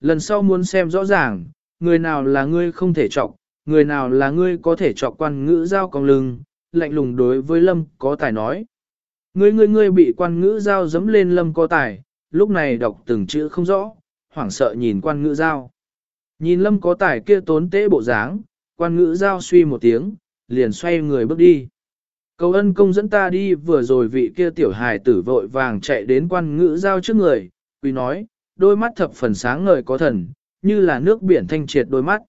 Lần sau muốn xem rõ ràng, người nào là ngươi không thể chọc, người nào là ngươi có thể chọc quan ngữ giao cong lưng, lạnh lùng đối với lâm có tài nói. Ngươi ngươi ngươi bị quan ngữ giao dấm lên lâm có tài, lúc này đọc từng chữ không rõ, hoảng sợ nhìn quan ngữ giao. Nhìn lâm có tài kia tốn tế bộ dáng, quan ngữ giao suy một tiếng, liền xoay người bước đi. Cầu ân công dẫn ta đi vừa rồi vị kia tiểu hài tử vội vàng chạy đến quan ngữ giao trước người, quy nói, đôi mắt thập phần sáng ngời có thần, như là nước biển thanh triệt đôi mắt.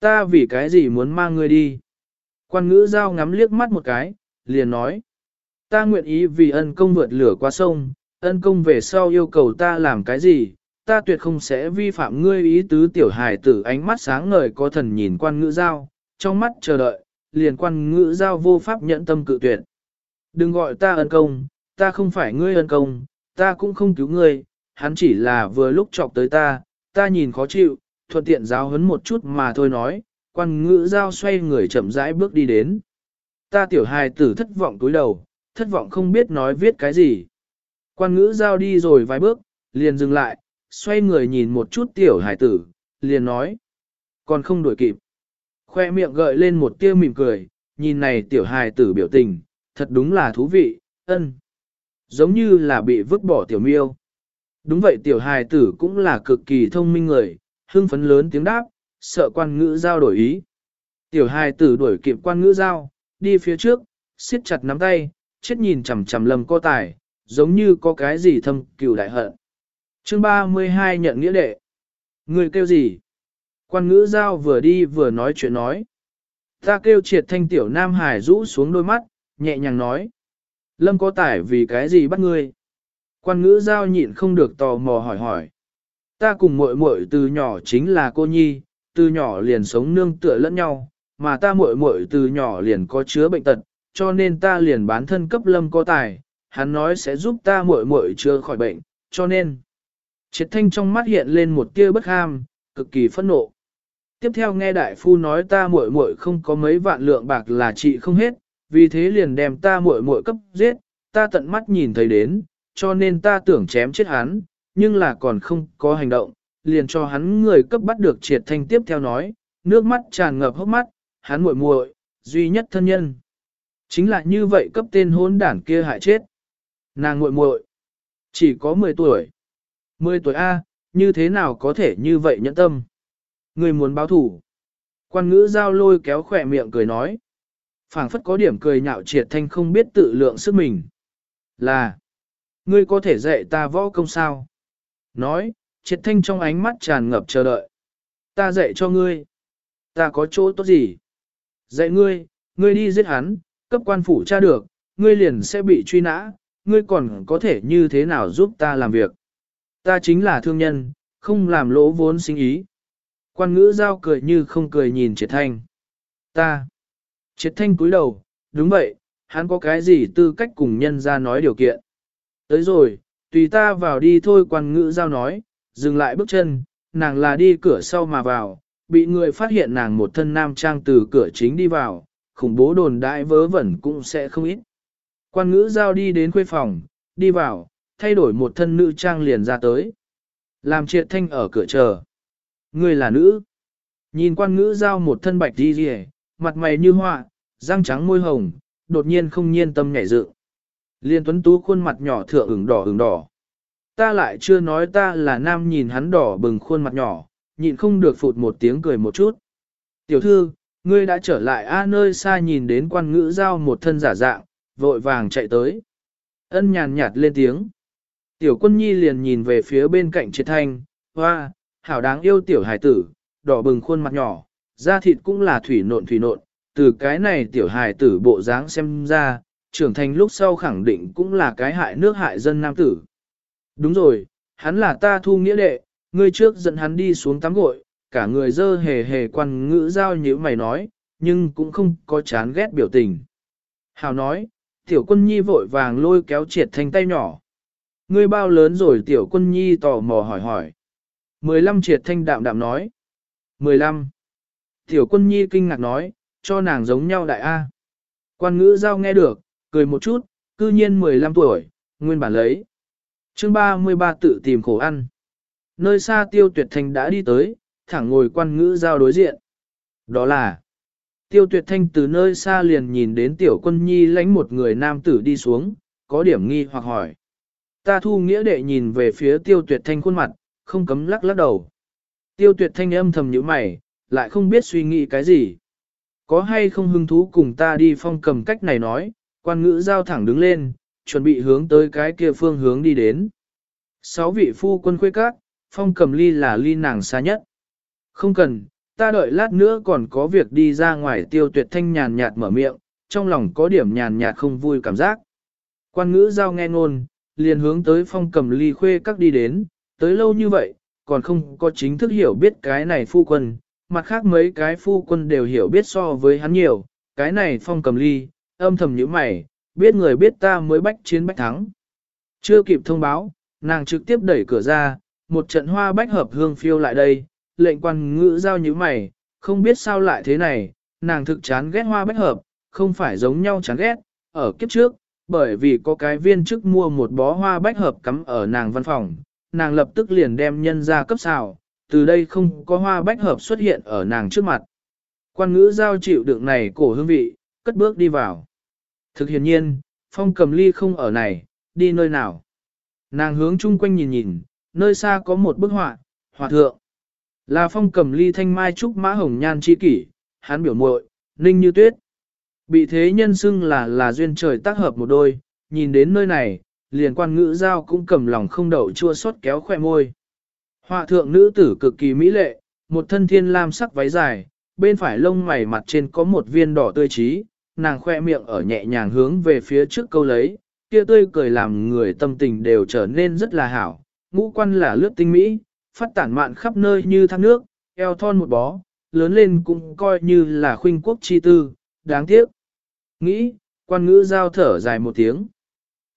Ta vì cái gì muốn mang ngươi đi? Quan ngữ giao ngắm liếc mắt một cái, liền nói. Ta nguyện ý vì ân công vượt lửa qua sông, ân công về sau yêu cầu ta làm cái gì, ta tuyệt không sẽ vi phạm ngươi ý tứ tiểu hài tử ánh mắt sáng ngời có thần nhìn quan ngữ giao, trong mắt chờ đợi, liền quan ngữ giao vô pháp nhẫn tâm cự tuyệt. Đừng gọi ta ân công, ta không phải ngươi ân công, ta cũng không cứu ngươi, hắn chỉ là vừa lúc chọc tới ta, ta nhìn khó chịu, thuận tiện giáo hấn một chút mà thôi nói, quan ngữ giao xoay người chậm rãi bước đi đến. Ta tiểu hài tử thất vọng túi đầu, thất vọng không biết nói viết cái gì. Quan ngữ giao đi rồi vài bước, liền dừng lại, xoay người nhìn một chút tiểu hài tử, liền nói. Còn không đuổi kịp. Khoe miệng gợi lên một tia mỉm cười, nhìn này tiểu hài tử biểu tình, thật đúng là thú vị, ân. Giống như là bị vứt bỏ tiểu miêu. Đúng vậy tiểu hài tử cũng là cực kỳ thông minh người, hưng phấn lớn tiếng đáp, sợ quan ngữ giao đổi ý. Tiểu hài tử đuổi kịp quan ngữ giao, đi phía trước, siết chặt nắm tay, chết nhìn chằm chằm lầm co tài, giống như có cái gì thâm cừu đại hận. Chương 32 nhận nghĩa đệ. Người kêu gì? Quan ngữ giao vừa đi vừa nói chuyện nói. Ta kêu triệt thanh tiểu nam hải rũ xuống đôi mắt, nhẹ nhàng nói. Lâm có tải vì cái gì bắt ngươi? Quan ngữ giao nhịn không được tò mò hỏi hỏi. Ta cùng muội muội từ nhỏ chính là cô nhi, từ nhỏ liền sống nương tựa lẫn nhau, mà ta muội muội từ nhỏ liền có chứa bệnh tật, cho nên ta liền bán thân cấp lâm có tài, hắn nói sẽ giúp ta muội muội chữa khỏi bệnh, cho nên. Triệt thanh trong mắt hiện lên một tia bất ham, cực kỳ phẫn nộ. Tiếp theo nghe đại phu nói ta muội muội không có mấy vạn lượng bạc là trị không hết, vì thế liền đem ta muội muội cấp giết, ta tận mắt nhìn thấy đến, cho nên ta tưởng chém chết hắn, nhưng là còn không có hành động, liền cho hắn người cấp bắt được triệt thanh tiếp theo nói, nước mắt tràn ngập hốc mắt, hắn muội muội, duy nhất thân nhân. Chính là như vậy cấp tên hôn đản kia hại chết. Nàng muội muội chỉ có 10 tuổi. 10 tuổi A, như thế nào có thể như vậy nhẫn tâm? Người muốn báo thủ. Quan ngữ giao lôi kéo khỏe miệng cười nói. phảng phất có điểm cười nhạo triệt thanh không biết tự lượng sức mình. Là, ngươi có thể dạy ta võ công sao? Nói, triệt thanh trong ánh mắt tràn ngập chờ đợi. Ta dạy cho ngươi. Ta có chỗ tốt gì? Dạy ngươi, ngươi đi giết hắn, cấp quan phủ tra được, ngươi liền sẽ bị truy nã, ngươi còn có thể như thế nào giúp ta làm việc. Ta chính là thương nhân, không làm lỗ vốn sinh ý. Quan ngữ giao cười như không cười nhìn triệt thanh. Ta. Triệt thanh cúi đầu, đúng vậy, hắn có cái gì tư cách cùng nhân ra nói điều kiện. Tới rồi, tùy ta vào đi thôi quan ngữ giao nói, dừng lại bước chân, nàng là đi cửa sau mà vào, bị người phát hiện nàng một thân nam trang từ cửa chính đi vào, khủng bố đồn đại vớ vẩn cũng sẽ không ít. Quan ngữ giao đi đến khuê phòng, đi vào, thay đổi một thân nữ trang liền ra tới. Làm triệt thanh ở cửa chờ. Người là nữ. Nhìn quan ngữ giao một thân bạch đi rìa, mặt mày như họa, răng trắng môi hồng, đột nhiên không nhiên tâm nhảy dựng. Liên tuấn tú khuôn mặt nhỏ thượng ửng đỏ ửng đỏ. Ta lại chưa nói ta là nam nhìn hắn đỏ bừng khuôn mặt nhỏ, nhịn không được phụt một tiếng cười một chút. Tiểu thư, ngươi đã trở lại a nơi xa nhìn đến quan ngữ giao một thân giả dạng, vội vàng chạy tới. Ân nhàn nhạt lên tiếng. Tiểu quân nhi liền nhìn về phía bên cạnh triệt thanh, hoa, hảo đáng yêu tiểu hải tử, đỏ bừng khuôn mặt nhỏ, da thịt cũng là thủy nộn thủy nộn, từ cái này tiểu hải tử bộ dáng xem ra, trưởng thành lúc sau khẳng định cũng là cái hại nước hại dân nam tử. Đúng rồi, hắn là ta thu nghĩa đệ, ngươi trước dẫn hắn đi xuống tắm gội, cả người dơ hề hề quan ngữ giao như mày nói, nhưng cũng không có chán ghét biểu tình. Hào nói, tiểu quân nhi vội vàng lôi kéo triệt thanh tay nhỏ. Ngươi bao lớn rồi tiểu quân nhi tò mò hỏi hỏi. Mười lăm triệt thanh đạm đạm nói. Mười lăm. Tiểu quân nhi kinh ngạc nói, cho nàng giống nhau đại A. Quan ngữ giao nghe được, cười một chút, cư nhiên mười lăm tuổi, nguyên bản lấy. Chương ba mươi ba tự tìm khổ ăn. Nơi xa tiêu tuyệt thanh đã đi tới, thẳng ngồi quan ngữ giao đối diện. Đó là, tiêu tuyệt thanh từ nơi xa liền nhìn đến tiểu quân nhi lãnh một người nam tử đi xuống, có điểm nghi hoặc hỏi. Ta thu nghĩa đệ nhìn về phía tiêu tuyệt thanh khuôn mặt, không cấm lắc lắc đầu. Tiêu tuyệt thanh âm thầm như mày, lại không biết suy nghĩ cái gì. Có hay không hứng thú cùng ta đi phong cầm cách này nói, quan ngữ giao thẳng đứng lên, chuẩn bị hướng tới cái kia phương hướng đi đến. Sáu vị phu quân khuê các, phong cầm ly là ly nàng xa nhất. Không cần, ta đợi lát nữa còn có việc đi ra ngoài tiêu tuyệt thanh nhàn nhạt mở miệng, trong lòng có điểm nhàn nhạt không vui cảm giác. Quan ngữ giao nghe ngôn, liền hướng tới phong cầm ly khuê các đi đến, tới lâu như vậy, còn không có chính thức hiểu biết cái này phu quân, mặt khác mấy cái phu quân đều hiểu biết so với hắn nhiều, cái này phong cầm ly, âm thầm như mày, biết người biết ta mới bách chiến bách thắng. Chưa kịp thông báo, nàng trực tiếp đẩy cửa ra, một trận hoa bách hợp hương phiêu lại đây, lệnh quan ngữ giao như mày, không biết sao lại thế này, nàng thực chán ghét hoa bách hợp, không phải giống nhau chán ghét, ở kiếp trước, bởi vì có cái viên chức mua một bó hoa bách hợp cắm ở nàng văn phòng, nàng lập tức liền đem nhân ra cấp xào, từ đây không có hoa bách hợp xuất hiện ở nàng trước mặt. Quan ngữ giao chịu đựng này cổ hương vị, cất bước đi vào. Thực hiện nhiên, phong cầm ly không ở này, đi nơi nào. Nàng hướng chung quanh nhìn nhìn, nơi xa có một bức họa, họa thượng. Là phong cầm ly thanh mai trúc mã hồng nhan chi kỷ, hắn biểu muội ninh như tuyết. Bị thế nhân xưng là là duyên trời tác hợp một đôi, nhìn đến nơi này, liền quan ngữ giao cũng cầm lòng không đậu chua xót kéo khoe môi. Họa thượng nữ tử cực kỳ mỹ lệ, một thân thiên lam sắc váy dài, bên phải lông mày mặt trên có một viên đỏ tươi trí, nàng khoe miệng ở nhẹ nhàng hướng về phía trước câu lấy, kia tươi cười làm người tâm tình đều trở nên rất là hảo, ngũ quan là lướt tinh mỹ, phát tản mạn khắp nơi như thác nước, eo thon một bó, lớn lên cũng coi như là khuynh quốc chi tư, đáng tiếc. Nghĩ, quan ngữ giao thở dài một tiếng.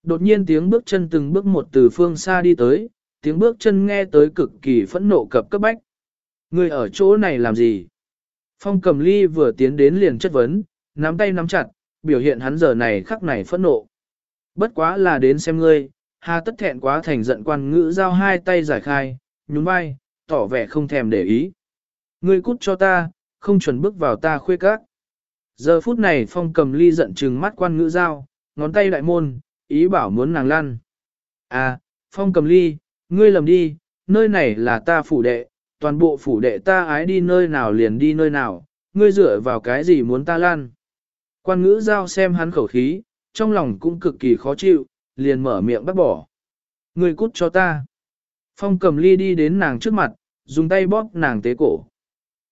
Đột nhiên tiếng bước chân từng bước một từ phương xa đi tới, tiếng bước chân nghe tới cực kỳ phẫn nộ cập cấp bách. Người ở chỗ này làm gì? Phong cầm ly vừa tiến đến liền chất vấn, nắm tay nắm chặt, biểu hiện hắn giờ này khắc này phẫn nộ. Bất quá là đến xem ngươi, hà tất thẹn quá thành giận quan ngữ giao hai tay giải khai, nhún vai, tỏ vẻ không thèm để ý. Ngươi cút cho ta, không chuẩn bước vào ta khuê các. Giờ phút này phong cầm ly giận trừng mắt quan ngữ giao, ngón tay đại môn, ý bảo muốn nàng lăn. À, phong cầm ly, ngươi lầm đi, nơi này là ta phủ đệ, toàn bộ phủ đệ ta ái đi nơi nào liền đi nơi nào, ngươi dựa vào cái gì muốn ta lăn. Quan ngữ giao xem hắn khẩu khí, trong lòng cũng cực kỳ khó chịu, liền mở miệng bắt bỏ. Người cút cho ta. Phong cầm ly đi đến nàng trước mặt, dùng tay bóp nàng tế cổ.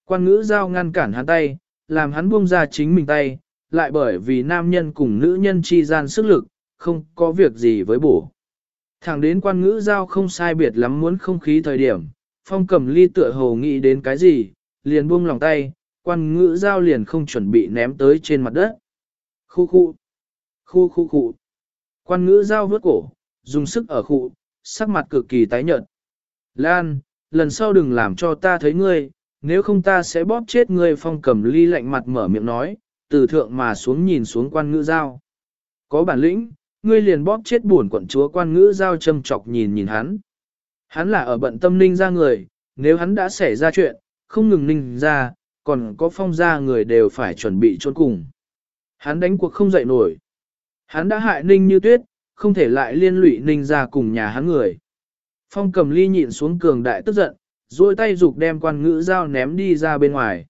Quan ngữ giao ngăn cản hắn tay, làm hắn buông ra chính mình tay, lại bởi vì nam nhân cùng nữ nhân chi gian sức lực, không có việc gì với bổ. Thẳng đến quan ngữ giao không sai biệt lắm muốn không khí thời điểm, phong cầm ly tựa hồ nghĩ đến cái gì, liền buông lòng tay, quan ngữ giao liền không chuẩn bị ném tới trên mặt đất. Khu khu, khu khu khu. Quan ngữ giao vớt cổ, dùng sức ở khu, sắc mặt cực kỳ tái nhợt. Lan, lần sau đừng làm cho ta thấy ngươi, nếu không ta sẽ bóp chết ngươi phong cầm ly lạnh mặt mở miệng nói, từ thượng mà xuống nhìn xuống quan ngữ giao. Có bản lĩnh, ngươi liền bóp chết buồn quận chúa quan ngữ giao châm chọc nhìn nhìn hắn. Hắn là ở bận tâm ninh ra người, nếu hắn đã xảy ra chuyện, không ngừng ninh ra, còn có phong ra người đều phải chuẩn bị trốn cùng. Hắn đánh cuộc không dậy nổi. Hắn đã hại ninh như tuyết, không thể lại liên lụy ninh ra cùng nhà hắn người. Phong cầm ly nhịn xuống cường đại tức giận, rồi tay dục đem quan ngữ dao ném đi ra bên ngoài.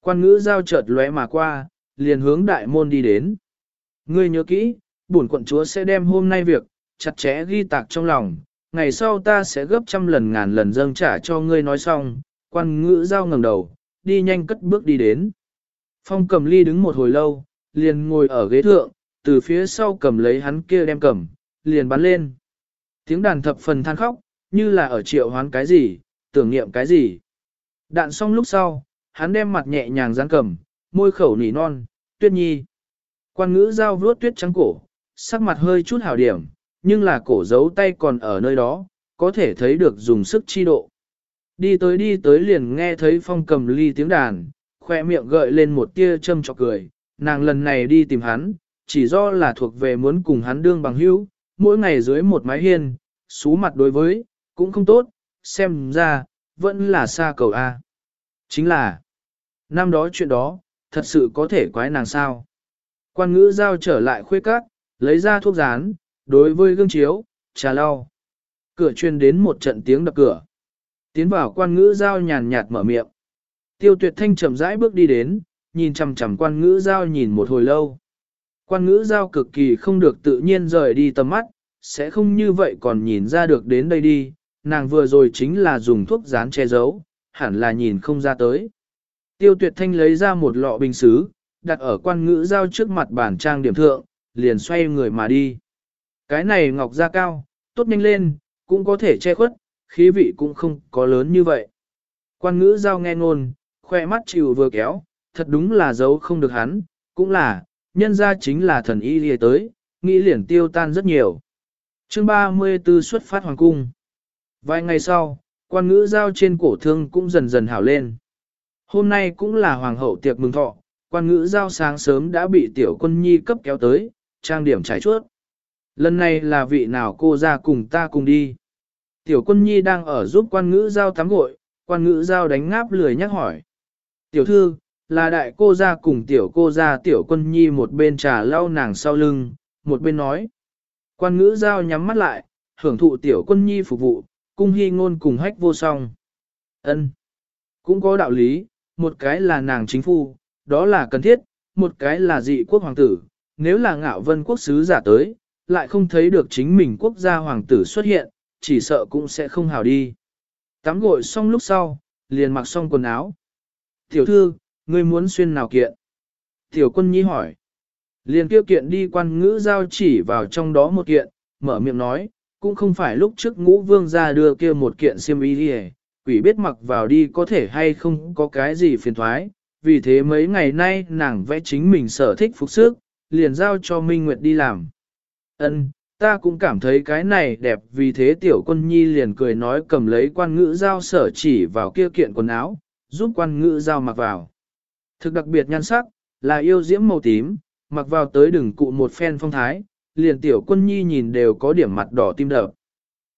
Quan ngữ dao chợt lóe mà qua, liền hướng đại môn đi đến. Ngươi nhớ kỹ, bổn quận chúa sẽ đem hôm nay việc, chặt chẽ ghi tạc trong lòng, ngày sau ta sẽ gấp trăm lần ngàn lần dâng trả cho ngươi nói xong, quan ngữ giao ngẩng đầu, đi nhanh cất bước đi đến. Phong cầm ly đứng một hồi lâu, liền ngồi ở ghế thượng, từ phía sau cầm lấy hắn kia đem cầm, liền bắn lên. Tiếng đàn thập phần than khóc, như là ở triệu hoán cái gì, tưởng niệm cái gì. Đạn xong lúc sau, hắn đem mặt nhẹ nhàng giáng cầm, môi khẩu nỉ non, tuyết nhi. Quan ngữ giao vuốt tuyết trắng cổ, sắc mặt hơi chút hảo điểm, nhưng là cổ giấu tay còn ở nơi đó, có thể thấy được dùng sức chi độ. Đi tới đi tới liền nghe thấy phong cầm ly tiếng đàn, khoe miệng gợi lên một tia châm chọc cười, nàng lần này đi tìm hắn, chỉ do là thuộc về muốn cùng hắn đương bằng hữu, mỗi ngày dưới một mái hiên, xú mặt đối với, cũng không tốt, xem ra, vẫn là xa cầu A. Chính là, năm đó chuyện đó, thật sự có thể quái nàng sao. Quan ngữ giao trở lại khuê cát, lấy ra thuốc rán, đối với gương chiếu, trà lau. Cửa truyền đến một trận tiếng đập cửa. Tiến vào quan ngữ giao nhàn nhạt mở miệng. Tiêu tuyệt thanh chậm rãi bước đi đến, nhìn chằm chằm quan ngữ giao nhìn một hồi lâu. Quan ngữ giao cực kỳ không được tự nhiên rời đi tầm mắt, sẽ không như vậy còn nhìn ra được đến đây đi, nàng vừa rồi chính là dùng thuốc dán che giấu, hẳn là nhìn không ra tới. Tiêu tuyệt thanh lấy ra một lọ bình xứ, đặt ở quan ngữ giao trước mặt bản trang điểm thượng, liền xoay người mà đi. Cái này ngọc da cao, tốt nhanh lên, cũng có thể che khuất, khí vị cũng không có lớn như vậy. Quan ngữ giao nghe ngôn, khoe mắt chịu vừa kéo, thật đúng là giấu không được hắn, cũng là, nhân ra chính là thần y lìa tới, nghĩ liền tiêu tan rất nhiều. chương 34 xuất phát hoàng cung. Vài ngày sau, quan ngữ giao trên cổ thương cũng dần dần hảo lên. Hôm nay cũng là hoàng hậu tiệc mừng thọ, quan ngữ giao sáng sớm đã bị tiểu quân nhi cấp kéo tới, trang điểm trải chuốt. Lần này là vị nào cô ra cùng ta cùng đi. Tiểu quân nhi đang ở giúp quan ngữ giao tắm gội, quan ngữ giao đánh ngáp lười nhắc hỏi. Tiểu thư, là đại cô gia cùng tiểu cô gia tiểu quân nhi một bên trà lau nàng sau lưng, một bên nói. Quan ngữ giao nhắm mắt lại, hưởng thụ tiểu quân nhi phục vụ, cung hy ngôn cùng hách vô song. ân Cũng có đạo lý, một cái là nàng chính phu, đó là cần thiết, một cái là dị quốc hoàng tử, nếu là ngạo vân quốc sứ giả tới, lại không thấy được chính mình quốc gia hoàng tử xuất hiện, chỉ sợ cũng sẽ không hào đi. Tắm gội xong lúc sau, liền mặc xong quần áo. Tiểu thư, ngươi muốn xuyên nào kiện? Tiểu quân nhi hỏi. Liền kêu kiện đi quan ngữ giao chỉ vào trong đó một kiện, mở miệng nói, cũng không phải lúc trước ngũ vương ra đưa kia một kiện xiêm y đi quỷ biết mặc vào đi có thể hay không có cái gì phiền thoái, vì thế mấy ngày nay nàng vẽ chính mình sở thích phục sức, liền giao cho Minh Nguyệt đi làm. Ân, ta cũng cảm thấy cái này đẹp vì thế tiểu quân nhi liền cười nói cầm lấy quan ngữ giao sở chỉ vào kia kiện quần áo, giúp quan ngữ giao mặc vào. Thực đặc biệt nhan sắc, là yêu diễm màu tím, mặc vào tới đừng cụ một phen phong thái, liền tiểu quân nhi nhìn đều có điểm mặt đỏ tim đập.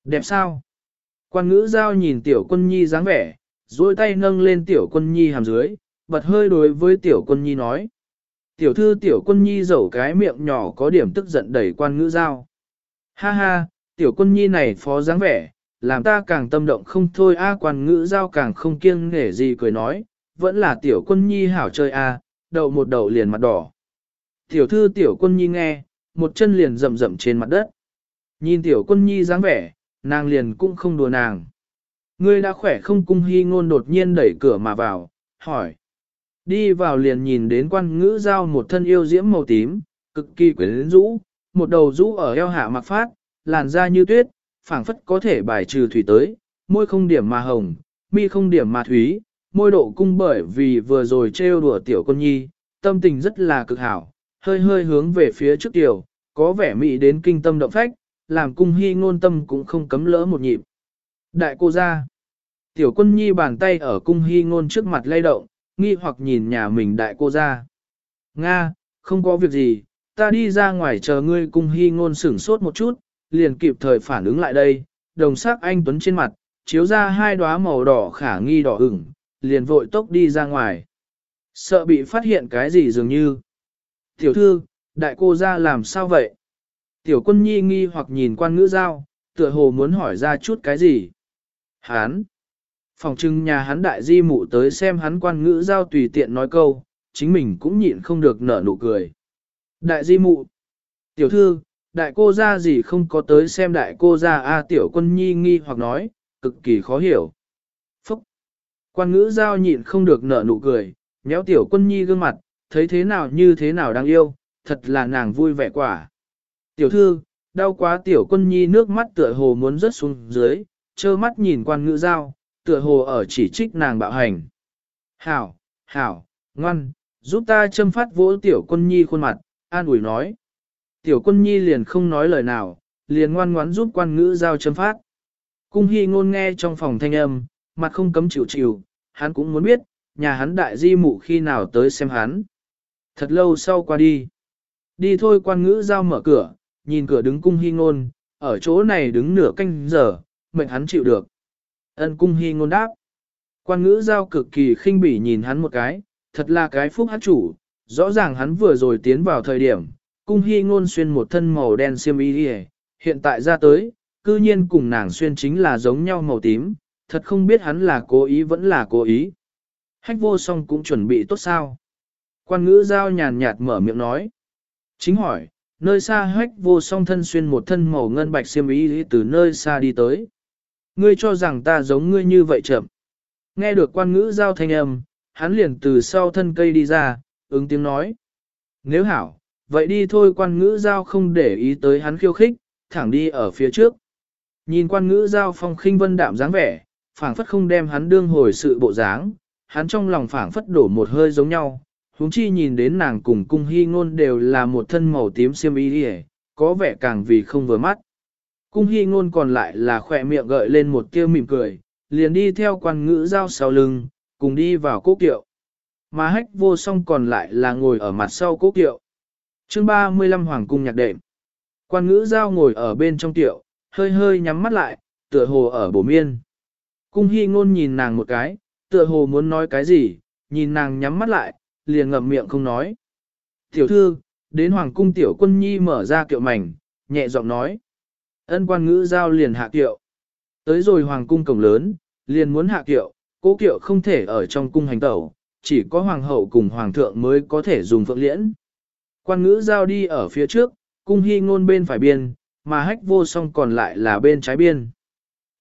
Đẹp sao? Quan ngữ giao nhìn tiểu quân nhi dáng vẻ, duỗi tay nâng lên tiểu quân nhi hàm dưới, bật hơi đối với tiểu quân nhi nói. Tiểu thư tiểu quân nhi dẩu cái miệng nhỏ có điểm tức giận đẩy quan ngữ giao. Ha ha, tiểu quân nhi này phó dáng vẻ, làm ta càng tâm động không thôi a quan ngữ giao càng không kiêng nể gì cười nói, vẫn là tiểu quân nhi hảo chơi a, đậu một đậu liền mặt đỏ. Tiểu thư tiểu quân nhi nghe, một chân liền rậm rậm trên mặt đất. Nhìn tiểu quân nhi dáng vẻ, nàng liền cũng không đùa nàng. Ngươi đã khỏe không cung hy ngôn đột nhiên đẩy cửa mà vào, hỏi. Đi vào liền nhìn đến quan ngữ giao một thân yêu diễm màu tím, cực kỳ quyến rũ, một đầu rũ ở eo hạ mặc phát, làn da như tuyết, phảng phất có thể bài trừ thủy tới, môi không điểm mà hồng, mi không điểm mà thúy, môi độ cung bởi vì vừa rồi trêu đùa tiểu con nhi, tâm tình rất là cực hảo, hơi hơi hướng về phía trước tiểu, có vẻ mị đến kinh tâm động phách, làm cung hy ngôn tâm cũng không cấm lỡ một nhịp. Đại cô ra, tiểu quân nhi bàn tay ở cung hy ngôn trước mặt lay động, nghi hoặc nhìn nhà mình đại cô ra. Nga, không có việc gì, ta đi ra ngoài chờ ngươi cung hy ngôn sửng sốt một chút, liền kịp thời phản ứng lại đây, đồng sắc anh tuấn trên mặt, chiếu ra hai đóa màu đỏ khả nghi đỏ ửng, liền vội tốc đi ra ngoài. Sợ bị phát hiện cái gì dường như. Tiểu thư, đại cô ra làm sao vậy? Tiểu quân nhi nghi hoặc nhìn quan ngữ giao, tựa hồ muốn hỏi ra chút cái gì. Hán! Phòng trưng nhà hắn đại di mụ tới xem hắn quan ngữ giao tùy tiện nói câu, chính mình cũng nhịn không được nở nụ cười. Đại di mụ! Tiểu thư, đại cô ra gì không có tới xem đại cô ra a tiểu quân nhi nghi hoặc nói, cực kỳ khó hiểu. Quan ngữ giao nhịn không được nở nụ cười, nhéo tiểu quân nhi gương mặt, thấy thế nào như thế nào đang yêu, thật là nàng vui vẻ quả. Tiểu thư, đau quá tiểu quân nhi nước mắt tựa hồ muốn rớt xuống dưới, trơ mắt nhìn quan ngữ giao, tựa hồ ở chỉ trích nàng bạo hành. Hảo, hảo, ngoan, giúp ta châm phát vỗ tiểu quân nhi khuôn mặt, an ủi nói. Tiểu quân nhi liền không nói lời nào, liền ngoan ngoãn giúp quan ngữ giao châm phát. Cung hy ngôn nghe trong phòng thanh âm, mặt không cấm chịu chịu, hắn cũng muốn biết, nhà hắn đại di mụ khi nào tới xem hắn. Thật lâu sau qua đi. Đi thôi quan ngữ giao mở cửa, nhìn cửa đứng cung hy ngôn, ở chỗ này đứng nửa canh giờ, mệnh hắn chịu được. Ân cung hy ngôn đáp. Quan ngữ giao cực kỳ khinh bỉ nhìn hắn một cái, thật là cái phúc hát chủ, rõ ràng hắn vừa rồi tiến vào thời điểm, cung hy ngôn xuyên một thân màu đen xiêm y hiện tại ra tới, cư nhiên cùng nàng xuyên chính là giống nhau màu tím, thật không biết hắn là cố ý vẫn là cố ý. Hách vô song cũng chuẩn bị tốt sao. Quan ngữ giao nhàn nhạt mở miệng nói. Chính hỏi, nơi xa hách vô song thân xuyên một thân màu ngân bạch xiêm ý từ nơi xa đi tới. Ngươi cho rằng ta giống ngươi như vậy chậm. Nghe được quan ngữ giao thanh âm, hắn liền từ sau thân cây đi ra, ứng tiếng nói. Nếu hảo, vậy đi thôi quan ngữ giao không để ý tới hắn khiêu khích, thẳng đi ở phía trước. Nhìn quan ngữ giao phong khinh vân đạm dáng vẻ, phảng phất không đem hắn đương hồi sự bộ dáng, hắn trong lòng phảng phất đổ một hơi giống nhau, huống chi nhìn đến nàng cùng cung hy ngôn đều là một thân màu tím xiêm y đi có vẻ càng vì không vừa mắt. Cung hy ngôn còn lại là khỏe miệng gợi lên một tia mỉm cười, liền đi theo quan ngữ giao sau lưng, cùng đi vào cố kiệu. Mà hách vô song còn lại là ngồi ở mặt sau cố kiệu. chương 35 Hoàng cung nhạc đệm. Quan ngữ giao ngồi ở bên trong tiệu, hơi hơi nhắm mắt lại, tựa hồ ở bổ miên. Cung hy ngôn nhìn nàng một cái, tựa hồ muốn nói cái gì, nhìn nàng nhắm mắt lại, liền ngậm miệng không nói. Tiểu thư, đến hoàng cung tiểu quân nhi mở ra kiệu mảnh, nhẹ giọng nói. Ân quan ngữ giao liền hạ kiệu. Tới rồi hoàng cung cổng lớn, liền muốn hạ kiệu, cố kiệu không thể ở trong cung hành tẩu, chỉ có hoàng hậu cùng hoàng thượng mới có thể dùng phượng liễn. Quan ngữ giao đi ở phía trước, cung hy ngôn bên phải biên, mà hách vô song còn lại là bên trái biên.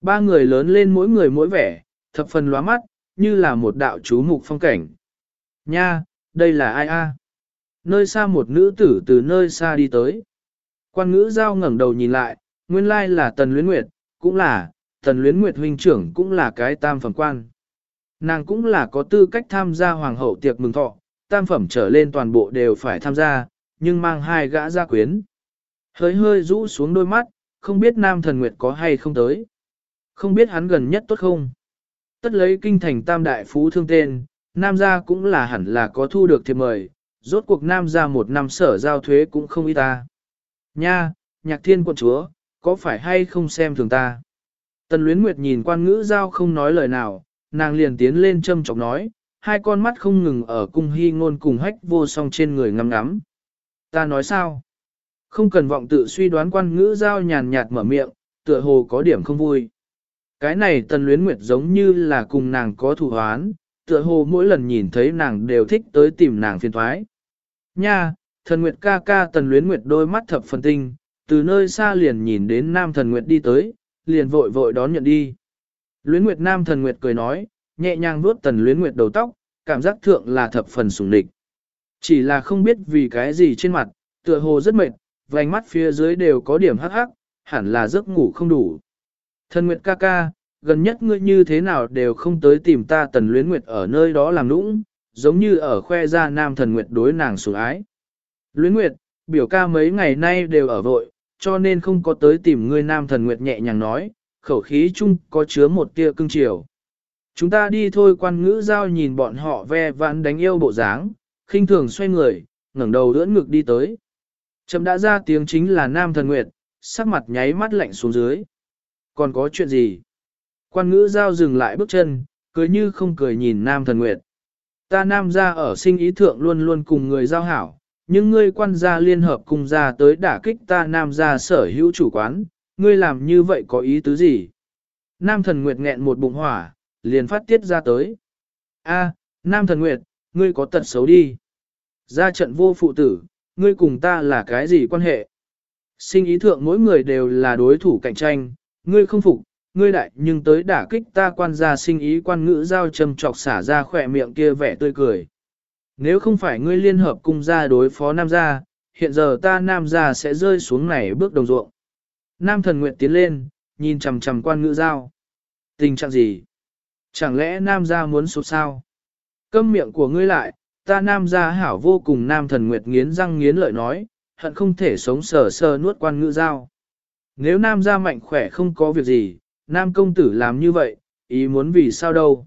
Ba người lớn lên mỗi người mỗi vẻ, thập phần lóa mắt, như là một đạo chú mục phong cảnh. Nha, đây là ai a? Nơi xa một nữ tử từ nơi xa đi tới. Quan ngữ giao ngẩng đầu nhìn lại, nguyên lai là Tần Luyến Nguyệt, cũng là, Tần Luyến Nguyệt huynh trưởng cũng là cái tam phẩm quan. Nàng cũng là có tư cách tham gia hoàng hậu tiệc mừng thọ, tam phẩm trở lên toàn bộ đều phải tham gia, nhưng mang hai gã gia quyến. Hơi hơi rũ xuống đôi mắt, không biết nam thần nguyệt có hay không tới. Không biết hắn gần nhất tốt không. Tất lấy kinh thành tam đại phú thương tên, nam gia cũng là hẳn là có thu được thiệp mời, rốt cuộc nam gia một năm sở giao thuế cũng không ít ta. Nha, nhạc thiên quận chúa, có phải hay không xem thường ta? Tần luyến nguyệt nhìn quan ngữ giao không nói lời nào, nàng liền tiến lên châm chọc nói, hai con mắt không ngừng ở cung hy ngôn cùng hách vô song trên người ngắm ngắm. Ta nói sao? Không cần vọng tự suy đoán quan ngữ giao nhàn nhạt mở miệng, tựa hồ có điểm không vui. Cái này tần luyến nguyệt giống như là cùng nàng có thủ hoán, tựa hồ mỗi lần nhìn thấy nàng đều thích tới tìm nàng phiền thoái. Nha, thần nguyệt ca ca tần luyến nguyệt đôi mắt thập phần tinh, từ nơi xa liền nhìn đến nam thần nguyệt đi tới, liền vội vội đón nhận đi. Luyến nguyệt nam thần nguyệt cười nói, nhẹ nhàng vuốt tần luyến nguyệt đầu tóc, cảm giác thượng là thập phần sủng địch. Chỉ là không biết vì cái gì trên mặt, tựa hồ rất mệt, vành mắt phía dưới đều có điểm hắc hắc, hẳn là giấc ngủ không đủ. Thần Nguyệt ca ca, gần nhất ngươi như thế nào đều không tới tìm ta tần luyến Nguyệt ở nơi đó làm nũng, giống như ở khoe ra nam thần Nguyệt đối nàng sủng ái. Luyến Nguyệt, biểu ca mấy ngày nay đều ở vội, cho nên không có tới tìm ngươi nam thần Nguyệt nhẹ nhàng nói, khẩu khí chung có chứa một tia cưng chiều. Chúng ta đi thôi quan ngữ giao nhìn bọn họ ve vãn đánh yêu bộ dáng, khinh thường xoay người, ngẩng đầu đưỡn ngực đi tới. Chậm đã ra tiếng chính là nam thần Nguyệt, sắc mặt nháy mắt lạnh xuống dưới. Còn có chuyện gì? Quan ngữ giao dừng lại bước chân, cười như không cười nhìn nam thần nguyệt. Ta nam gia ở sinh ý thượng luôn luôn cùng người giao hảo, nhưng ngươi quan gia liên hợp cùng gia tới đả kích ta nam gia sở hữu chủ quán, ngươi làm như vậy có ý tứ gì? Nam thần nguyệt nghẹn một bụng hỏa, liền phát tiết ra tới. A, nam thần nguyệt, ngươi có tật xấu đi. Ra trận vô phụ tử, ngươi cùng ta là cái gì quan hệ? Sinh ý thượng mỗi người đều là đối thủ cạnh tranh, ngươi không phục, ngươi đại nhưng tới đả kích ta quan gia sinh ý quan ngữ giao châm trọc xả ra khỏe miệng kia vẻ tươi cười. Nếu không phải ngươi liên hợp cung gia đối phó nam gia, hiện giờ ta nam gia sẽ rơi xuống này bước đồng ruộng. Nam thần nguyện tiến lên, nhìn chằm chằm quan ngữ giao. Tình trạng gì? Chẳng lẽ nam gia muốn sụp sao? Câm miệng của ngươi lại, ta nam gia hảo vô cùng nam thần nguyệt nghiến răng nghiến lợi nói, hận không thể sống sờ sờ nuốt quan ngữ giao. Nếu nam gia mạnh khỏe không có việc gì, nam công tử làm như vậy, ý muốn vì sao đâu.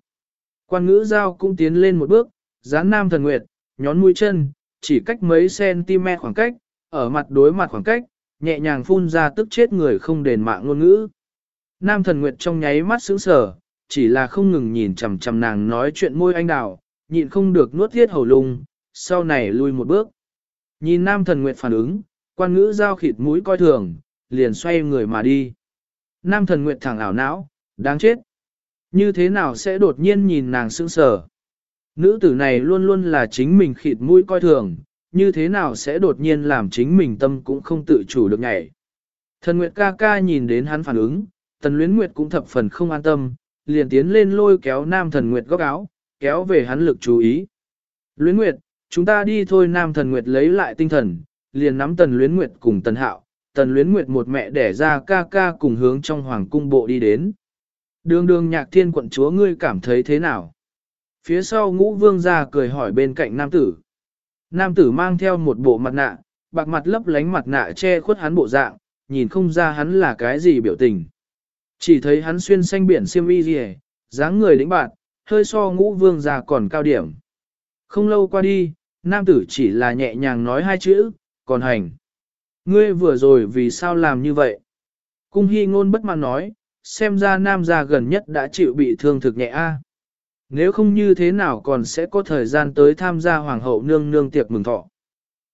Quan ngữ giao cũng tiến lên một bước, dán nam thần nguyệt, nhón mũi chân, chỉ cách mấy cm khoảng cách, ở mặt đối mặt khoảng cách, nhẹ nhàng phun ra tức chết người không đền mạng ngôn ngữ. Nam thần nguyệt trong nháy mắt sững sờ, chỉ là không ngừng nhìn chằm chằm nàng nói chuyện môi anh đào, nhịn không được nuốt thiết hầu lung, sau này lui một bước. Nhìn nam thần nguyệt phản ứng, quan ngữ giao khịt mũi coi thường, liền xoay người mà đi. Nam thần nguyệt thẳng ảo não, đáng chết. Như thế nào sẽ đột nhiên nhìn nàng sững sờ? Nữ tử này luôn luôn là chính mình khịt mũi coi thường, như thế nào sẽ đột nhiên làm chính mình tâm cũng không tự chủ được nhảy. Thần Nguyệt ca ca nhìn đến hắn phản ứng, Tần Luyến Nguyệt cũng thập phần không an tâm, liền tiến lên lôi kéo Nam Thần Nguyệt góc áo, kéo về hắn lực chú ý. Luyến Nguyệt, chúng ta đi thôi Nam Thần Nguyệt lấy lại tinh thần, liền nắm Tần Luyến Nguyệt cùng Tần Hạo, Tần Luyến Nguyệt một mẹ đẻ ra ca ca cùng hướng trong hoàng cung bộ đi đến. Đường đường nhạc thiên quận chúa ngươi cảm thấy thế nào? Phía sau ngũ vương ra cười hỏi bên cạnh nam tử. Nam tử mang theo một bộ mặt nạ, bạc mặt lấp lánh mặt nạ che khuất hắn bộ dạng, nhìn không ra hắn là cái gì biểu tình. Chỉ thấy hắn xuyên xanh biển xiêm y rìa, dáng người lĩnh bạn, hơi so ngũ vương ra còn cao điểm. Không lâu qua đi, nam tử chỉ là nhẹ nhàng nói hai chữ, còn hành. Ngươi vừa rồi vì sao làm như vậy? Cung hy ngôn bất mãn nói, xem ra nam gia gần nhất đã chịu bị thương thực nhẹ a. Nếu không như thế nào còn sẽ có thời gian tới tham gia hoàng hậu nương nương tiệc mừng thọ.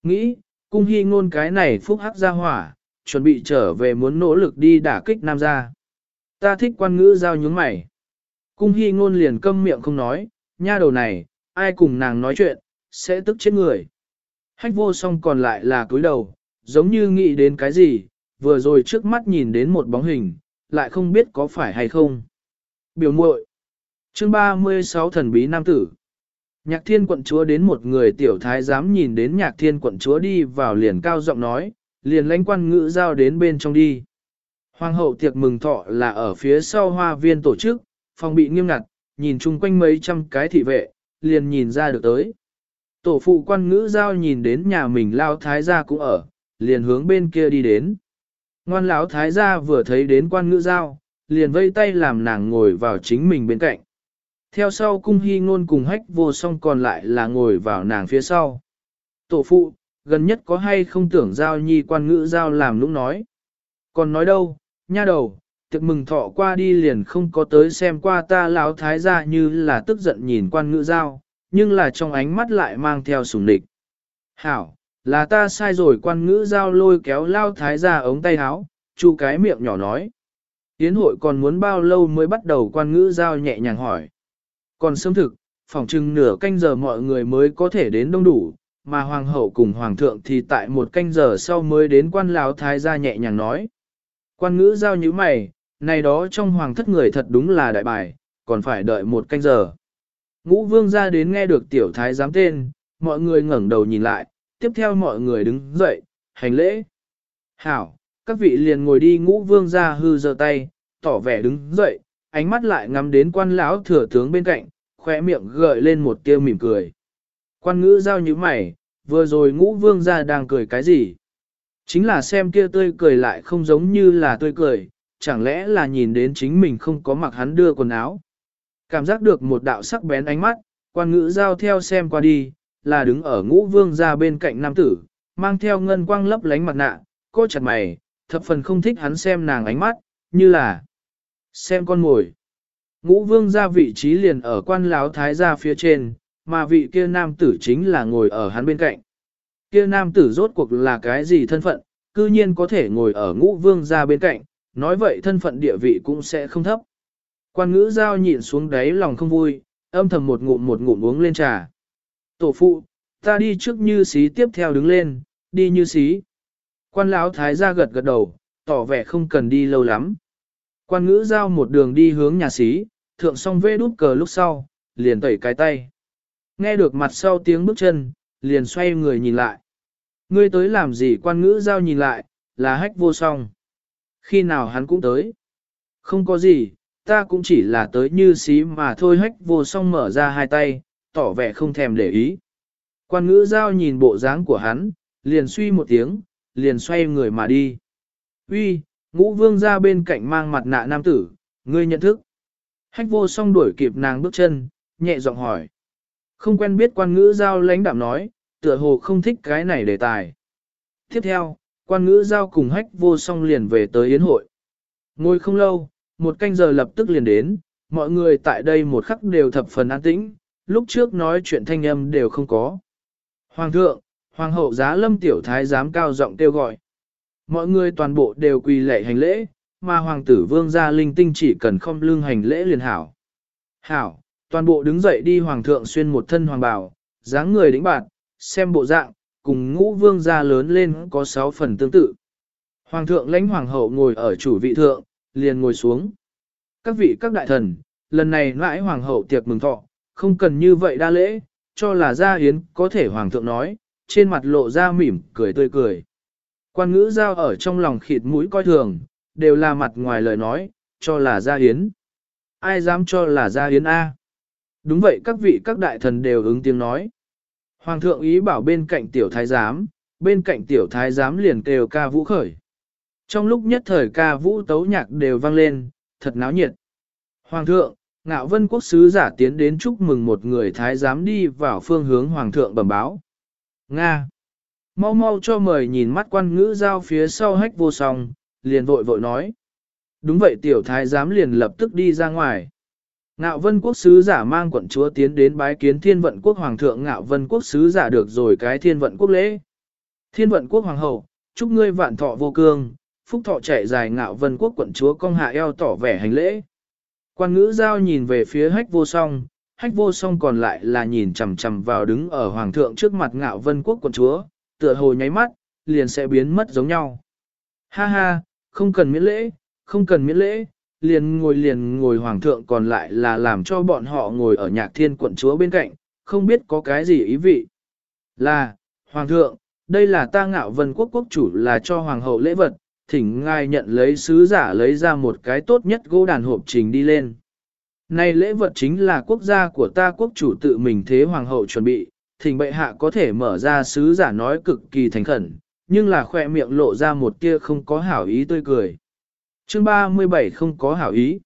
Nghĩ, cung hy ngôn cái này phúc hắc gia hỏa, chuẩn bị trở về muốn nỗ lực đi đả kích nam gia. Ta thích quan ngữ giao nhướng mày. Cung hy ngôn liền câm miệng không nói, nha đầu này, ai cùng nàng nói chuyện, sẽ tức chết người. Hách vô song còn lại là cúi đầu, giống như nghĩ đến cái gì, vừa rồi trước mắt nhìn đến một bóng hình, lại không biết có phải hay không. Biểu muội Chương 36 thần bí nam tử. Nhạc thiên quận chúa đến một người tiểu thái dám nhìn đến nhạc thiên quận chúa đi vào liền cao giọng nói, liền lãnh quan ngữ giao đến bên trong đi. Hoàng hậu tiệc mừng thọ là ở phía sau hoa viên tổ chức, phòng bị nghiêm ngặt, nhìn chung quanh mấy trăm cái thị vệ, liền nhìn ra được tới. Tổ phụ quan ngữ giao nhìn đến nhà mình lao thái gia cũng ở, liền hướng bên kia đi đến. Ngoan lão thái gia vừa thấy đến quan ngữ giao, liền vây tay làm nàng ngồi vào chính mình bên cạnh. Theo sau cung hy ngôn cùng hách vô song còn lại là ngồi vào nàng phía sau. Tổ phụ, gần nhất có hay không tưởng giao nhi quan ngữ giao làm lúc nói. Còn nói đâu, nha đầu, tiệc mừng thọ qua đi liền không có tới xem qua ta lão thái gia như là tức giận nhìn quan ngữ giao, nhưng là trong ánh mắt lại mang theo sùng địch. Hảo, là ta sai rồi quan ngữ giao lôi kéo lao thái gia ống tay áo, chu cái miệng nhỏ nói. Yến hội còn muốn bao lâu mới bắt đầu quan ngữ giao nhẹ nhàng hỏi. Còn sớm thực, phòng chừng nửa canh giờ mọi người mới có thể đến đông đủ, mà hoàng hậu cùng hoàng thượng thì tại một canh giờ sau mới đến quan lão thái gia nhẹ nhàng nói. Quan ngữ giao như mày, này đó trong hoàng thất người thật đúng là đại bài, còn phải đợi một canh giờ. Ngũ vương ra đến nghe được tiểu thái giám tên, mọi người ngẩng đầu nhìn lại, tiếp theo mọi người đứng dậy, hành lễ. Hảo, các vị liền ngồi đi ngũ vương ra hư giơ tay, tỏ vẻ đứng dậy, ánh mắt lại ngắm đến quan lão thừa tướng bên cạnh, khỏe miệng gợi lên một tia mỉm cười. Quan ngữ giao như mày, vừa rồi ngũ vương ra đang cười cái gì? Chính là xem kia tươi cười lại không giống như là tươi cười, chẳng lẽ là nhìn đến chính mình không có mặc hắn đưa quần áo. Cảm giác được một đạo sắc bén ánh mắt, quan ngữ giao theo xem qua đi, là đứng ở ngũ vương ra bên cạnh nam tử, mang theo ngân quang lấp lánh mặt nạ, cô chặt mày, thập phần không thích hắn xem nàng ánh mắt, như là xem con ngồi. Ngũ vương ra vị trí liền ở quan láo thái gia phía trên, mà vị kia nam tử chính là ngồi ở hắn bên cạnh. Kia nam tử rốt cuộc là cái gì thân phận, cư nhiên có thể ngồi ở ngũ vương ra bên cạnh, nói vậy thân phận địa vị cũng sẽ không thấp. Quan ngữ giao nhịn xuống đáy lòng không vui, âm thầm một ngụm một ngụm uống lên trà. Tổ phụ, ta đi trước như xí tiếp theo đứng lên, đi như xí. Quan lão thái gia gật gật đầu, tỏ vẻ không cần đi lâu lắm. Quan ngữ giao một đường đi hướng nhà xí, thượng xong vê đút cờ lúc sau, liền tẩy cái tay. Nghe được mặt sau tiếng bước chân, liền xoay người nhìn lại. Ngươi tới làm gì quan ngữ giao nhìn lại, là hách vô song. Khi nào hắn cũng tới. Không có gì, ta cũng chỉ là tới như xí mà thôi hách vô song mở ra hai tay, tỏ vẻ không thèm để ý. Quan ngữ giao nhìn bộ dáng của hắn, liền suy một tiếng, liền xoay người mà đi. Uy, ngũ vương ra bên cạnh mang mặt nạ nam tử, ngươi nhận thức. Hách vô song đuổi kịp nàng bước chân, nhẹ giọng hỏi. Không quen biết quan ngữ giao lãnh đạm nói, tựa hồ không thích cái này đề tài. Tiếp theo, quan ngữ giao cùng hách vô song liền về tới yến hội. Ngồi không lâu, một canh giờ lập tức liền đến, mọi người tại đây một khắc đều thập phần an tĩnh, lúc trước nói chuyện thanh âm đều không có. Hoàng thượng, hoàng hậu giá lâm tiểu thái giám cao giọng kêu gọi. Mọi người toàn bộ đều quỳ lệ hành lễ, mà hoàng tử vương gia linh tinh chỉ cần không lưng hành lễ liền hảo. Hảo, toàn bộ đứng dậy đi hoàng thượng xuyên một thân hoàng bào, dáng người đĩnh bạn, xem bộ dạng, cùng ngũ vương gia lớn lên có sáu phần tương tự. Hoàng thượng lãnh hoàng hậu ngồi ở chủ vị thượng, liền ngồi xuống. Các vị các đại thần, lần này nãi hoàng hậu tiệc mừng thọ, không cần như vậy đa lễ, cho là gia hiến có thể hoàng thượng nói, trên mặt lộ ra mỉm cười tươi cười. Quan ngữ giao ở trong lòng khịt mũi coi thường, đều là mặt ngoài lời nói, cho là gia hiến. Ai dám cho là gia hiến A? Đúng vậy các vị các đại thần đều ứng tiếng nói. Hoàng thượng ý bảo bên cạnh tiểu thái giám, bên cạnh tiểu thái giám liền kêu ca vũ khởi. Trong lúc nhất thời ca vũ tấu nhạc đều vang lên, thật náo nhiệt. Hoàng thượng, ngạo vân quốc sứ giả tiến đến chúc mừng một người thái giám đi vào phương hướng hoàng thượng bẩm báo. Nga. Mau mau cho mời nhìn mắt quan ngữ giao phía sau hách vô song, liền vội vội nói. Đúng vậy tiểu thái giám liền lập tức đi ra ngoài. Ngạo vân quốc sứ giả mang quận chúa tiến đến bái kiến thiên vận quốc hoàng thượng ngạo vân quốc sứ giả được rồi cái thiên vận quốc lễ. Thiên vận quốc hoàng hậu, chúc ngươi vạn thọ vô cương, phúc thọ chạy dài ngạo vân quốc quận chúa công hạ eo tỏ vẻ hành lễ. Quan ngữ giao nhìn về phía hách vô song, hách vô song còn lại là nhìn chằm chằm vào đứng ở hoàng thượng trước mặt ngạo vân quốc quận chúa, tựa hồ nháy mắt, liền sẽ biến mất giống nhau. Ha ha, không cần miễn lễ, không cần miễn lễ, liền ngồi liền ngồi hoàng thượng còn lại là làm cho bọn họ ngồi ở nhạc thiên quận chúa bên cạnh, không biết có cái gì ý vị. Là, hoàng thượng, đây là ta ngạo vân quốc quốc chủ là cho hoàng hậu lễ vật, thỉnh ngài nhận lấy sứ giả lấy ra một cái tốt nhất gỗ đàn hộp trình đi lên. Này lễ vật chính là quốc gia của ta quốc chủ tự mình thế hoàng hậu chuẩn bị, thỉnh bệ hạ có thể mở ra sứ giả nói cực kỳ thành khẩn, nhưng là khoe miệng lộ ra một tia không có hảo ý tươi cười. Chương 37 không có hảo ý.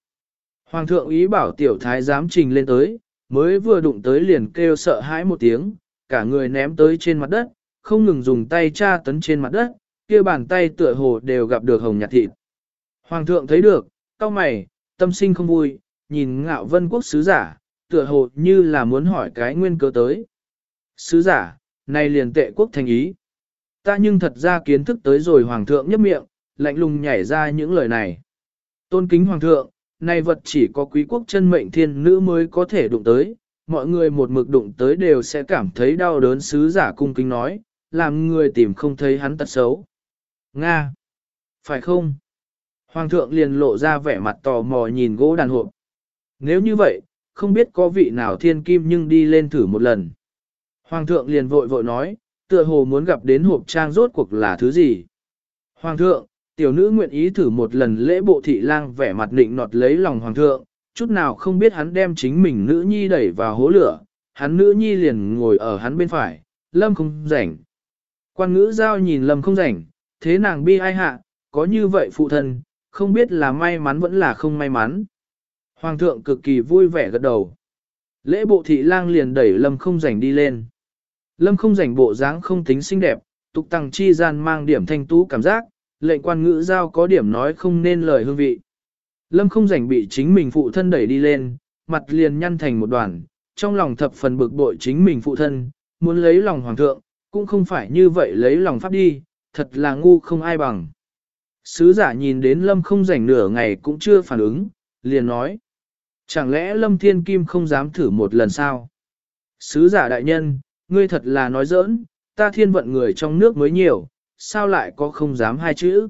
Hoàng thượng ý bảo tiểu thái giám trình lên tới, mới vừa đụng tới liền kêu sợ hãi một tiếng, cả người ném tới trên mặt đất, không ngừng dùng tay tra tấn trên mặt đất, kia bàn tay tựa hồ đều gặp được hồng nhạt thịt. Hoàng thượng thấy được, cao mày, tâm sinh không vui, nhìn ngạo vân quốc sứ giả, tựa hồ như là muốn hỏi cái nguyên cớ tới. Sứ giả, này liền tệ quốc thành ý. Ta nhưng thật ra kiến thức tới rồi hoàng thượng nhấp miệng, lạnh lùng nhảy ra những lời này. Tôn kính hoàng thượng, này vật chỉ có quý quốc chân mệnh thiên nữ mới có thể đụng tới, mọi người một mực đụng tới đều sẽ cảm thấy đau đớn sứ giả cung kính nói, làm người tìm không thấy hắn tật xấu. Nga! Phải không? Hoàng thượng liền lộ ra vẻ mặt tò mò nhìn gỗ đàn hộp. Nếu như vậy, không biết có vị nào thiên kim nhưng đi lên thử một lần. Hoàng thượng liền vội vội nói, tựa hồ muốn gặp đến hộp trang rốt cuộc là thứ gì. Hoàng thượng, tiểu nữ nguyện ý thử một lần lễ bộ thị lang vẻ mặt định nọt lấy lòng hoàng thượng, chút nào không biết hắn đem chính mình nữ nhi đẩy vào hố lửa, hắn nữ nhi liền ngồi ở hắn bên phải, lâm không rảnh. Quan ngữ giao nhìn lâm không rảnh, thế nàng bi ai hạ, có như vậy phụ thân, không biết là may mắn vẫn là không may mắn. Hoàng thượng cực kỳ vui vẻ gật đầu. Lễ bộ thị lang liền đẩy lâm không rảnh đi lên. Lâm không rảnh bộ dáng không tính xinh đẹp, tục tăng chi gian mang điểm thanh tú cảm giác, lệnh quan ngữ giao có điểm nói không nên lời hương vị. Lâm không rảnh bị chính mình phụ thân đẩy đi lên, mặt liền nhăn thành một đoàn, trong lòng thập phần bực bội chính mình phụ thân, muốn lấy lòng hoàng thượng, cũng không phải như vậy lấy lòng pháp đi, thật là ngu không ai bằng. Sứ giả nhìn đến lâm không rảnh nửa ngày cũng chưa phản ứng, liền nói. Chẳng lẽ lâm thiên kim không dám thử một lần sao? Sứ giả đại nhân, ngươi thật là nói giỡn, ta thiên vận người trong nước mới nhiều, sao lại có không dám hai chữ?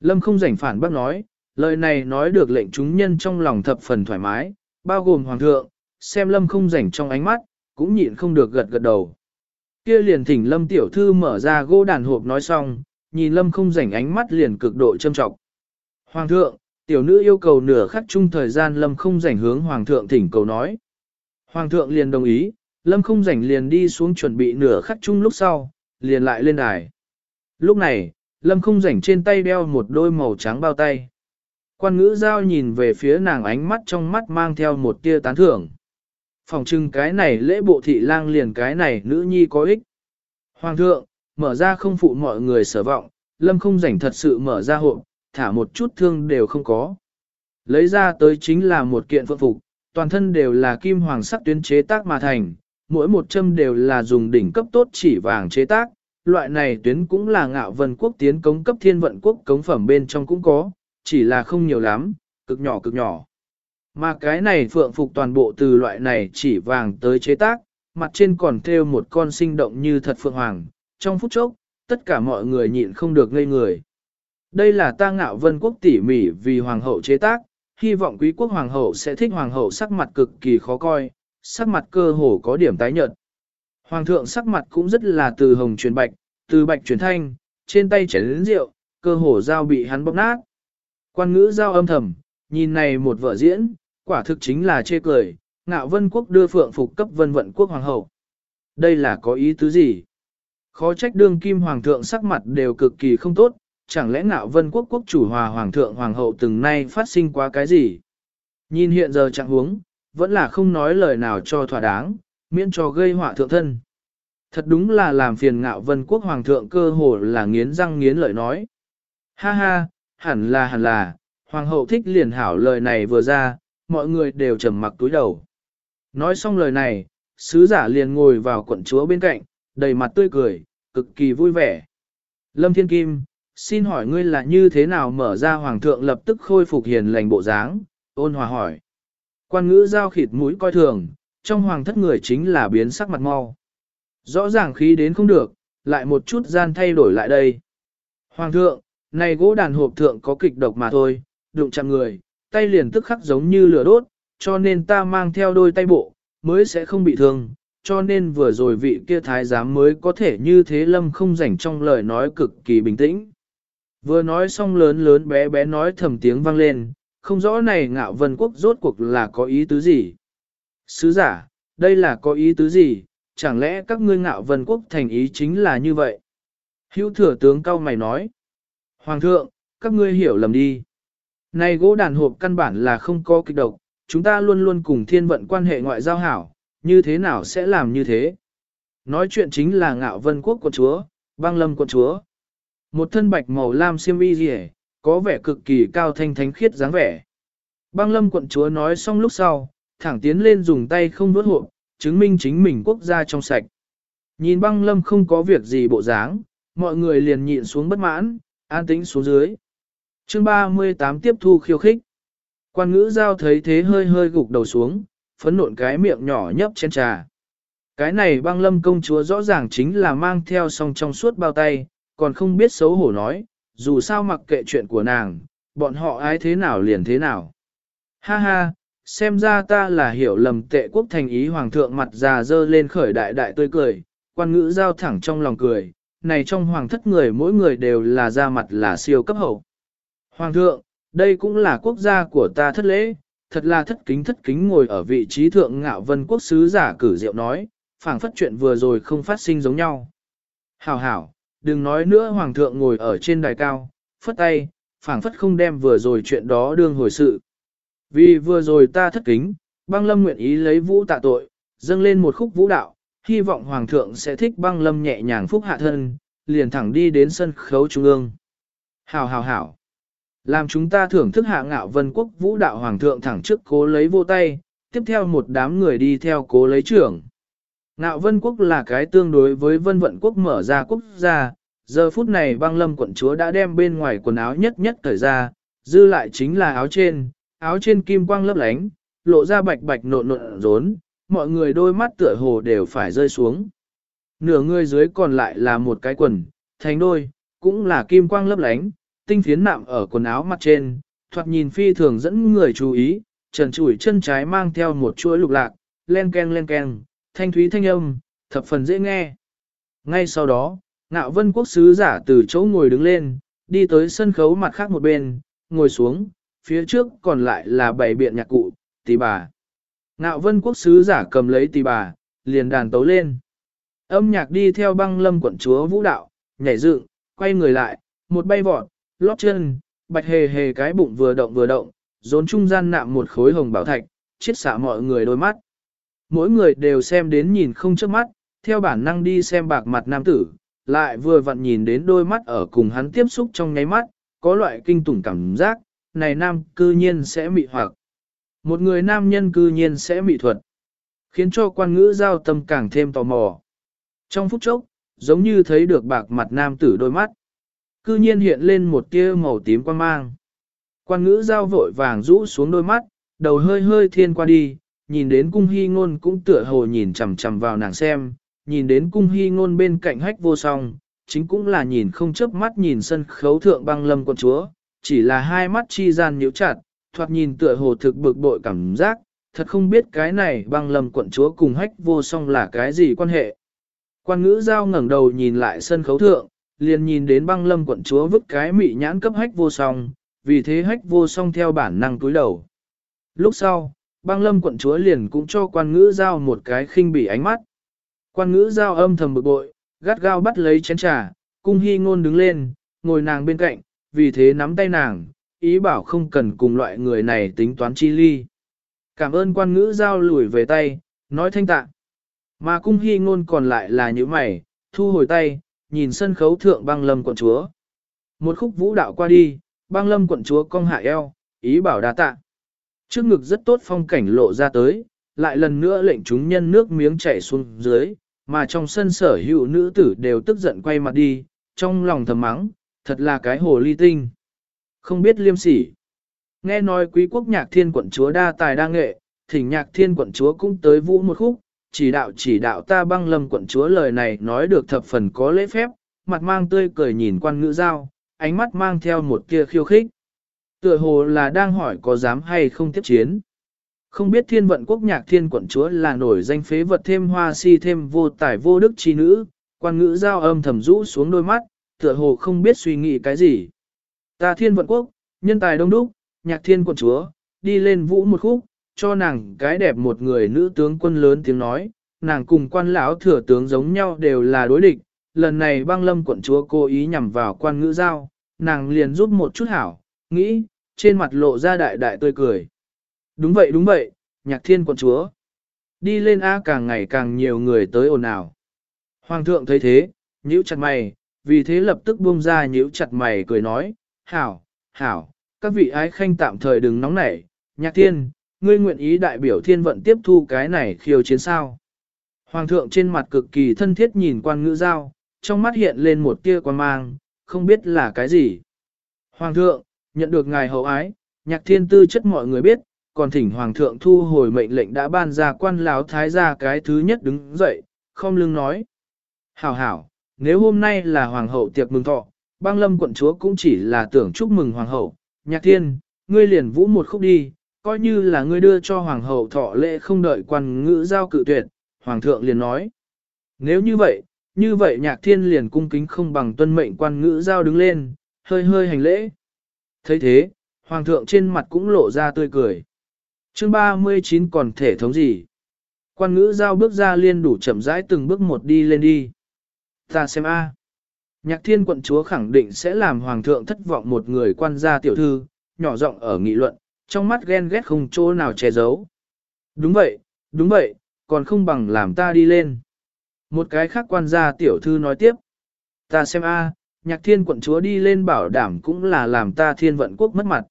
Lâm không rảnh phản bác nói, lời này nói được lệnh chúng nhân trong lòng thập phần thoải mái, bao gồm hoàng thượng, xem lâm không rảnh trong ánh mắt, cũng nhịn không được gật gật đầu. Kia liền thỉnh lâm tiểu thư mở ra gỗ đàn hộp nói xong, nhìn lâm không rảnh ánh mắt liền cực độ châm trọng. Hoàng thượng, tiểu nữ yêu cầu nửa khắc chung thời gian lâm không rảnh hướng hoàng thượng thỉnh cầu nói. Hoàng thượng liền đồng ý, lâm không rảnh liền đi xuống chuẩn bị nửa khắc chung lúc sau, liền lại lên đài. Lúc này, lâm không rảnh trên tay đeo một đôi màu trắng bao tay. Quan ngữ giao nhìn về phía nàng ánh mắt trong mắt mang theo một tia tán thưởng. Phòng trưng cái này lễ bộ thị lang liền cái này nữ nhi có ích. Hoàng thượng, mở ra không phụ mọi người sở vọng, lâm không rảnh thật sự mở ra hộp, thả một chút thương đều không có. Lấy ra tới chính là một kiện phượng phục, toàn thân đều là kim hoàng sắc tuyến chế tác mà thành, mỗi một châm đều là dùng đỉnh cấp tốt chỉ vàng chế tác, loại này tuyến cũng là ngạo vân quốc tiến cống cấp thiên vận quốc cống phẩm bên trong cũng có, chỉ là không nhiều lắm, cực nhỏ cực nhỏ. Mà cái này phượng phục toàn bộ từ loại này chỉ vàng tới chế tác, mặt trên còn thêu một con sinh động như thật phượng hoàng, trong phút chốc, tất cả mọi người nhịn không được ngây người. Đây là ta ngạo vân quốc tỉ mỉ vì hoàng hậu chế tác, hy vọng quý quốc hoàng hậu sẽ thích hoàng hậu sắc mặt cực kỳ khó coi, sắc mặt cơ hồ có điểm tái nhợt. Hoàng thượng sắc mặt cũng rất là từ hồng chuyển bạch, từ bạch chuyển thanh, trên tay chảy đến rượu, cơ hồ dao bị hắn bóp nát. Quan ngữ giao âm thầm, nhìn này một vợ diễn, quả thực chính là chê cười, ngạo vân quốc đưa phượng phục cấp vân vận quốc hoàng hậu. Đây là có ý tứ gì? Khó trách đương kim hoàng thượng sắc mặt đều cực kỳ không tốt, chẳng lẽ ngạo vân quốc quốc chủ hòa hoàng thượng hoàng hậu từng nay phát sinh quá cái gì? Nhìn hiện giờ trạng huống, vẫn là không nói lời nào cho thỏa đáng, miễn cho gây họa thượng thân. Thật đúng là làm phiền ngạo vân quốc hoàng thượng cơ hồ là nghiến răng nghiến lợi nói. Ha ha, hẳn là hẳn là, hoàng hậu thích liền hảo lời này vừa ra, mọi người đều trầm mặc túi đầu. Nói xong lời này, sứ giả liền ngồi vào quận chúa bên cạnh, đầy mặt tươi cười, cực kỳ vui vẻ. Lâm Thiên Kim, xin hỏi ngươi là như thế nào mở ra hoàng thượng lập tức khôi phục hiền lành bộ dáng, ôn hòa hỏi. Quan ngữ giao khịt mũi coi thường, trong hoàng thất người chính là biến sắc mặt mau. Rõ ràng khí đến không được, lại một chút gian thay đổi lại đây. Hoàng thượng, này gỗ đàn hộp thượng có kịch độc mà thôi, đụng chạm người, tay liền tức khắc giống như lửa đốt, cho nên ta mang theo đôi tay bộ, mới sẽ không bị thương, cho nên vừa rồi vị kia thái giám mới có thể như thế lâm không rảnh trong lời nói cực kỳ bình tĩnh. Vừa nói xong lớn lớn bé bé nói thầm tiếng vang lên, không rõ này ngạo vân quốc rốt cuộc là có ý tứ gì. Sứ giả, đây là có ý tứ gì, chẳng lẽ các ngươi ngạo vân quốc thành ý chính là như vậy? Hữu thừa tướng cao mày nói. Hoàng thượng, các ngươi hiểu lầm đi. Này gỗ đàn hộp căn bản là không có kịch độc, chúng ta luôn luôn cùng thiên vận quan hệ ngoại giao hảo, như thế nào sẽ làm như thế? Nói chuyện chính là ngạo vân quốc của chúa, băng lâm quận chúa. Một thân bạch màu lam xiêm y rỉ, có vẻ cực kỳ cao thanh thánh khiết dáng vẻ. Băng lâm quận chúa nói xong lúc sau, thẳng tiến lên dùng tay không vớt hộp, chứng minh chính mình quốc gia trong sạch. Nhìn băng lâm không có việc gì bộ dáng, mọi người liền nhịn xuống bất mãn, an tĩnh xuống dưới chương 38 tiếp thu khiêu khích. Quan ngữ giao thấy thế hơi hơi gục đầu xuống, phấn nộn cái miệng nhỏ nhấp trên trà. Cái này băng lâm công chúa rõ ràng chính là mang theo song trong suốt bao tay, còn không biết xấu hổ nói, dù sao mặc kệ chuyện của nàng, bọn họ ai thế nào liền thế nào. Ha ha, xem ra ta là hiểu lầm tệ quốc thành ý hoàng thượng mặt già dơ lên khởi đại đại tươi cười, quan ngữ giao thẳng trong lòng cười, này trong hoàng thất người mỗi người đều là ra mặt là siêu cấp hậu. Hoàng thượng, đây cũng là quốc gia của ta thất lễ, thật là thất kính thất kính ngồi ở vị trí thượng ngạo vân quốc sứ giả cử diệu nói, phảng phất chuyện vừa rồi không phát sinh giống nhau. Hảo hảo, đừng nói nữa hoàng thượng ngồi ở trên đài cao, phất tay, phảng phất không đem vừa rồi chuyện đó đương hồi sự. Vì vừa rồi ta thất kính, băng lâm nguyện ý lấy vũ tạ tội, dâng lên một khúc vũ đạo, hy vọng hoàng thượng sẽ thích băng lâm nhẹ nhàng phúc hạ thân, liền thẳng đi đến sân khấu trung ương. Hảo hảo hảo. Làm chúng ta thưởng thức hạ ngạo vân quốc vũ đạo hoàng thượng thẳng trước cố lấy vô tay, tiếp theo một đám người đi theo cố lấy trưởng. Ngạo vân quốc là cái tương đối với vân vận quốc mở ra quốc gia, giờ phút này băng lâm quận chúa đã đem bên ngoài quần áo nhất nhất thời ra, dư lại chính là áo trên, áo trên kim quang lấp lánh, lộ ra bạch bạch nộn nộn rốn, mọi người đôi mắt tựa hồ đều phải rơi xuống. Nửa người dưới còn lại là một cái quần, thành đôi, cũng là kim quang lấp lánh, tinh phiến nạm ở quần áo mặt trên, thoạt nhìn phi thường dẫn người chú ý, trần chủi chân trái mang theo một chuỗi lục lạc, len ken len ken, thanh thúy thanh âm, thập phần dễ nghe. Ngay sau đó, ngạo vân quốc sứ giả từ chỗ ngồi đứng lên, đi tới sân khấu mặt khác một bên, ngồi xuống, phía trước còn lại là bảy biện nhạc cụ, tỷ bà. Ngạo vân quốc sứ giả cầm lấy tỷ bà, liền đàn tấu lên. Âm nhạc đi theo băng lâm quận chúa vũ đạo, nhảy dựng, quay người lại, một bay vọt, lót chân, bạch hề hề cái bụng vừa động vừa động, rốn trung gian nạm một khối hồng bảo thạch, chiết xạ mọi người đôi mắt. Mỗi người đều xem đến nhìn không chớp mắt, theo bản năng đi xem bạc mặt nam tử, lại vừa vặn nhìn đến đôi mắt ở cùng hắn tiếp xúc trong nháy mắt, có loại kinh tủng cảm giác, này nam cư nhiên sẽ mị hoặc. Một người nam nhân cư nhiên sẽ mị thuật, khiến cho quan ngữ giao tâm càng thêm tò mò. Trong phút chốc, giống như thấy được bạc mặt nam tử đôi mắt. Cư nhiên hiện lên một tia màu tím quan mang. Quan ngữ giao vội vàng rũ xuống đôi mắt, đầu hơi hơi thiên qua đi, nhìn đến cung hy ngôn cũng tựa hồ nhìn chằm chằm vào nàng xem, nhìn đến cung hy ngôn bên cạnh hách vô song, chính cũng là nhìn không chớp mắt nhìn sân khấu thượng băng lâm con chúa, chỉ là hai mắt chi gian nhíu chặt, thoạt nhìn tựa hồ thực bực bội cảm giác, thật không biết cái này băng lâm quận chúa cùng hách vô song là cái gì quan hệ. Quan ngữ giao ngẩng đầu nhìn lại sân khấu thượng, liền nhìn đến băng lâm quận chúa vứt cái mị nhãn cấp hách vô song, vì thế hách vô song theo bản năng túi đầu. Lúc sau, băng lâm quận chúa liền cũng cho quan ngữ giao một cái khinh bỉ ánh mắt. Quan ngữ giao âm thầm bực bội, gắt gao bắt lấy chén trà, cung hy ngôn đứng lên, ngồi nàng bên cạnh, vì thế nắm tay nàng, ý bảo không cần cùng loại người này tính toán chi ly. Cảm ơn quan ngữ giao lùi về tay, nói thanh tạ. Mà cung hy ngôn còn lại là những mày, thu hồi tay, nhìn sân khấu thượng băng lâm quận chúa. Một khúc vũ đạo qua đi, băng lâm quận chúa cong hạ eo, ý bảo đa tạ. Trước ngực rất tốt phong cảnh lộ ra tới, lại lần nữa lệnh chúng nhân nước miếng chảy xuống dưới, mà trong sân sở hữu nữ tử đều tức giận quay mặt đi, trong lòng thầm mắng, thật là cái hồ ly tinh. Không biết liêm sỉ. Nghe nói quý quốc nhạc thiên quận chúa đa tài đa nghệ, thỉnh nhạc thiên quận chúa cũng tới vũ một khúc, chỉ đạo chỉ đạo ta băng lâm quận chúa lời này nói được thập phần có lễ phép, mặt mang tươi cười nhìn quan ngữ giao, ánh mắt mang theo một tia khiêu khích. Tựa hồ là đang hỏi có dám hay không tiếp chiến. Không biết thiên vận quốc nhạc thiên quận chúa là nổi danh phế vật thêm hoa si thêm vô tài vô đức chi nữ, quan ngữ giao âm thầm rũ xuống đôi mắt, tựa hồ không biết suy nghĩ cái gì. Ta thiên vận quốc, nhân tài đông đúc, nhạc thiên quận chúa, đi lên vũ một khúc, cho nàng cái đẹp một người nữ tướng quân lớn tiếng nói, nàng cùng quan lão thừa tướng giống nhau đều là đối địch, lần này băng lâm quận chúa cố ý nhằm vào quan ngữ giao, nàng liền giúp một chút hảo, nghĩ, trên mặt lộ ra đại đại tươi cười. Đúng vậy đúng vậy, nhạc thiên quận chúa. Đi lên A càng ngày càng nhiều người tới ồn ào. Hoàng thượng thấy thế, nhíu chặt mày, vì thế lập tức buông ra nhíu chặt mày cười nói, hảo, hảo, các vị ái khanh tạm thời đừng nóng nảy, nhạc thiên, ngươi nguyện ý đại biểu thiên vận tiếp thu cái này khiêu chiến sao. Hoàng thượng trên mặt cực kỳ thân thiết nhìn quan ngữ giao, trong mắt hiện lên một tia quan mang, không biết là cái gì. Hoàng thượng, nhận được ngài hậu ái, nhạc thiên tư chất mọi người biết, còn thỉnh hoàng thượng thu hồi mệnh lệnh đã ban ra quan lão thái gia cái thứ nhất đứng dậy, không lưng nói. Hảo hảo, nếu hôm nay là hoàng hậu tiệc mừng thọ, băng lâm quận chúa cũng chỉ là tưởng chúc mừng hoàng hậu, nhạc thiên, ngươi liền vũ một khúc đi, coi như là ngươi đưa cho hoàng hậu thọ lễ không đợi quan ngữ giao cự tuyệt, hoàng thượng liền nói. Nếu như vậy, như vậy nhạc thiên liền cung kính không bằng tuân mệnh quan ngữ giao đứng lên, hơi hơi hành lễ. thấy thế, hoàng thượng trên mặt cũng lộ ra tươi cười. chương 39 còn thể thống gì? Quan ngữ giao bước ra liên đủ chậm rãi từng bước một đi lên đi. Ta xem a. Nhạc thiên quận chúa khẳng định sẽ làm hoàng thượng thất vọng một người quan gia tiểu thư, nhỏ giọng ở nghị luận, trong mắt ghen ghét không chỗ nào che giấu. Đúng vậy, đúng vậy, còn không bằng làm ta đi lên. Một cái khác quan gia tiểu thư nói tiếp. Ta xem a, nhạc thiên quận chúa đi lên bảo đảm cũng là làm ta thiên vận quốc mất mặt.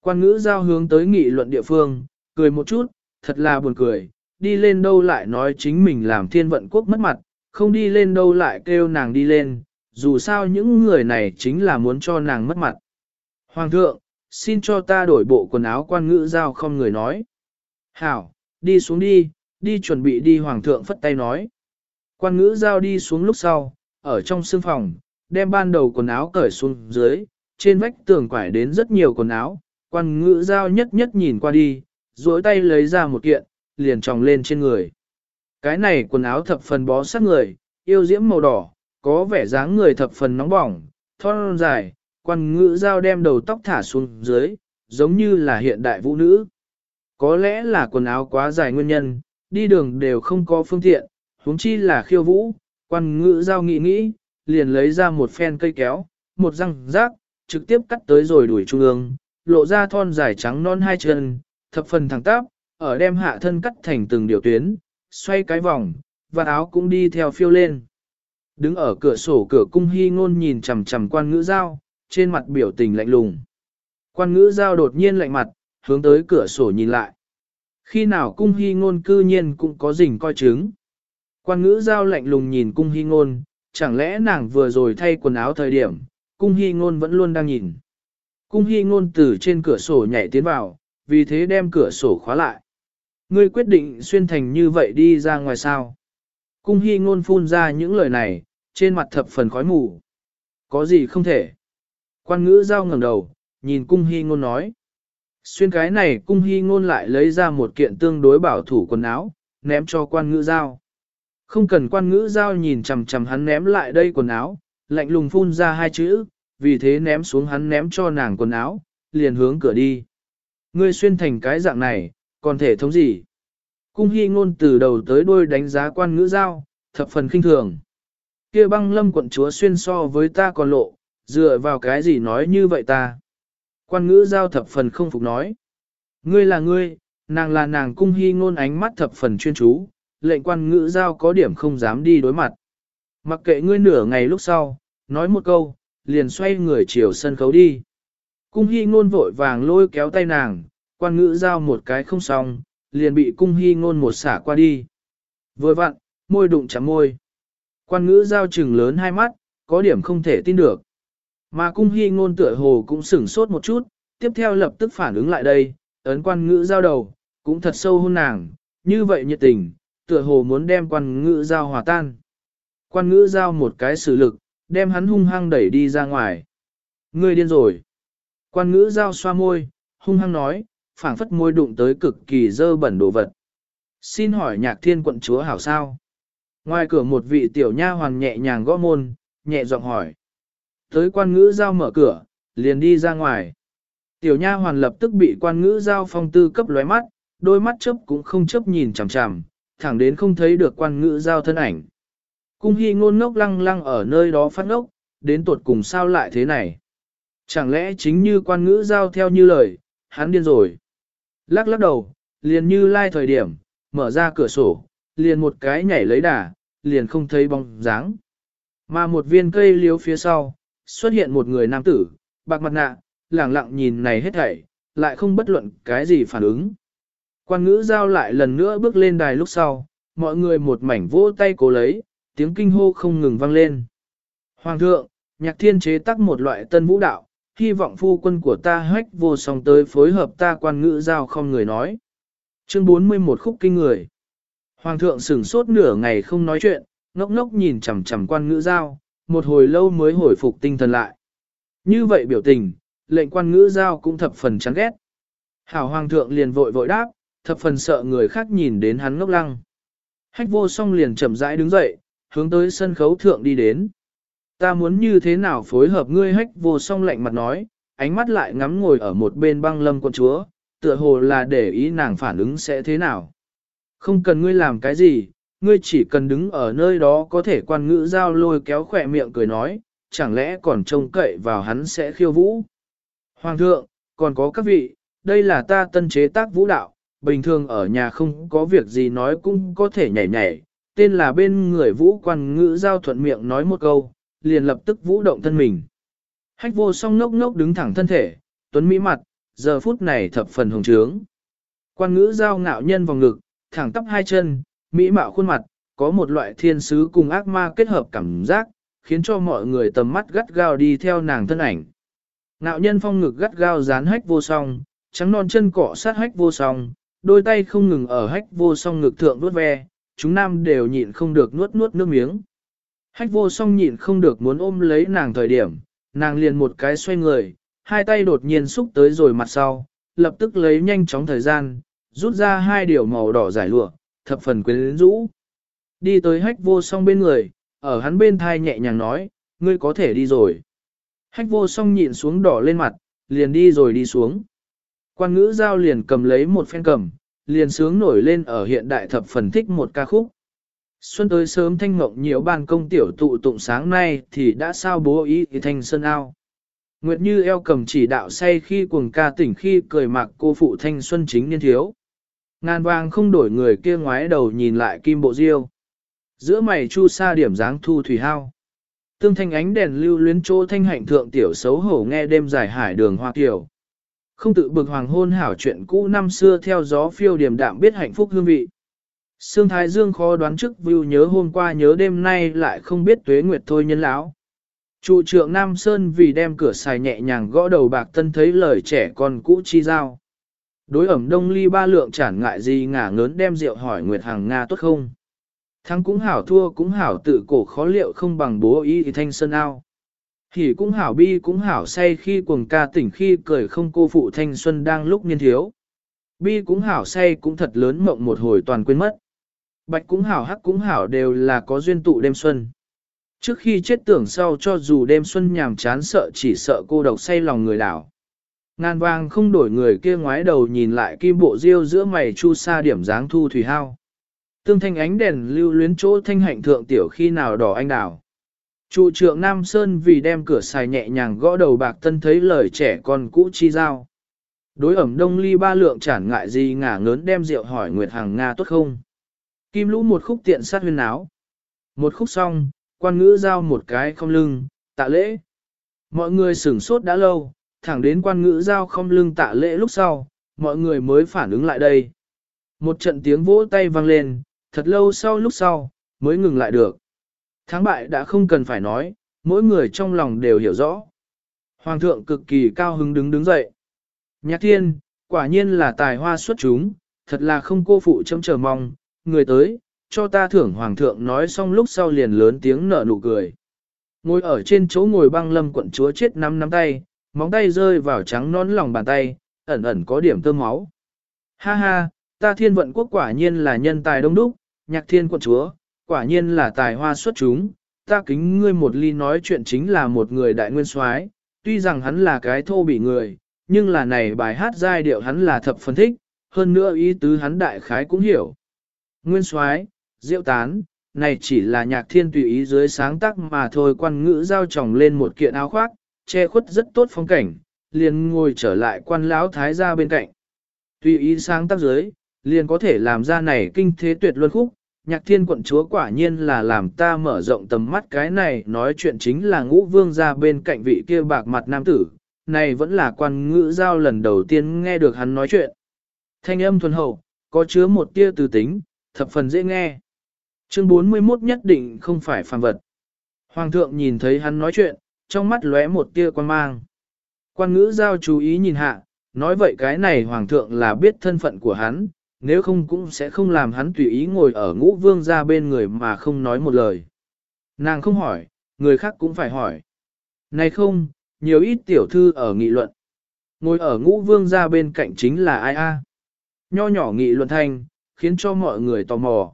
Quan ngữ giao hướng tới nghị luận địa phương, cười một chút, thật là buồn cười, đi lên đâu lại nói chính mình làm thiên vận quốc mất mặt, không đi lên đâu lại kêu nàng đi lên, dù sao những người này chính là muốn cho nàng mất mặt. Hoàng thượng, xin cho ta đổi bộ quần áo quan ngữ giao không người nói. Hảo, đi xuống đi, đi chuẩn bị đi hoàng thượng phất tay nói. Quan ngữ giao đi xuống lúc sau, ở trong sương phòng, đem ban đầu quần áo cởi xuống dưới, trên vách tường quải đến rất nhiều quần áo, quan ngữ giao nhất nhất nhìn qua đi, duỗi tay lấy ra một kiện, liền tròng lên trên người. Cái này quần áo thập phần bó sát người, yêu diễm màu đỏ, có vẻ dáng người thập phần nóng bỏng, thon dài, quan ngữ giao đem đầu tóc thả xuống dưới, giống như là hiện đại vũ nữ. Có lẽ là quần áo quá dài nguyên nhân, đi đường đều không có phương tiện, huống chi là khiêu vũ, quan ngữ giao nghĩ nghĩ, liền lấy ra một phen cây kéo, một răng rác, trực tiếp cắt tới rồi đuổi trung ương, lộ ra thon dài trắng non hai chân, thập phần thẳng tắp, ở đem hạ thân cắt thành từng điều tuyến, xoay cái vòng, và áo cũng đi theo phiêu lên. Đứng ở cửa sổ cửa cung hy ngôn nhìn chằm chằm quan ngữ giao, trên mặt biểu tình lạnh lùng. Quan ngữ giao đột nhiên lạnh mặt, hướng tới cửa sổ nhìn lại. Khi nào cung hy ngôn cư nhiên cũng có rình coi chứng. Quan ngữ giao lạnh lùng nhìn cung hy ngôn, chẳng lẽ nàng vừa rồi thay quần áo thời điểm, cung hy ngôn vẫn luôn đang nhìn. Cung hy ngôn từ trên cửa sổ nhảy tiến vào, vì thế đem cửa sổ khóa lại. Ngươi quyết định xuyên thành như vậy đi ra ngoài sao. Cung hy ngôn phun ra những lời này, trên mặt thập phần khói mù. Có gì không thể. Quan ngữ giao ngẩng đầu, nhìn cung hy ngôn nói. Xuyên cái này cung hy ngôn lại lấy ra một kiện tương đối bảo thủ quần áo, ném cho quan ngữ giao. Không cần quan ngữ giao nhìn chằm chằm hắn ném lại đây quần áo, lạnh lùng phun ra hai chữ, vì thế ném xuống hắn ném cho nàng quần áo, liền hướng cửa đi. Ngươi xuyên thành cái dạng này, còn thể thống gì? Cung hy ngôn từ đầu tới đuôi đánh giá quan ngữ giao, thập phần khinh thường. kia băng lâm quận chúa xuyên so với ta còn lộ, dựa vào cái gì nói như vậy ta? Quan ngữ giao thập phần không phục nói. Ngươi là ngươi, nàng là nàng cung hy ngôn ánh mắt thập phần chuyên chú, lệnh quan ngữ giao có điểm không dám đi đối mặt. Mặc kệ ngươi nửa ngày lúc sau, nói một câu, liền xoay người chiều sân khấu đi. Cung hy ngôn vội vàng lôi kéo tay nàng, quan ngữ giao một cái không xong, liền bị cung hy ngôn một xả qua đi. Vừa vặn, môi đụng chạm môi. Quan ngữ giao trừng lớn hai mắt, có điểm không thể tin được. Mà cung hy ngôn tựa hồ cũng sửng sốt một chút, tiếp theo lập tức phản ứng lại đây, ấn quan ngữ giao đầu, cũng thật sâu hôn nàng, như vậy nhiệt tình, tựa hồ muốn đem quan ngữ giao hòa tan. Quan ngữ giao một cái sử lực, đem hắn hung hăng đẩy đi ra ngoài. Ngươi điên rồi. Quan ngữ giao xoa môi, hung hăng nói, phảng phất môi đụng tới cực kỳ dơ bẩn đồ vật. Xin hỏi nhạc thiên quận chúa hảo sao? Ngoài cửa một vị tiểu nha hoàng nhẹ nhàng gõ môn, nhẹ giọng hỏi. Tới quan ngữ giao mở cửa, liền đi ra ngoài. Tiểu nha hoàn lập tức bị quan ngữ giao phong tư cấp lóe mắt, đôi mắt chớp cũng không chớp nhìn chằm chằm, thẳng đến không thấy được quan ngữ giao thân ảnh. Cung hy ngôn ngốc lăng lăng ở nơi đó phát ngốc, đến tuột cùng sao lại thế này. Chẳng lẽ chính như quan ngữ giao theo như lời, hắn điên rồi. Lắc lắc đầu, liền như lai thời điểm, mở ra cửa sổ, liền một cái nhảy lấy đà, liền không thấy bóng dáng. Mà một viên cây liếu phía sau, xuất hiện một người nam tử, bạc mặt nạ, lẳng lặng nhìn này hết thảy, lại không bất luận cái gì phản ứng. Quan ngữ giao lại lần nữa bước lên đài lúc sau, mọi người một mảnh vỗ tay cố lấy, tiếng kinh hô không ngừng vang lên. Hoàng thượng, nhạc thiên chế tắc một loại tân vũ đạo, hy vọng phu quân của ta hách vô song tới phối hợp ta quan ngữ giao không người nói. Chương 41 khúc kinh người. Hoàng thượng sửng sốt nửa ngày không nói chuyện, ngốc ngốc nhìn chằm chằm quan ngữ giao, một hồi lâu mới hồi phục tinh thần lại. Như vậy biểu tình, lệnh quan ngữ giao cũng thập phần chán ghét. Hảo hoàng thượng liền vội vội đáp, thập phần sợ người khác nhìn đến hắn ngốc lăng. Hách vô song liền chậm rãi đứng dậy, hướng tới sân khấu thượng đi đến. Ta muốn như thế nào phối hợp ngươi hách vô song lạnh mặt nói, ánh mắt lại ngắm ngồi ở một bên băng lâm quân chúa, tựa hồ là để ý nàng phản ứng sẽ thế nào. Không cần ngươi làm cái gì, ngươi chỉ cần đứng ở nơi đó có thể quan ngữ giao lôi kéo khỏe miệng cười nói, chẳng lẽ còn trông cậy vào hắn sẽ khiêu vũ. Hoàng thượng, còn có các vị, đây là ta tân chế tác vũ đạo, bình thường ở nhà không có việc gì nói cũng có thể nhảy nhảy, tên là bên người vũ quan ngữ giao thuận miệng nói một câu, liền lập tức vũ động thân mình. Hách vô song ngốc ngốc đứng thẳng thân thể, tuấn mỹ mặt, giờ phút này thập phần hồng trướng. Quan ngữ giao ngạo nhân vòng ngực, thẳng tắp hai chân, mỹ mạo khuôn mặt, có một loại thiên sứ cùng ác ma kết hợp cảm giác, khiến cho mọi người tầm mắt gắt gao đi theo nàng thân ảnh. Ngạo nhân phong ngực gắt gao dán hách vô song, trắng non chân cọ sát hách vô song, đôi tay không ngừng ở hách vô song ngực thượng vuốt ve, chúng nam đều nhịn không được nuốt nuốt nước miếng. Hách vô song nhịn không được muốn ôm lấy nàng thời điểm, nàng liền một cái xoay người, hai tay đột nhiên xúc tới rồi mặt sau, lập tức lấy nhanh chóng thời gian, rút ra hai điều màu đỏ giải lụa, thập phần quyến rũ. Đi tới hách vô song bên người, ở hắn bên thai nhẹ nhàng nói, ngươi có thể đi rồi. Hách vô song nhịn xuống đỏ lên mặt, liền đi rồi đi xuống. Quan ngữ giao liền cầm lấy một phen cầm, liền sướng nổi lên ở hiện đại thập phần thích một ca khúc. Xuân tới sớm thanh ngộng nhiều ban công tiểu tụ tụng sáng nay thì đã sao bố ý thì thanh sơn ao. Nguyệt như eo cầm chỉ đạo say khi cuồng ca tỉnh khi cười mạc cô phụ thanh xuân chính niên thiếu. Ngàn vàng không đổi người kia ngoái đầu nhìn lại kim bộ diêu. Giữa mày chu sa điểm dáng thu thủy hao. Tương thanh ánh đèn lưu luyến chỗ thanh hạnh thượng tiểu xấu hổ nghe đêm dài hải đường hoa tiểu Không tự bực hoàng hôn hảo chuyện cũ năm xưa theo gió phiêu điểm đạm biết hạnh phúc hương vị. Sương Thái Dương khó đoán trước view nhớ hôm qua nhớ đêm nay lại không biết tuế nguyệt thôi nhân lão. Trụ trượng Nam Sơn vì đem cửa xài nhẹ nhàng gõ đầu bạc tân thấy lời trẻ con cũ chi giao. Đối ẩm đông ly ba lượng chẳng ngại gì ngả ngớn đem rượu hỏi Nguyệt Hằng Nga tốt không. Thắng cũng hảo, thua cũng hảo, tự cổ khó liệu không bằng bố ý thanh sơn ao. Hỉ cũng hảo, bi cũng hảo, say khi cuồng ca tỉnh khi cười không cô phụ thanh xuân đang lúc niên thiếu. Bi cũng hảo, say cũng thật lớn mộng một hồi toàn quên mất. Bạch cũng hảo, hắc cũng hảo, đều là có duyên tụ đêm xuân. Trước khi chết tưởng sau cho dù đêm xuân nhàm chán sợ chỉ sợ cô độc say lòng người đảo. Ngàn vàng không đổi người kia ngoái đầu nhìn lại kim bộ diêu giữa mày chu sa điểm dáng thu thủy hao. Tương thanh ánh đèn lưu luyến chỗ thanh hạnh thượng tiểu khi nào đỏ anh đào. Trụ trượng Nam Sơn vì đem cửa xài nhẹ nhàng gõ đầu bạc tân thấy lời trẻ con cũ chi giao. Đối ẩm đông ly ba lượng chản ngại gì ngả ngớn đem rượu hỏi Nguyệt Hằng Nga tốt không. Kim lũ một khúc tiện sát huyên áo. Một khúc xong, quan ngữ giao một cái không lưng, tạ lễ. Mọi người sửng sốt đã lâu, thẳng đến quan ngữ giao không lưng tạ lễ lúc sau, mọi người mới phản ứng lại đây. Một trận tiếng vỗ tay vang lên, thật lâu sau lúc sau, mới ngừng lại được. Thắng bại đã không cần phải nói, mỗi người trong lòng đều hiểu rõ. Hoàng thượng cực kỳ cao hứng đứng đứng dậy. Nhạc thiên, quả nhiên là tài hoa xuất chúng, thật là không cô phụ chấm chờ mong, người tới, cho ta thưởng hoàng thượng nói xong lúc sau liền lớn tiếng nở nụ cười. Ngồi ở trên chỗ ngồi băng lâm quận chúa chết năm nắm tay, móng tay rơi vào trắng nón lòng bàn tay, ẩn ẩn có điểm tơm máu. Ha ha, ta thiên vận quốc quả nhiên là nhân tài đông đúc, nhạc thiên quận chúa, quả nhiên là tài hoa xuất chúng, ta kính ngươi một ly nói chuyện chính là một người đại nguyên soái, tuy rằng hắn là cái thô bị người, nhưng là này bài hát giai điệu hắn là thập phân thích, hơn nữa ý tứ hắn đại khái cũng hiểu. Nguyên soái, diệu tán, này chỉ là nhạc thiên tùy ý dưới sáng tác mà thôi quan ngữ giao tròng lên một kiện áo khoác, che khuất rất tốt phong cảnh, liền ngồi trở lại quan lão thái gia bên cạnh. Tùy ý sáng tác dưới, liền có thể làm ra này kinh thế tuyệt luân khúc, nhạc thiên quận chúa quả nhiên là làm ta mở rộng tầm mắt cái này nói chuyện chính là ngũ vương ra bên cạnh vị kia bạc mặt nam tử, này vẫn là quan ngữ giao lần đầu tiên nghe được hắn nói chuyện. Thanh âm thuần hậu, có chứa một tia từ tính, thập phần dễ nghe. Chương 41 nhất định không phải phàm vật. Hoàng thượng nhìn thấy hắn nói chuyện, trong mắt lóe một tia quan mang. Quan ngữ giao chú ý nhìn hạ, nói vậy cái này hoàng thượng là biết thân phận của hắn, nếu không cũng sẽ không làm hắn tùy ý ngồi ở ngũ vương ra bên người mà không nói một lời. Nàng không hỏi, người khác cũng phải hỏi. Này không, nhiều ít tiểu thư ở nghị luận. Ngồi ở ngũ vương ra bên cạnh chính là ai a? Nho nhỏ nghị luận thanh, khiến cho mọi người tò mò.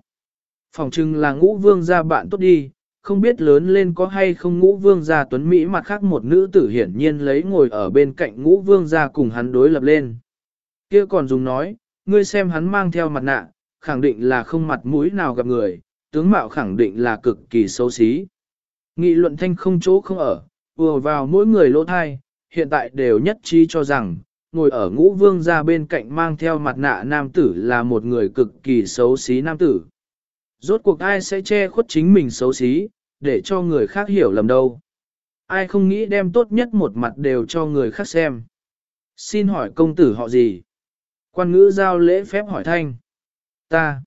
Phòng trưng là ngũ vương gia bạn tốt đi, không biết lớn lên có hay không ngũ vương gia tuấn Mỹ mặt khác một nữ tử hiển nhiên lấy ngồi ở bên cạnh ngũ vương gia cùng hắn đối lập lên. kia còn dùng nói, ngươi xem hắn mang theo mặt nạ, khẳng định là không mặt mũi nào gặp người, tướng mạo khẳng định là cực kỳ xấu xí. Nghị luận thanh không chỗ không ở, vừa vào mỗi người lỗ thai, hiện tại đều nhất trí cho rằng, ngồi ở ngũ vương gia bên cạnh mang theo mặt nạ nam tử là một người cực kỳ xấu xí nam tử. Rốt cuộc ai sẽ che khuất chính mình xấu xí, để cho người khác hiểu lầm đâu. Ai không nghĩ đem tốt nhất một mặt đều cho người khác xem. Xin hỏi công tử họ gì? Quan ngữ giao lễ phép hỏi thanh. Ta.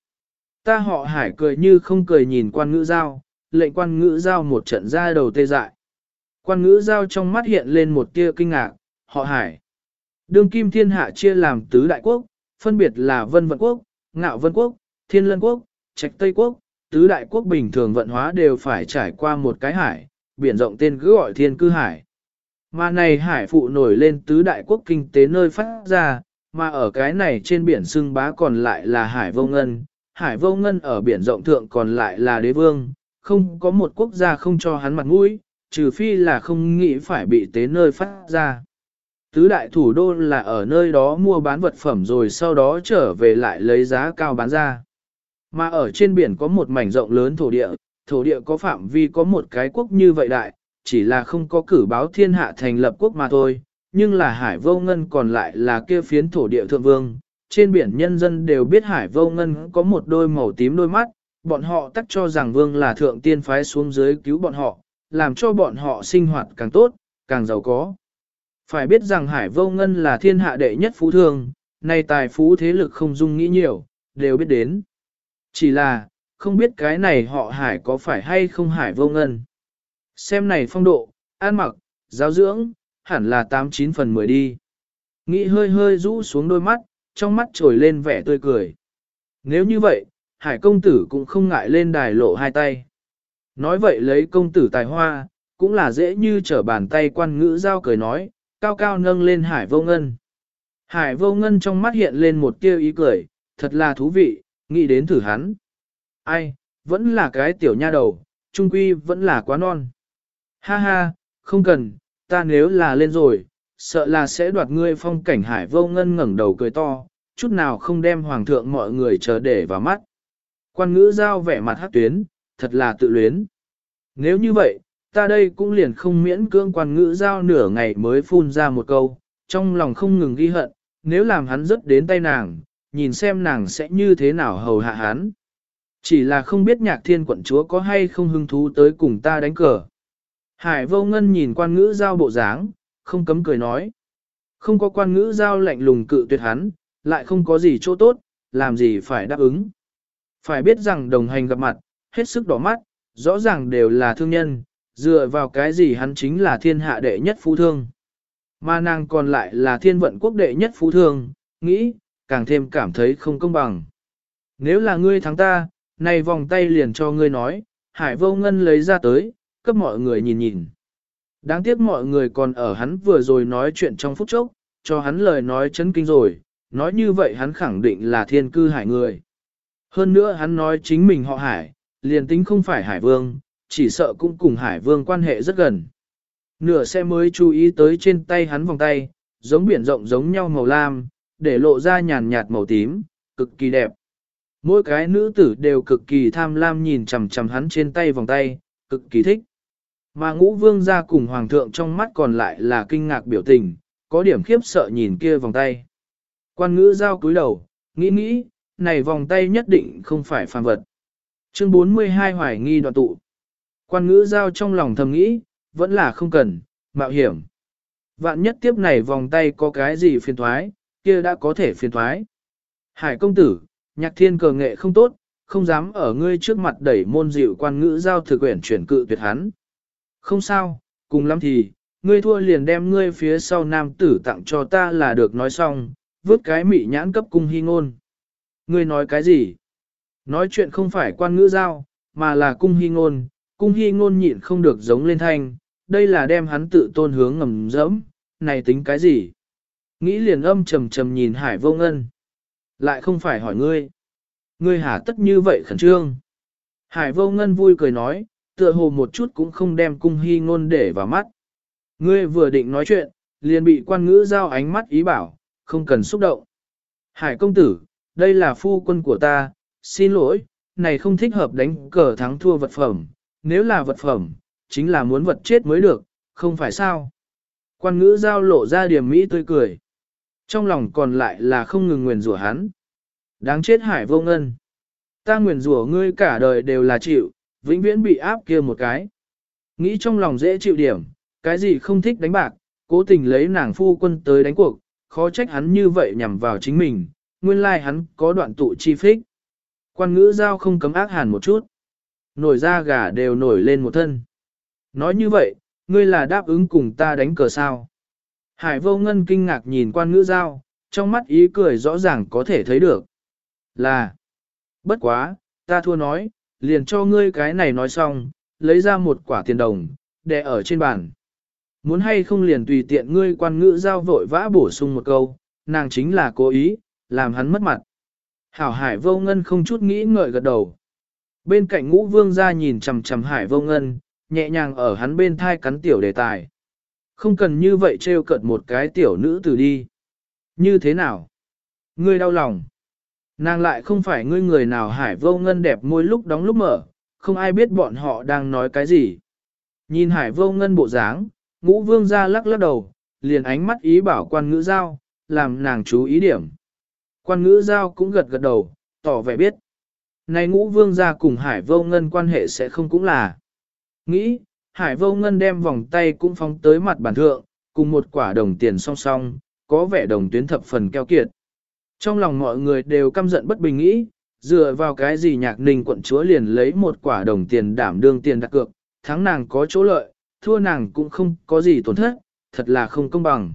Ta họ hải cười như không cười nhìn quan ngữ giao, lệnh quan ngữ giao một trận ra đầu tê dại. Quan ngữ giao trong mắt hiện lên một tia kinh ngạc, họ hải. Đương kim thiên hạ chia làm tứ đại quốc, phân biệt là vân vận quốc, ngạo vân quốc, thiên lân quốc, trạch tây quốc, tứ đại quốc bình thường vận hóa đều phải trải qua một cái hải, biển rộng tên cứ gọi thiên cư hải. Mà này hải phụ nổi lên tứ đại quốc kinh tế nơi phát ra, mà ở cái này trên biển xưng bá còn lại là hải vô ngân, hải vô ngân ở biển rộng thượng còn lại là đế vương, không có một quốc gia không cho hắn mặt mũi, trừ phi là không nghĩ phải bị tế nơi phát ra. Tứ đại thủ đô là ở nơi đó mua bán vật phẩm rồi sau đó trở về lại lấy giá cao bán ra. Mà ở trên biển có một mảnh rộng lớn thổ địa, thổ địa có phạm vi có một cái quốc như vậy đại, chỉ là không có cử báo thiên hạ thành lập quốc mà thôi, nhưng là hải vô ngân còn lại là kia phiến thổ địa thượng vương. Trên biển nhân dân đều biết hải vô ngân có một đôi màu tím đôi mắt, bọn họ tắc cho rằng vương là thượng tiên phái xuống dưới cứu bọn họ, làm cho bọn họ sinh hoạt càng tốt, càng giàu có. Phải biết rằng Hải Vô Ngân là thiên hạ đệ nhất phú thương, nay tài phú thế lực không dung nghĩ nhiều, đều biết đến. Chỉ là, không biết cái này họ Hải có phải hay không Hải Vô Ngân. Xem này phong độ, an mặc, giáo dưỡng, hẳn là 89 phần 10 đi. Nghĩ hơi hơi rũ xuống đôi mắt, trong mắt trồi lên vẻ tươi cười. Nếu như vậy, Hải công tử cũng không ngại lên đài lộ hai tay. Nói vậy lấy công tử tài hoa, cũng là dễ như trở bàn tay quan ngữ giao cười nói, cao cao nâng lên Hải vô ngân. Hải vô ngân trong mắt hiện lên một tia ý cười, thật là thú vị, nghĩ đến thử hắn. Ai, vẫn là cái tiểu nha đầu, trung quy vẫn là quá non. Ha ha, không cần, ta nếu là lên rồi, sợ là sẽ đoạt ngươi phong cảnh hải vô ngân ngẩng đầu cười to, chút nào không đem hoàng thượng mọi người chờ để vào mắt. Quan ngữ giao vẻ mặt hát tuyến, thật là tự luyến. Nếu như vậy, ta đây cũng liền không miễn cưỡng quan ngữ giao nửa ngày mới phun ra một câu, trong lòng không ngừng ghi hận, nếu làm hắn rớt đến tay nàng, nhìn xem nàng sẽ như thế nào hầu hạ hắn. Chỉ là không biết nhạc thiên quận chúa có hay không hứng thú tới cùng ta đánh cờ. Hải vô ngân nhìn quan ngữ giao bộ dáng, không cấm cười nói. Không có quan ngữ giao lạnh lùng cự tuyệt hắn, lại không có gì chỗ tốt, làm gì phải đáp ứng. Phải biết rằng đồng hành gặp mặt, hết sức đỏ mắt, rõ ràng đều là thương nhân, dựa vào cái gì hắn chính là thiên hạ đệ nhất phú thương. Mà nàng còn lại là thiên vận quốc đệ nhất phú thương, nghĩ, càng thêm cảm thấy không công bằng. Nếu là ngươi thắng ta, này vòng tay liền cho ngươi nói, hải vô ngân lấy ra tới, cấp mọi người nhìn nhìn. Đáng tiếc mọi người còn ở hắn vừa rồi nói chuyện trong phút chốc, cho hắn lời nói chấn kinh rồi, nói như vậy hắn khẳng định là thiên cư hải người. Hơn nữa hắn nói chính mình họ hải, liền tính không phải hải vương, chỉ sợ cũng cùng hải vương quan hệ rất gần. Nửa xe mới chú ý tới trên tay hắn vòng tay, giống biển rộng giống nhau màu lam, để lộ ra nhàn nhạt màu tím, cực kỳ đẹp. Mỗi cái nữ tử đều cực kỳ tham lam nhìn chằm chằm hắn trên tay vòng tay, cực kỳ thích. Mà ngũ vương ra cùng hoàng thượng trong mắt còn lại là kinh ngạc biểu tình, có điểm khiếp sợ nhìn kia vòng tay. Quan ngữ giao cúi đầu, nghĩ nghĩ, này vòng tay nhất định không phải phàm vật. Chương 42 hoài nghi đoạn tụ. Quan ngữ giao trong lòng thầm nghĩ, vẫn là không cần, mạo hiểm. Vạn nhất tiếp này vòng tay có cái gì phiền thoái, kia đã có thể phiền thoái. Hải công tử, nhạc thiên cờ nghệ không tốt, không dám ở ngươi trước mặt đẩy môn dịu quan ngữ giao thực quyển chuyển cự tuyệt hắn. Không sao, cùng lắm thì, ngươi thua liền đem ngươi phía sau nam tử tặng cho ta là được nói xong, vứt cái mị nhãn cấp cung hy ngôn. Ngươi nói cái gì? Nói chuyện không phải quan ngữ giao, mà là cung hy ngôn, cung hy ngôn nhịn không được giống lên thanh, đây là đem hắn tự tôn hướng ngầm dẫm, này tính cái gì? Nghĩ liền âm trầm trầm nhìn hải vô ngân. Lại không phải hỏi ngươi. Ngươi hả tất như vậy khẩn trương. Hải vô ngân vui cười nói, tựa hồ một chút cũng không đem cung hy ngôn để vào mắt. Ngươi vừa định nói chuyện, liền bị quan ngữ giao ánh mắt ý bảo, không cần xúc động. Hải công tử, đây là phu quân của ta, xin lỗi, này không thích hợp đánh cờ thắng thua vật phẩm, nếu là vật phẩm, chính là muốn vật chết mới được, không phải sao. Quan ngữ giao lộ ra điểm mỹ tươi cười. Trong lòng còn lại là không ngừng nguyền rủa hắn. Đáng chết hải vô ngân. Ta nguyền rủa ngươi cả đời đều là chịu, vĩnh viễn bị áp kia một cái. Nghĩ trong lòng dễ chịu điểm, cái gì không thích đánh bạc, cố tình lấy nàng phu quân tới đánh cuộc, khó trách hắn như vậy nhằm vào chính mình, nguyên lai hắn có đoạn tụ chi phích. Quan ngữ giao không cấm ác hàn một chút. Nổi da gà đều nổi lên một thân. Nói như vậy, ngươi là đáp ứng cùng ta đánh cờ sao. Hải vô ngân kinh ngạc nhìn quan ngữ giao, trong mắt ý cười rõ ràng có thể thấy được. Là, bất quá, ta thua nói, liền cho ngươi cái này nói xong, lấy ra một quả tiền đồng, để ở trên bàn. Muốn hay không liền tùy tiện ngươi quan ngữ giao vội vã bổ sung một câu, nàng chính là cố ý, làm hắn mất mặt. Hảo hải vô ngân không chút nghĩ ngợi gật đầu. Bên cạnh ngũ vương ra nhìn chầm chầm hải vô ngân, nhẹ nhàng ở hắn bên thai cắn tiểu đề tài. Không cần như vậy trêu cợt một cái tiểu nữ tử đi. Như thế nào? Ngươi đau lòng. Nàng lại không phải ngươi người nào hải vô ngân đẹp môi lúc đóng lúc mở, không ai biết bọn họ đang nói cái gì. Nhìn hải vô ngân bộ dáng, ngũ vương ra lắc lắc đầu, liền ánh mắt ý bảo quan ngữ giao, làm nàng chú ý điểm. Quan ngữ giao cũng gật gật đầu, tỏ vẻ biết. Này ngũ vương ra cùng hải vô ngân quan hệ sẽ không cũng là. Nghĩ, hải vô ngân đem vòng tay cũng phóng tới mặt bàn thượng, cùng một quả đồng tiền song song, có vẻ đồng tuyến thập phần keo kiệt. Trong lòng mọi người đều căm giận bất bình nghĩ, dựa vào cái gì nhạc ninh quận chúa liền lấy một quả đồng tiền đảm đương tiền đặt cược, thắng nàng có chỗ lợi, thua nàng cũng không có gì tổn thất, thật là không công bằng.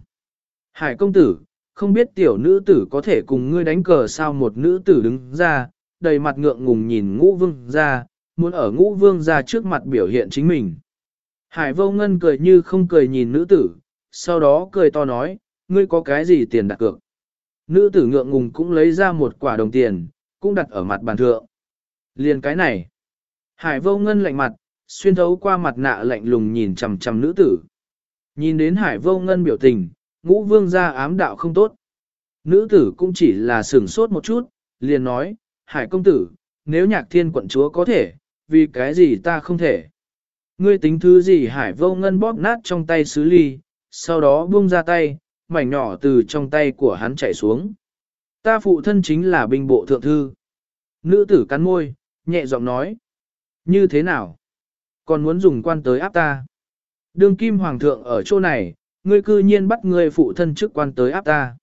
Hải công tử, không biết tiểu nữ tử có thể cùng ngươi đánh cờ sao một nữ tử đứng ra, đầy mặt ngượng ngùng nhìn ngũ vương ra, muốn ở ngũ vương ra trước mặt biểu hiện chính mình. Hải vô ngân cười như không cười nhìn nữ tử, sau đó cười to nói, ngươi có cái gì tiền đặt cược. Nữ tử ngượng ngùng cũng lấy ra một quả đồng tiền, cũng đặt ở mặt bàn thượng. Liền cái này. Hải vô ngân lạnh mặt, xuyên thấu qua mặt nạ lạnh lùng nhìn chằm chằm nữ tử. Nhìn đến hải vô ngân biểu tình, ngũ vương ra ám đạo không tốt. Nữ tử cũng chỉ là sửng sốt một chút, liền nói, hải công tử, nếu nhạc thiên quận chúa có thể, vì cái gì ta không thể. Ngươi tính thứ gì hải vô ngân bóp nát trong tay xứ ly, sau đó buông ra tay, mảnh nhỏ từ trong tay của hắn chảy xuống. Ta phụ thân chính là binh bộ thượng thư. Nữ tử cắn môi, nhẹ giọng nói. Như thế nào? Còn muốn dùng quan tới áp ta? Đương kim hoàng thượng ở chỗ này, ngươi cư nhiên bắt ngươi phụ thân chức quan tới áp ta.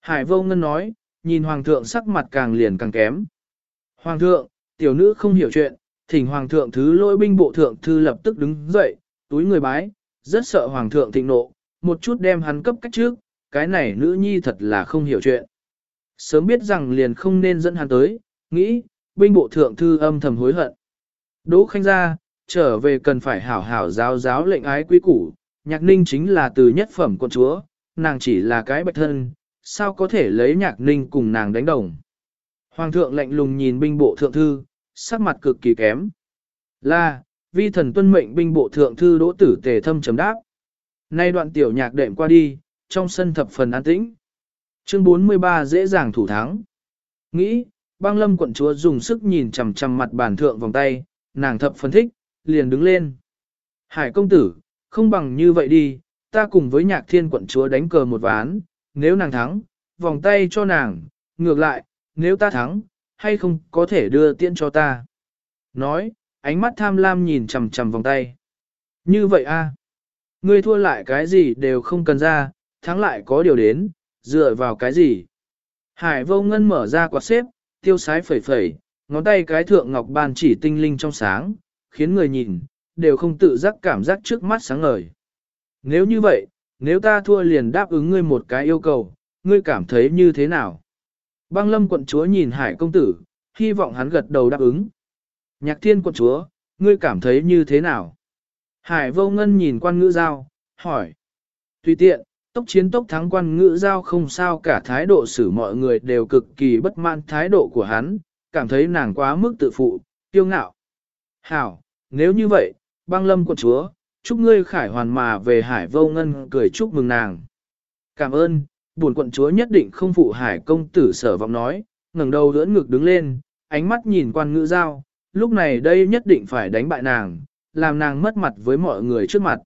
Hải vô ngân nói, nhìn hoàng thượng sắc mặt càng liền càng kém. Hoàng thượng, tiểu nữ không hiểu chuyện, thỉnh hoàng thượng thứ lỗi binh bộ thượng thư lập tức đứng dậy, túi người bái, rất sợ hoàng thượng thịnh nộ, một chút đem hắn cấp cách trước, cái này nữ nhi thật là không hiểu chuyện. Sớm biết rằng liền không nên dẫn hắn tới, nghĩ, binh bộ thượng thư âm thầm hối hận. Đỗ Khanh ra, trở về cần phải hảo hảo giáo giáo lệnh ái quý củ, nhạc ninh chính là từ nhất phẩm con chúa, nàng chỉ là cái bạch thân, sao có thể lấy nhạc ninh cùng nàng đánh đồng. Hoàng thượng lạnh lùng nhìn binh bộ thượng thư, sắc mặt cực kỳ kém. Là, vi thần tuân mệnh binh bộ thượng thư đỗ tử tề thâm chấm đáp. Nay đoạn tiểu nhạc đệm qua đi, trong sân thập phần an tĩnh. Chương 43 dễ dàng thủ thắng. Nghĩ, băng lâm quận chúa dùng sức nhìn chằm chằm mặt bàn thượng vòng tay, nàng thập phân thích, liền đứng lên. Hải công tử, không bằng như vậy đi, ta cùng với nhạc thiên quận chúa đánh cờ một ván, nếu nàng thắng, vòng tay cho nàng, ngược lại, nếu ta thắng, hay không có thể đưa tiễn cho ta. Nói, ánh mắt tham lam nhìn chầm chầm vòng tay. Như vậy a, Ngươi thua lại cái gì đều không cần ra, thắng lại có điều đến, dựa vào cái gì. Hải vô ngân mở ra quạt xếp, tiêu sái phẩy phẩy, ngón tay cái thượng ngọc bàn chỉ tinh linh trong sáng, khiến người nhìn, đều không tự giác cảm giác trước mắt sáng ngời. Nếu như vậy, nếu ta thua liền đáp ứng ngươi một cái yêu cầu, ngươi cảm thấy như thế nào? Băng lâm quận chúa nhìn hải công tử, hy vọng hắn gật đầu đáp ứng. Nhạc thiên quận chúa, ngươi cảm thấy như thế nào? Hải vô ngân nhìn quan ngữ giao, hỏi. Tùy tiện, tốc chiến tốc thắng quan ngữ giao không sao cả thái độ xử mọi người đều cực kỳ bất mãn thái độ của hắn, cảm thấy nàng quá mức tự phụ, kiêu ngạo. Hảo, nếu như vậy, băng lâm quận chúa, chúc ngươi khải hoàn mà về hải vô ngân cười chúc mừng nàng. Cảm ơn, buồn quận chúa nhất định không phụ hải công tử sở vọng nói, ngẩng đầu dưỡng ngực đứng lên, ánh mắt nhìn quan ngữ giao, lúc này đây nhất định phải đánh bại nàng, làm nàng mất mặt với mọi người trước mặt.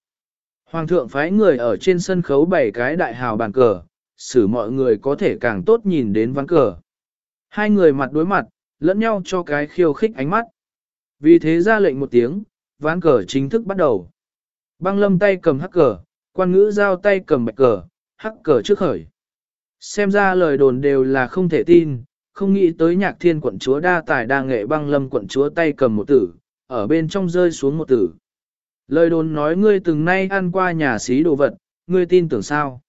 Hoàng thượng phái người ở trên sân khấu bảy cái đại hào bàn cờ, xử mọi người có thể càng tốt nhìn đến ván cờ. Hai người mặt đối mặt, lẫn nhau cho cái khiêu khích ánh mắt. Vì thế ra lệnh một tiếng, ván cờ chính thức bắt đầu. Băng lâm tay cầm hắc cờ, quan ngữ giao tay cầm bạch cờ, hắc cờ trước khởi. Xem ra lời đồn đều là không thể tin, không nghĩ tới nhạc thiên quận chúa đa tài đa nghệ băng lâm quận chúa tay cầm một tử, ở bên trong rơi xuống một tử. Lời đồn nói ngươi từng nay ăn qua nhà xí đồ vật, ngươi tin tưởng sao?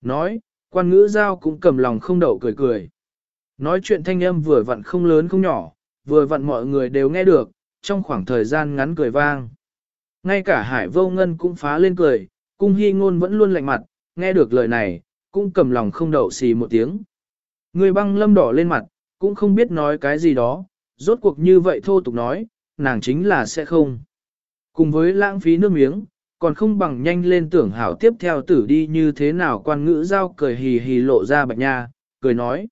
Nói, quan ngữ giao cũng cầm lòng không đậu cười cười. Nói chuyện thanh âm vừa vặn không lớn không nhỏ, vừa vặn mọi người đều nghe được, trong khoảng thời gian ngắn cười vang. Ngay cả hải vô ngân cũng phá lên cười, cung hy ngôn vẫn luôn lạnh mặt, nghe được lời này, cũng cầm lòng không đậu xì một tiếng. Người băng lâm đỏ lên mặt, cũng không biết nói cái gì đó, rốt cuộc như vậy thô tục nói, nàng chính là sẽ không. Cùng với lãng phí nước miếng, còn không bằng nhanh lên tưởng hảo tiếp theo tử đi như thế nào quan ngữ giao cười hì hì lộ ra bạch nha, cười nói.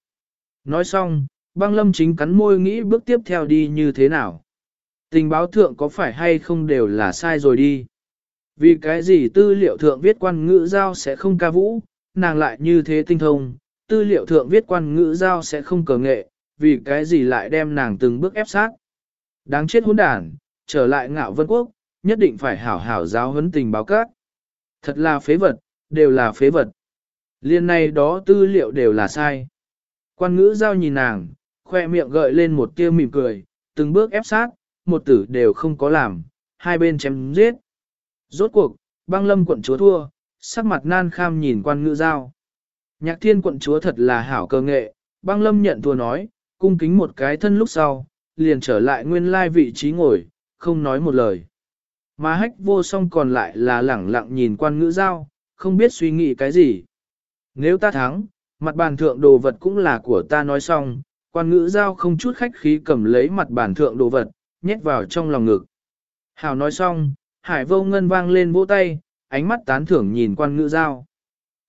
Nói xong, băng lâm chính cắn môi nghĩ bước tiếp theo đi như thế nào. Tình báo thượng có phải hay không đều là sai rồi đi. Vì cái gì tư liệu thượng viết quan ngữ giao sẽ không ca vũ, nàng lại như thế tinh thông, tư liệu thượng viết quan ngữ giao sẽ không cờ nghệ, vì cái gì lại đem nàng từng bước ép sát. Đáng chết hỗn đản, trở lại ngạo vân quốc, nhất định phải hảo hảo giáo huấn tình báo các. Thật là phế vật, đều là phế vật. Liên này đó tư liệu đều là sai. Quan ngữ giao nhìn nàng, khoe miệng gợi lên một tia mỉm cười, từng bước ép sát, một tử đều không có làm, hai bên chém giết. Rốt cuộc, băng lâm quận chúa thua, sắc mặt nan kham nhìn quan ngữ giao. Nhạc thiên quận chúa thật là hảo cơ nghệ, băng lâm nhận thua nói, cung kính một cái thân lúc sau, liền trở lại nguyên lai vị trí ngồi, không nói một lời. Mà hách vô song còn lại là lẳng lặng nhìn quan ngữ giao, không biết suy nghĩ cái gì. Nếu ta thắng, mặt bàn thượng đồ vật cũng là của ta nói xong, quan ngữ giao không chút khách khí cầm lấy mặt bàn thượng đồ vật, nhét vào trong lòng ngực. Hảo nói xong, hải vô ngân vang lên vỗ tay, ánh mắt tán thưởng nhìn quan ngữ giao.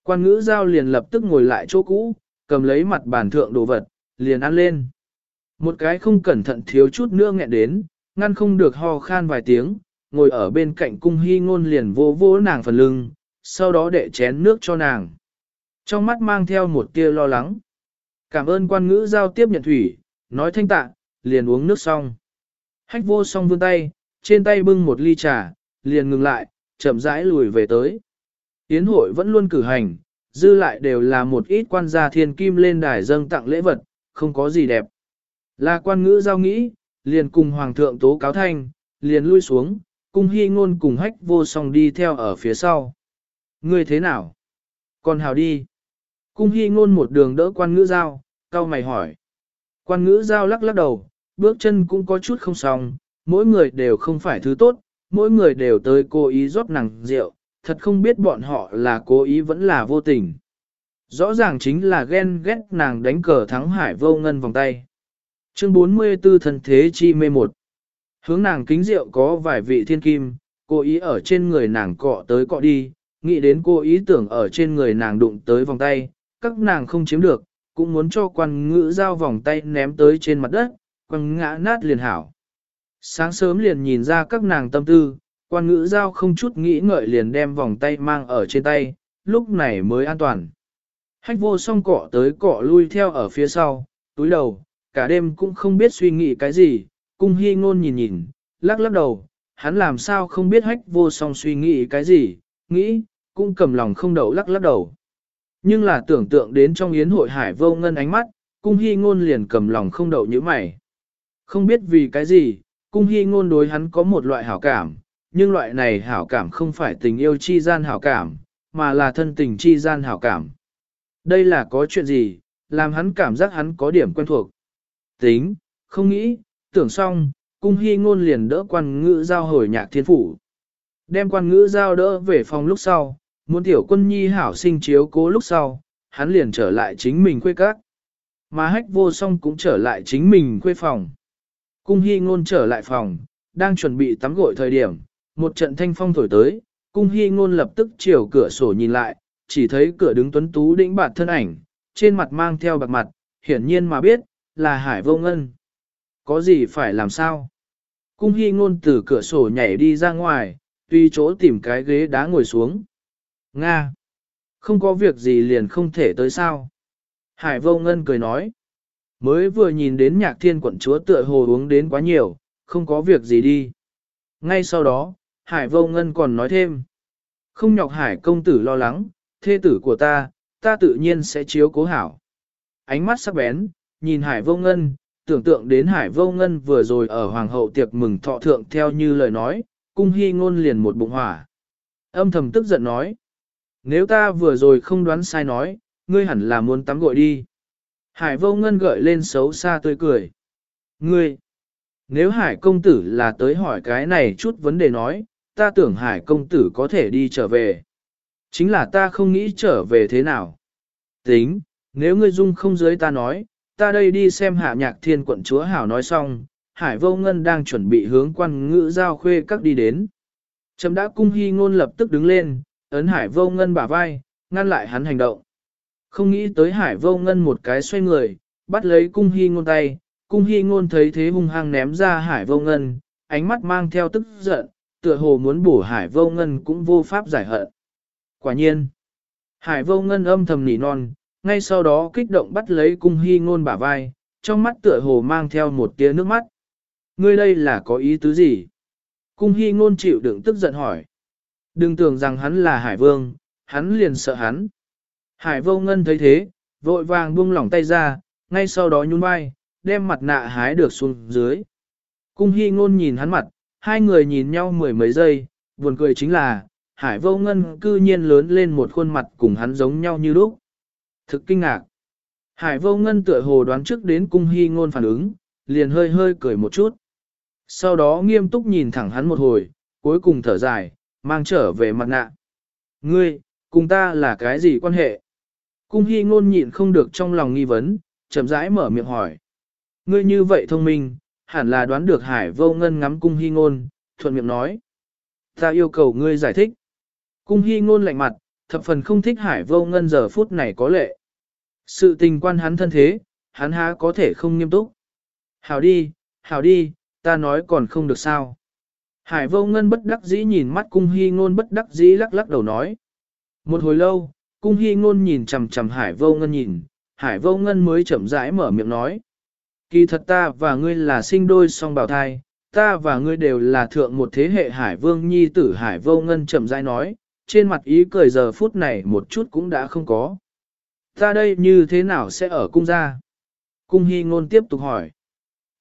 Quan ngữ giao liền lập tức ngồi lại chỗ cũ, cầm lấy mặt bàn thượng đồ vật, liền ăn lên. Một cái không cẩn thận thiếu chút nữa nghẹn đến, ngăn không được ho khan vài tiếng, ngồi ở bên cạnh cung hy ngôn liền vô vô nàng phần lưng, sau đó để chén nước cho nàng. Trong mắt mang theo một tia lo lắng. Cảm ơn quan ngữ giao tiếp nhận thủy, nói thanh tạ, liền uống nước xong. Hách vô song vươn tay, trên tay bưng một ly trà, liền ngừng lại, chậm rãi lùi về tới. Yến hội vẫn luôn cử hành, dư lại đều là một ít quan gia thiên kim lên đài dâng tặng lễ vật, không có gì đẹp. Là quan ngữ giao nghĩ, liền cùng hoàng thượng tố cáo thanh, liền lui xuống, cung hy ngôn cùng hách vô song đi theo ở phía sau. Ngươi thế nào? Còn hào đi. Cung hy ngôn một đường đỡ quan ngữ giao, cao mày hỏi. Quan ngữ giao lắc lắc đầu, bước chân cũng có chút không xong, mỗi người đều không phải thứ tốt, mỗi người đều tới cố ý rót nàng rượu, thật không biết bọn họ là cố ý vẫn là vô tình. Rõ ràng chính là ghen ghét nàng đánh cờ thắng hải vô ngân vòng tay. Chương 44 thần thế chi mê một. Hướng nàng kính rượu có vài vị thiên kim, cố ý ở trên người nàng cọ tới cọ đi, nghĩ đến cô ý tưởng ở trên người nàng đụng tới vòng tay, các nàng không chiếm được, cũng muốn cho quan ngữ giao vòng tay ném tới trên mặt đất, quăng ngã nát liền hảo. Sáng sớm liền nhìn ra các nàng tâm tư, quan ngữ giao không chút nghĩ ngợi liền đem vòng tay mang ở trên tay, lúc này mới an toàn. Hách vô song cọ tới cọ lui theo ở phía sau, túi đầu, cả đêm cũng không biết suy nghĩ cái gì, cung hy ngôn nhìn nhìn, lắc lắc đầu, hắn làm sao không biết hách vô song suy nghĩ cái gì, nghĩ, cũng cầm lòng không đậu lắc lắc đầu. Nhưng là tưởng tượng đến trong yến hội hải vô ngân ánh mắt, cung hy ngôn liền cầm lòng không đậu như mày. Không biết vì cái gì, cung hy ngôn đối hắn có một loại hảo cảm, nhưng loại này hảo cảm không phải tình yêu chi gian hảo cảm, mà là thân tình chi gian hảo cảm. Đây là có chuyện gì, làm hắn cảm giác hắn có điểm quen thuộc. Tính, không nghĩ, tưởng xong, cung hy ngôn liền đỡ quan ngữ giao hồi nhạc thiên phủ. Đem quan ngữ giao đỡ về phòng lúc sau, muốn tiểu quân nhi hảo sinh chiếu cố lúc sau, hắn liền trở lại chính mình quê các. Mà hách vô song cũng trở lại chính mình quê phòng. Cung hy ngôn trở lại phòng, đang chuẩn bị tắm gội thời điểm, một trận thanh phong thổi tới, cung hy ngôn lập tức chiều cửa sổ nhìn lại, chỉ thấy cửa đứng tuấn tú đĩnh bạt thân ảnh, trên mặt mang theo bạc mặt, hiển nhiên mà biết, là hải vô ngân. Có gì phải làm sao? Cung hy ngôn từ cửa sổ nhảy đi ra ngoài, tuy chỗ tìm cái ghế đá ngồi xuống. Nga! Không có việc gì liền không thể tới sao? Hải vô ngân cười nói. Mới vừa nhìn đến nhạc thiên quận chúa tựa hồ uống đến quá nhiều, không có việc gì đi. Ngay sau đó, Hải vô ngân còn nói thêm. Không nhọc Hải công tử lo lắng, thê tử của ta, ta tự nhiên sẽ chiếu cố hảo. Ánh mắt sắc bén, nhìn Hải vô ngân, tưởng tượng đến Hải vô ngân vừa rồi ở Hoàng hậu tiệc mừng thọ thượng theo như lời nói, cung hy ngôn liền một bụng hỏa. Âm thầm tức giận nói. Nếu ta vừa rồi không đoán sai nói, ngươi hẳn là muốn tắm gội đi. Hải vô ngân gợi lên xấu xa tươi cười. Ngươi, nếu hải công tử là tới hỏi cái này chút vấn đề nói, ta tưởng hải công tử có thể đi trở về. Chính là ta không nghĩ trở về thế nào. Tính, nếu ngươi dung không dưới ta nói, ta đây đi xem hạ nhạc thiên quận chúa hảo nói xong, hải vô ngân đang chuẩn bị hướng quan ngữ giao khuê các đi đến. Trầm đã cung hy ngôn lập tức đứng lên, ấn hải vô ngân bả vai, ngăn lại hắn hành động. Không nghĩ tới hải vô ngân một cái xoay người, bắt lấy cung hy ngôn tay, cung hy ngôn thấy thế hung hăng ném ra hải vô ngân, ánh mắt mang theo tức giận, tựa hồ muốn bổ hải vô ngân cũng vô pháp giải hận. Quả nhiên, hải vô ngân âm thầm nỉ non, ngay sau đó kích động bắt lấy cung hy ngôn bả vai, trong mắt tựa hồ mang theo một tia nước mắt. Ngươi đây là có ý tứ gì? Cung hy ngôn chịu đựng tức giận hỏi. Đừng tưởng rằng hắn là hải vương, hắn liền sợ hắn. Hải vô ngân thấy thế, vội vàng buông lỏng tay ra, ngay sau đó nhún vai, đem mặt nạ hái được xuống dưới. Cung hy ngôn nhìn hắn mặt, hai người nhìn nhau mười mấy giây, buồn cười chính là, hải vô ngân cư nhiên lớn lên một khuôn mặt cùng hắn giống nhau như lúc. Thực kinh ngạc. Hải vô ngân tựa hồ đoán trước đến cung hy ngôn phản ứng, liền hơi hơi cười một chút. Sau đó nghiêm túc nhìn thẳng hắn một hồi, cuối cùng thở dài, mang trở về mặt nạ. Ngươi, cùng ta là cái gì quan hệ? Cung hy ngôn nhịn không được trong lòng nghi vấn, chậm rãi mở miệng hỏi. Ngươi như vậy thông minh, hẳn là đoán được hải vô ngân ngắm cung hy ngôn, thuận miệng nói. Ta yêu cầu ngươi giải thích. Cung hy ngôn lạnh mặt, thập phần không thích hải vô ngân giờ phút này có lệ. Sự tình quan hắn thân thế, hắn há có thể không nghiêm túc. Hảo đi, hảo đi, ta nói còn không được sao. Hải vô ngân bất đắc dĩ nhìn mắt cung hy ngôn bất đắc dĩ lắc lắc đầu nói. Một hồi lâu, cung hy ngôn nhìn chằm chằm hải vô ngân nhìn, hải vô ngân mới chậm rãi mở miệng nói. Kỳ thật ta và ngươi là sinh đôi song bào thai, ta và ngươi đều là thượng một thế hệ hải vương nhi tử hải vô ngân chậm rãi nói, trên mặt ý cười giờ phút này một chút cũng đã không có. Ta đây như thế nào sẽ ở cung gia? Cung hy ngôn tiếp tục hỏi.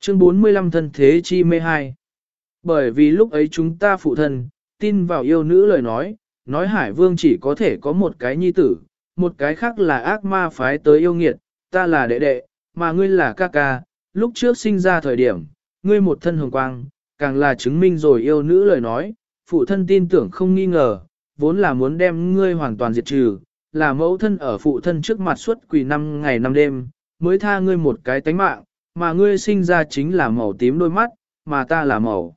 Chương 45 thân thế chi mê hai. Bởi vì lúc ấy chúng ta phụ thân, tin vào yêu nữ lời nói, nói hải vương chỉ có thể có một cái nhi tử, một cái khác là ác ma phái tới yêu nghiệt, ta là đệ đệ, mà ngươi là ca ca, lúc trước sinh ra thời điểm, ngươi một thân hồng quang, càng là chứng minh rồi yêu nữ lời nói, phụ thân tin tưởng không nghi ngờ, vốn là muốn đem ngươi hoàn toàn diệt trừ, là mẫu thân ở phụ thân trước mặt suốt quỳ năm ngày năm đêm, mới tha ngươi một cái tánh mạng, mà ngươi sinh ra chính là màu tím đôi mắt, mà ta là màu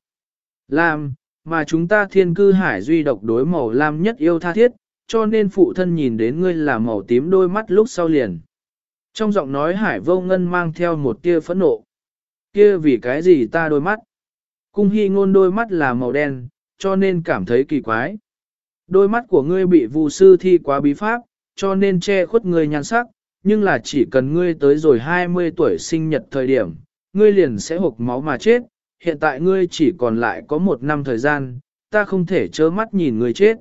lam, mà chúng ta thiên cư hải duy độc đối màu lam nhất yêu tha thiết, cho nên phụ thân nhìn đến ngươi là màu tím đôi mắt lúc sau liền. Trong giọng nói hải vô ngân mang theo một tia phẫn nộ. Kia vì cái gì ta đôi mắt? Cung hy ngôn đôi mắt là màu đen, cho nên cảm thấy kỳ quái. Đôi mắt của ngươi bị vu sư thi quá bí pháp, cho nên che khuất ngươi nhan sắc, nhưng là chỉ cần ngươi tới rồi 20 tuổi sinh nhật thời điểm, ngươi liền sẽ hộp máu mà chết, hiện tại ngươi chỉ còn lại có một năm thời gian, ta không thể trơ mắt nhìn ngươi chết.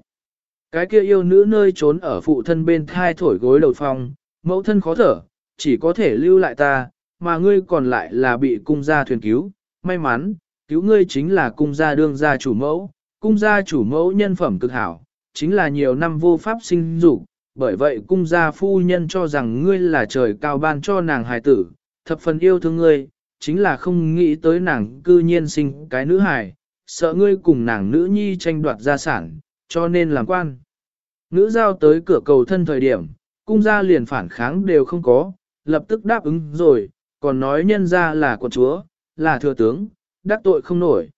Cái kia yêu nữ nơi trốn ở phụ thân bên thai thổi gối đầu phòng, mẫu thân khó thở, chỉ có thể lưu lại ta, mà ngươi còn lại là bị cung gia thuyền cứu, may mắn, cứu ngươi chính là cung gia đương gia chủ mẫu, cung gia chủ mẫu nhân phẩm cực hảo, chính là nhiều năm vô pháp sinh dục, bởi vậy cung gia phu nhân cho rằng ngươi là trời cao ban cho nàng hài tử, thập phần yêu thương ngươi, chính là không nghĩ tới nàng cư nhiên sinh cái nữ hài, sợ ngươi cùng nàng nữ nhi tranh đoạt gia sản, cho nên làm quan. Nữ giao tới cửa cầu thân thời điểm, cung gia liền phản kháng đều không có, lập tức đáp ứng rồi, còn nói nhân ra là quận chúa, là thừa tướng, đắc tội không nổi.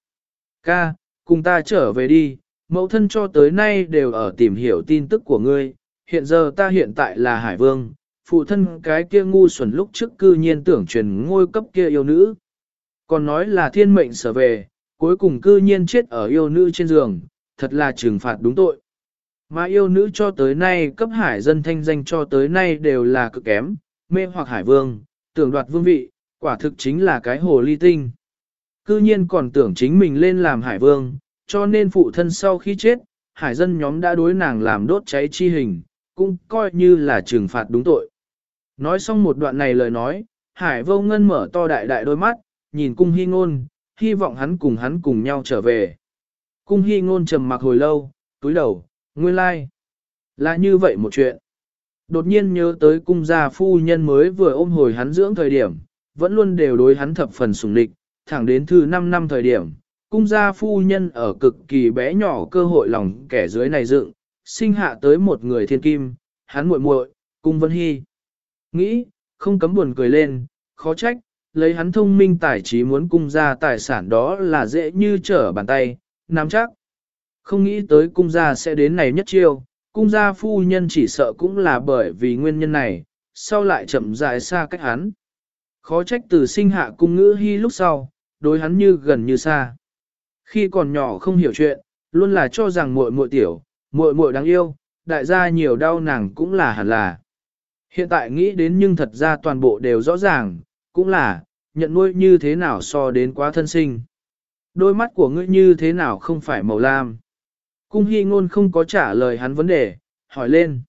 Ca, cùng ta trở về đi, mẫu thân cho tới nay đều ở tìm hiểu tin tức của ngươi, hiện giờ ta hiện tại là Hải Vương, phụ thân cái kia ngu xuẩn lúc trước cư nhiên tưởng truyền ngôi cấp kia yêu nữ. Còn nói là thiên mệnh sở về, cuối cùng cư nhiên chết ở yêu nữ trên giường, thật là trừng phạt đúng tội. Mà yêu nữ cho tới nay cấp hải dân thanh danh cho tới nay đều là cực kém, mê hoặc hải vương, tưởng đoạt vương vị, quả thực chính là cái hồ ly tinh. Cư nhiên còn tưởng chính mình lên làm hải vương, cho nên phụ thân sau khi chết, hải dân nhóm đã đối nàng làm đốt cháy chi hình, cũng coi như là trừng phạt đúng tội. Nói xong một đoạn này lời nói, hải vô ngân mở to đại đại đôi mắt, nhìn cung hy ngôn, hy vọng hắn cùng hắn cùng nhau trở về. Cung hy ngôn trầm mặc hồi lâu, túi đầu, nguyên lai. Like. Là như vậy một chuyện. Đột nhiên nhớ tới cung gia phu nhân mới vừa ôm hồi hắn dưỡng thời điểm, vẫn luôn đều đối hắn thập phần sủng địch, thẳng đến thứ 5 năm thời điểm, cung gia phu nhân ở cực kỳ bé nhỏ cơ hội lòng kẻ dưới này dựng, sinh hạ tới một người thiên kim, hắn muội muội, cung vân hy. Nghĩ, không cấm buồn cười lên, khó trách, lấy hắn thông minh tài trí muốn cung gia tài sản đó là dễ như trở bàn tay, nắm chắc. Không nghĩ tới cung gia sẽ đến này nhất chiêu, cung gia phu nhân chỉ sợ cũng là bởi vì nguyên nhân này, sau lại chậm rãi xa cách hắn. Khó trách từ sinh hạ cung ngữ hy lúc sau, đối hắn như gần như xa. Khi còn nhỏ không hiểu chuyện, luôn là cho rằng muội muội tiểu, muội muội đáng yêu, đại gia nhiều đau nàng cũng là hẳn là. Hiện tại nghĩ đến nhưng thật ra toàn bộ đều rõ ràng, cũng là, nhận nuôi như thế nào so đến quá thân sinh. Đôi mắt của ngươi như thế nào không phải màu lam. Cung hy ngôn không có trả lời hắn vấn đề, hỏi lên.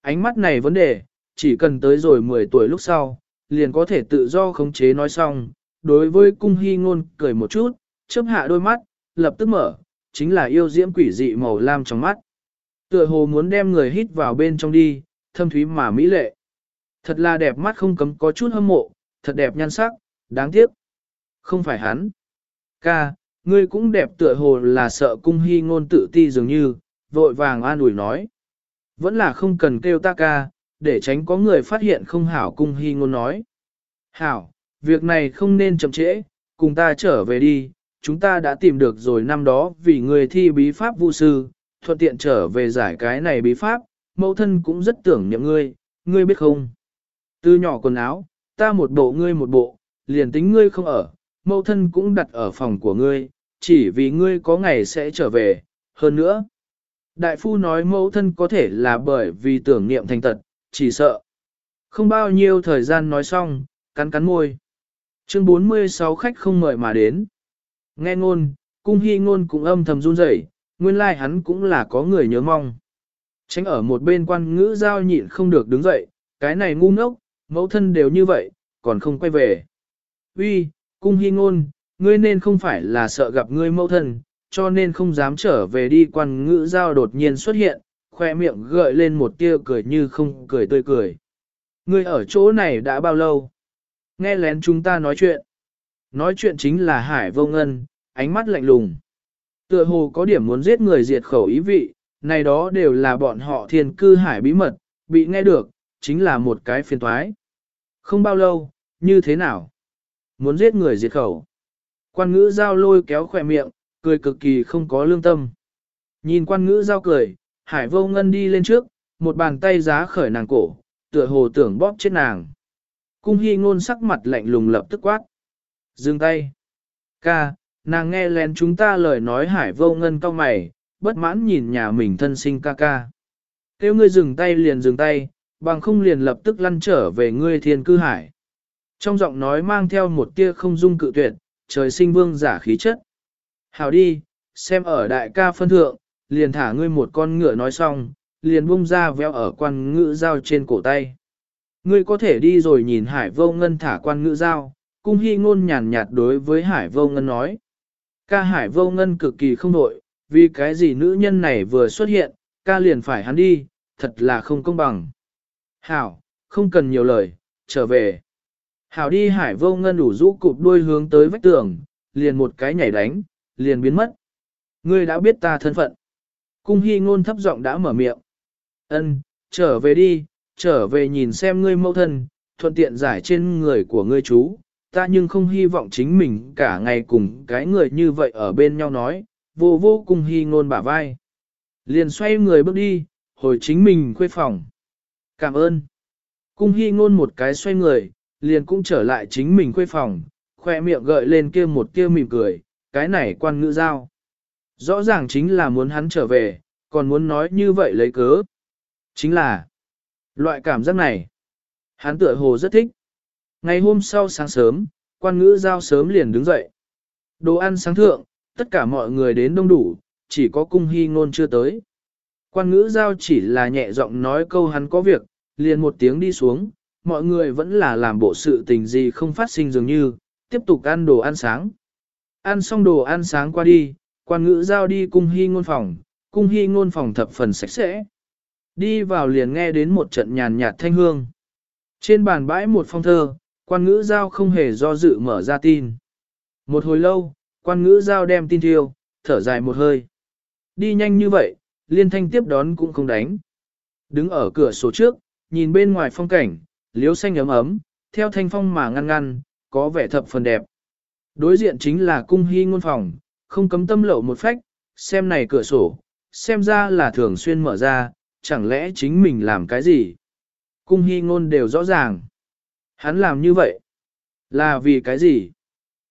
Ánh mắt này vấn đề, chỉ cần tới rồi 10 tuổi lúc sau, liền có thể tự do khống chế nói xong, đối với cung hy ngôn cười một chút, chớp hạ đôi mắt, lập tức mở, chính là yêu diễm quỷ dị màu lam trong mắt. Tựa hồ muốn đem người hít vào bên trong đi, thâm thúy mà mỹ lệ. Thật là đẹp mắt không cấm có chút hâm mộ, thật đẹp nhan sắc, đáng tiếc. Không phải hắn. Ca, ngươi cũng đẹp tựa hồ là sợ cung hy ngôn tự ti dường như, vội vàng an ủi nói. Vẫn là không cần kêu ta ca, để tránh có người phát hiện không hảo cung hy ngôn nói. Hảo, việc này không nên chậm trễ, cùng ta trở về đi, chúng ta đã tìm được rồi năm đó vì người thi bí pháp vu sư, thuận tiện trở về giải cái này bí pháp, mẫu thân cũng rất tưởng niệm ngươi, ngươi biết không? Từ nhỏ quần áo, ta một bộ ngươi một bộ, liền tính ngươi không ở, mẫu thân cũng đặt ở phòng của ngươi, chỉ vì ngươi có ngày sẽ trở về, hơn nữa. Đại phu nói mẫu thân có thể là bởi vì tưởng niệm thành tật, chỉ sợ. Không bao nhiêu thời gian nói xong, cắn cắn môi. Chương 46 khách không mời mà đến. Nghe ngôn, cung hy ngôn cũng âm thầm run rẩy, nguyên lai like hắn cũng là có người nhớ mong. Tránh ở một bên quan ngữ giao nhịn không được đứng dậy, cái này ngu ngốc, mẫu thân đều như vậy, còn không quay về. Uy, cung hy ngôn, ngươi nên không phải là sợ gặp ngươi mẫu thân, cho nên không dám trở về đi quan ngữ giao đột nhiên xuất hiện, khoe miệng gợi lên một tia cười như không cười tươi cười. Ngươi ở chỗ này đã bao lâu? Nghe lén chúng ta nói chuyện. Nói chuyện chính là Hải Vô Ngân, ánh mắt lạnh lùng. Tựa hồ có điểm muốn giết người diệt khẩu ý vị, này đó đều là bọn họ thiên cư hải bí mật, bị nghe được, chính là một cái phiền toái. Không bao lâu, như thế nào? Muốn giết người diệt khẩu. Quan ngữ giao lôi kéo khỏe miệng, cười cực kỳ không có lương tâm. Nhìn quan ngữ giao cười, hải vô ngân đi lên trước, một bàn tay giá khởi nàng cổ, tựa hồ tưởng bóp chết nàng. Cung hy ngôn sắc mặt lạnh lùng lập tức quát. Dừng tay. Ca, nàng nghe lén chúng ta lời nói hải vô ngân cao mày, bất mãn nhìn nhà mình thân sinh ca ca. Kêu ngươi dừng tay liền dừng tay, bằng không liền lập tức lăn trở về ngươi thiên cư hải. Trong giọng nói mang theo một tia không dung cự tuyệt, trời sinh vương giả khí chất. Hào đi, xem ở đại ca phân thượng, liền thả ngươi một con ngựa nói xong, liền bung ra véo ở quan ngữ dao trên cổ tay. Ngươi có thể đi rồi nhìn hải vô ngân thả quan ngữ dao, cung hy ngôn nhàn nhạt đối với hải vô ngân nói. Ca hải vô ngân cực kỳ không đội, vì cái gì nữ nhân này vừa xuất hiện, ca liền phải hắn đi, thật là không công bằng. Hảo, không cần nhiều lời, trở về. Hảo đi hải vô ngân đủ rũ cụp đuôi hướng tới vách tường, liền một cái nhảy đánh, liền biến mất. Ngươi đã biết ta thân phận. Cung hy ngôn thấp giọng đã mở miệng. Ân, trở về đi, trở về nhìn xem ngươi mẫu thân, thuận tiện giải trên người của ngươi chú. Ta nhưng không hy vọng chính mình cả ngày cùng cái người như vậy ở bên nhau nói, vô vô cùng hy ngôn bả vai. Liền xoay người bước đi, hồi chính mình khuê phòng. Cảm ơn. Cung hy ngôn một cái xoay người, liền cũng trở lại chính mình khuê phòng, khoe miệng gợi lên kia một kia mỉm cười, cái này quan ngữ giao. Rõ ràng chính là muốn hắn trở về, còn muốn nói như vậy lấy cớ. Chính là, loại cảm giác này, hắn tựa hồ rất thích. Ngày hôm sau sáng sớm, quan ngữ giao sớm liền đứng dậy. Đồ ăn sáng thượng, tất cả mọi người đến đông đủ, chỉ có cung hy ngôn chưa tới. Quan ngữ giao chỉ là nhẹ giọng nói câu hắn có việc, liền một tiếng đi xuống, mọi người vẫn là làm bộ sự tình gì không phát sinh dường như, tiếp tục ăn đồ ăn sáng. Ăn xong đồ ăn sáng qua đi, quan ngữ giao đi cung hy ngôn phòng, cung hy ngôn phòng thập phần sạch sẽ. Đi vào liền nghe đến một trận nhàn nhạt thanh hương. Trên bàn bãi một phong thơ, quan ngữ giao không hề do dự mở ra tin. Một hồi lâu, quan ngữ giao đem tin thiêu, thở dài một hơi. Đi nhanh như vậy, liên thanh tiếp đón cũng không đánh. Đứng ở cửa sổ trước, nhìn bên ngoài phong cảnh, liếu xanh ấm ấm, theo thanh phong mà ngăn ngăn, có vẻ thập phần đẹp. Đối diện chính là cung hy ngôn phòng, không cấm tâm lậu một phách, xem này cửa sổ, xem ra là thường xuyên mở ra, chẳng lẽ chính mình làm cái gì? Cung hy ngôn đều rõ ràng. Hắn làm như vậy, là vì cái gì?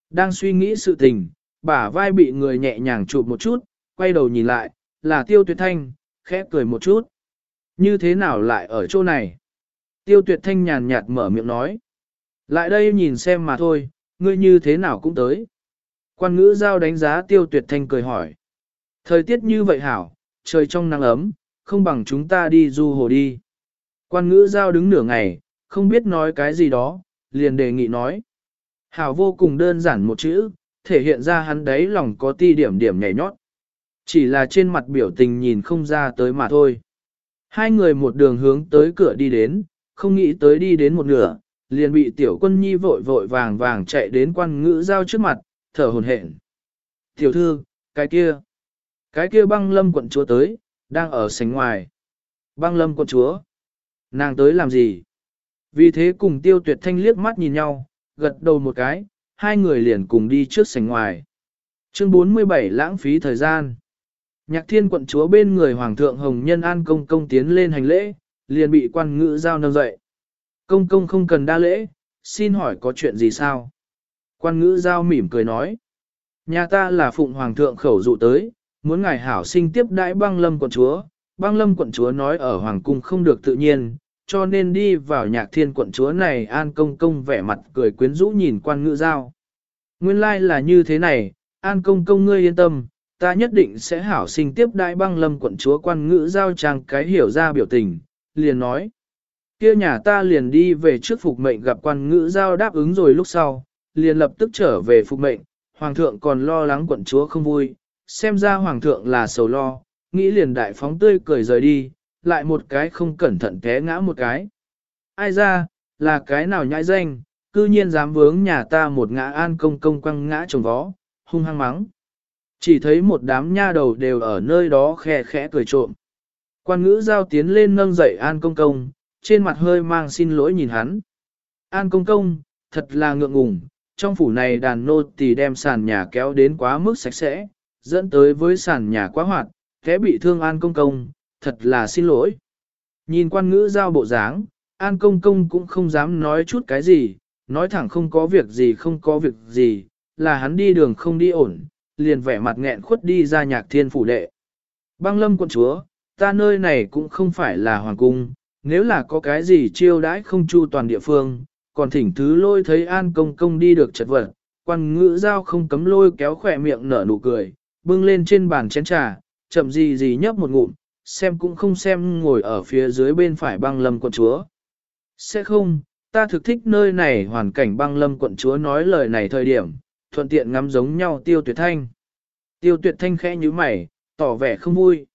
Đang suy nghĩ sự tình, bả vai bị người nhẹ nhàng chụp một chút, quay đầu nhìn lại, là tiêu tuyệt thanh, khẽ cười một chút. Như thế nào lại ở chỗ này? Tiêu tuyệt thanh nhàn nhạt mở miệng nói. Lại đây nhìn xem mà thôi, ngươi như thế nào cũng tới. Quan ngữ giao đánh giá tiêu tuyệt thanh cười hỏi. Thời tiết như vậy hảo, trời trong nắng ấm, không bằng chúng ta đi du hồ đi. Quan ngữ giao đứng nửa ngày, không biết nói cái gì đó, liền đề nghị nói. Hảo vô cùng đơn giản một chữ, thể hiện ra hắn đấy lòng có ti điểm điểm nhảy nhót. Chỉ là trên mặt biểu tình nhìn không ra tới mà thôi. Hai người một đường hướng tới cửa đi đến, không nghĩ tới đi đến một nửa, liền bị tiểu quân nhi vội vội vàng vàng chạy đến quan ngữ giao trước mặt, thở hồn hển. Tiểu thư, cái kia, cái kia băng lâm quận chúa tới, đang ở sánh ngoài. Băng lâm quận chúa, nàng tới làm gì? Vì thế cùng tiêu tuyệt thanh liếc mắt nhìn nhau, gật đầu một cái, hai người liền cùng đi trước sảnh ngoài. Chương 47 lãng phí thời gian. Nhạc thiên quận chúa bên người Hoàng thượng Hồng Nhân An Công Công tiến lên hành lễ, liền bị quan ngữ giao nâng dậy. Công công không cần đa lễ, xin hỏi có chuyện gì sao? Quan ngữ giao mỉm cười nói. Nhà ta là phụng Hoàng thượng khẩu dụ tới, muốn ngài hảo sinh tiếp đãi băng lâm quận chúa. Băng lâm quận chúa nói ở Hoàng cung không được tự nhiên, cho nên đi vào nhạc thiên quận chúa này An Công Công vẻ mặt cười quyến rũ nhìn quan ngữ giao. Nguyên lai like là như thế này, An Công Công ngươi yên tâm, ta nhất định sẽ hảo sinh tiếp đại băng lâm quận chúa quan ngữ giao trang cái hiểu ra biểu tình, liền nói. kia nhà ta liền đi về trước phục mệnh gặp quan ngữ giao đáp ứng rồi lúc sau, liền lập tức trở về phục mệnh, hoàng thượng còn lo lắng quận chúa không vui, xem ra hoàng thượng là sầu lo, nghĩ liền đại phóng tươi cười rời đi, lại một cái không cẩn thận té ngã một cái. Ai ra, là cái nào nhãi danh, cư nhiên dám vướng nhà ta một ngã an công công quăng ngã trồng vó, hung hăng mắng. Chỉ thấy một đám nha đầu đều ở nơi đó khe khẽ cười trộm. Quan ngữ giao tiến lên nâng dậy an công công, trên mặt hơi mang xin lỗi nhìn hắn. An công công, thật là ngượng ngùng, trong phủ này đàn nô tỳ đem sàn nhà kéo đến quá mức sạch sẽ, dẫn tới với sàn nhà quá hoạt, thế bị thương an công công, thật là xin lỗi. Nhìn quan ngữ giao bộ dáng, An Công Công cũng không dám nói chút cái gì, nói thẳng không có việc gì không có việc gì, là hắn đi đường không đi ổn, liền vẻ mặt nghẹn khuất đi ra nhạc thiên phủ đệ. Băng lâm quân chúa, ta nơi này cũng không phải là hoàng cung, nếu là có cái gì chiêu đãi không chu toàn địa phương, còn thỉnh thứ lôi thấy An Công Công đi được chật vật, quan ngữ giao không cấm lôi kéo khỏe miệng nở nụ cười, bưng lên trên bàn chén trà, chậm gì gì nhấp một ngụm, xem cũng không xem ngồi ở phía dưới bên phải băng lâm quận chúa. Sẽ không, ta thực thích nơi này hoàn cảnh băng lâm quận chúa nói lời này thời điểm, thuận tiện ngắm giống nhau tiêu tuyệt thanh. Tiêu tuyệt thanh khẽ như mày, tỏ vẻ không vui.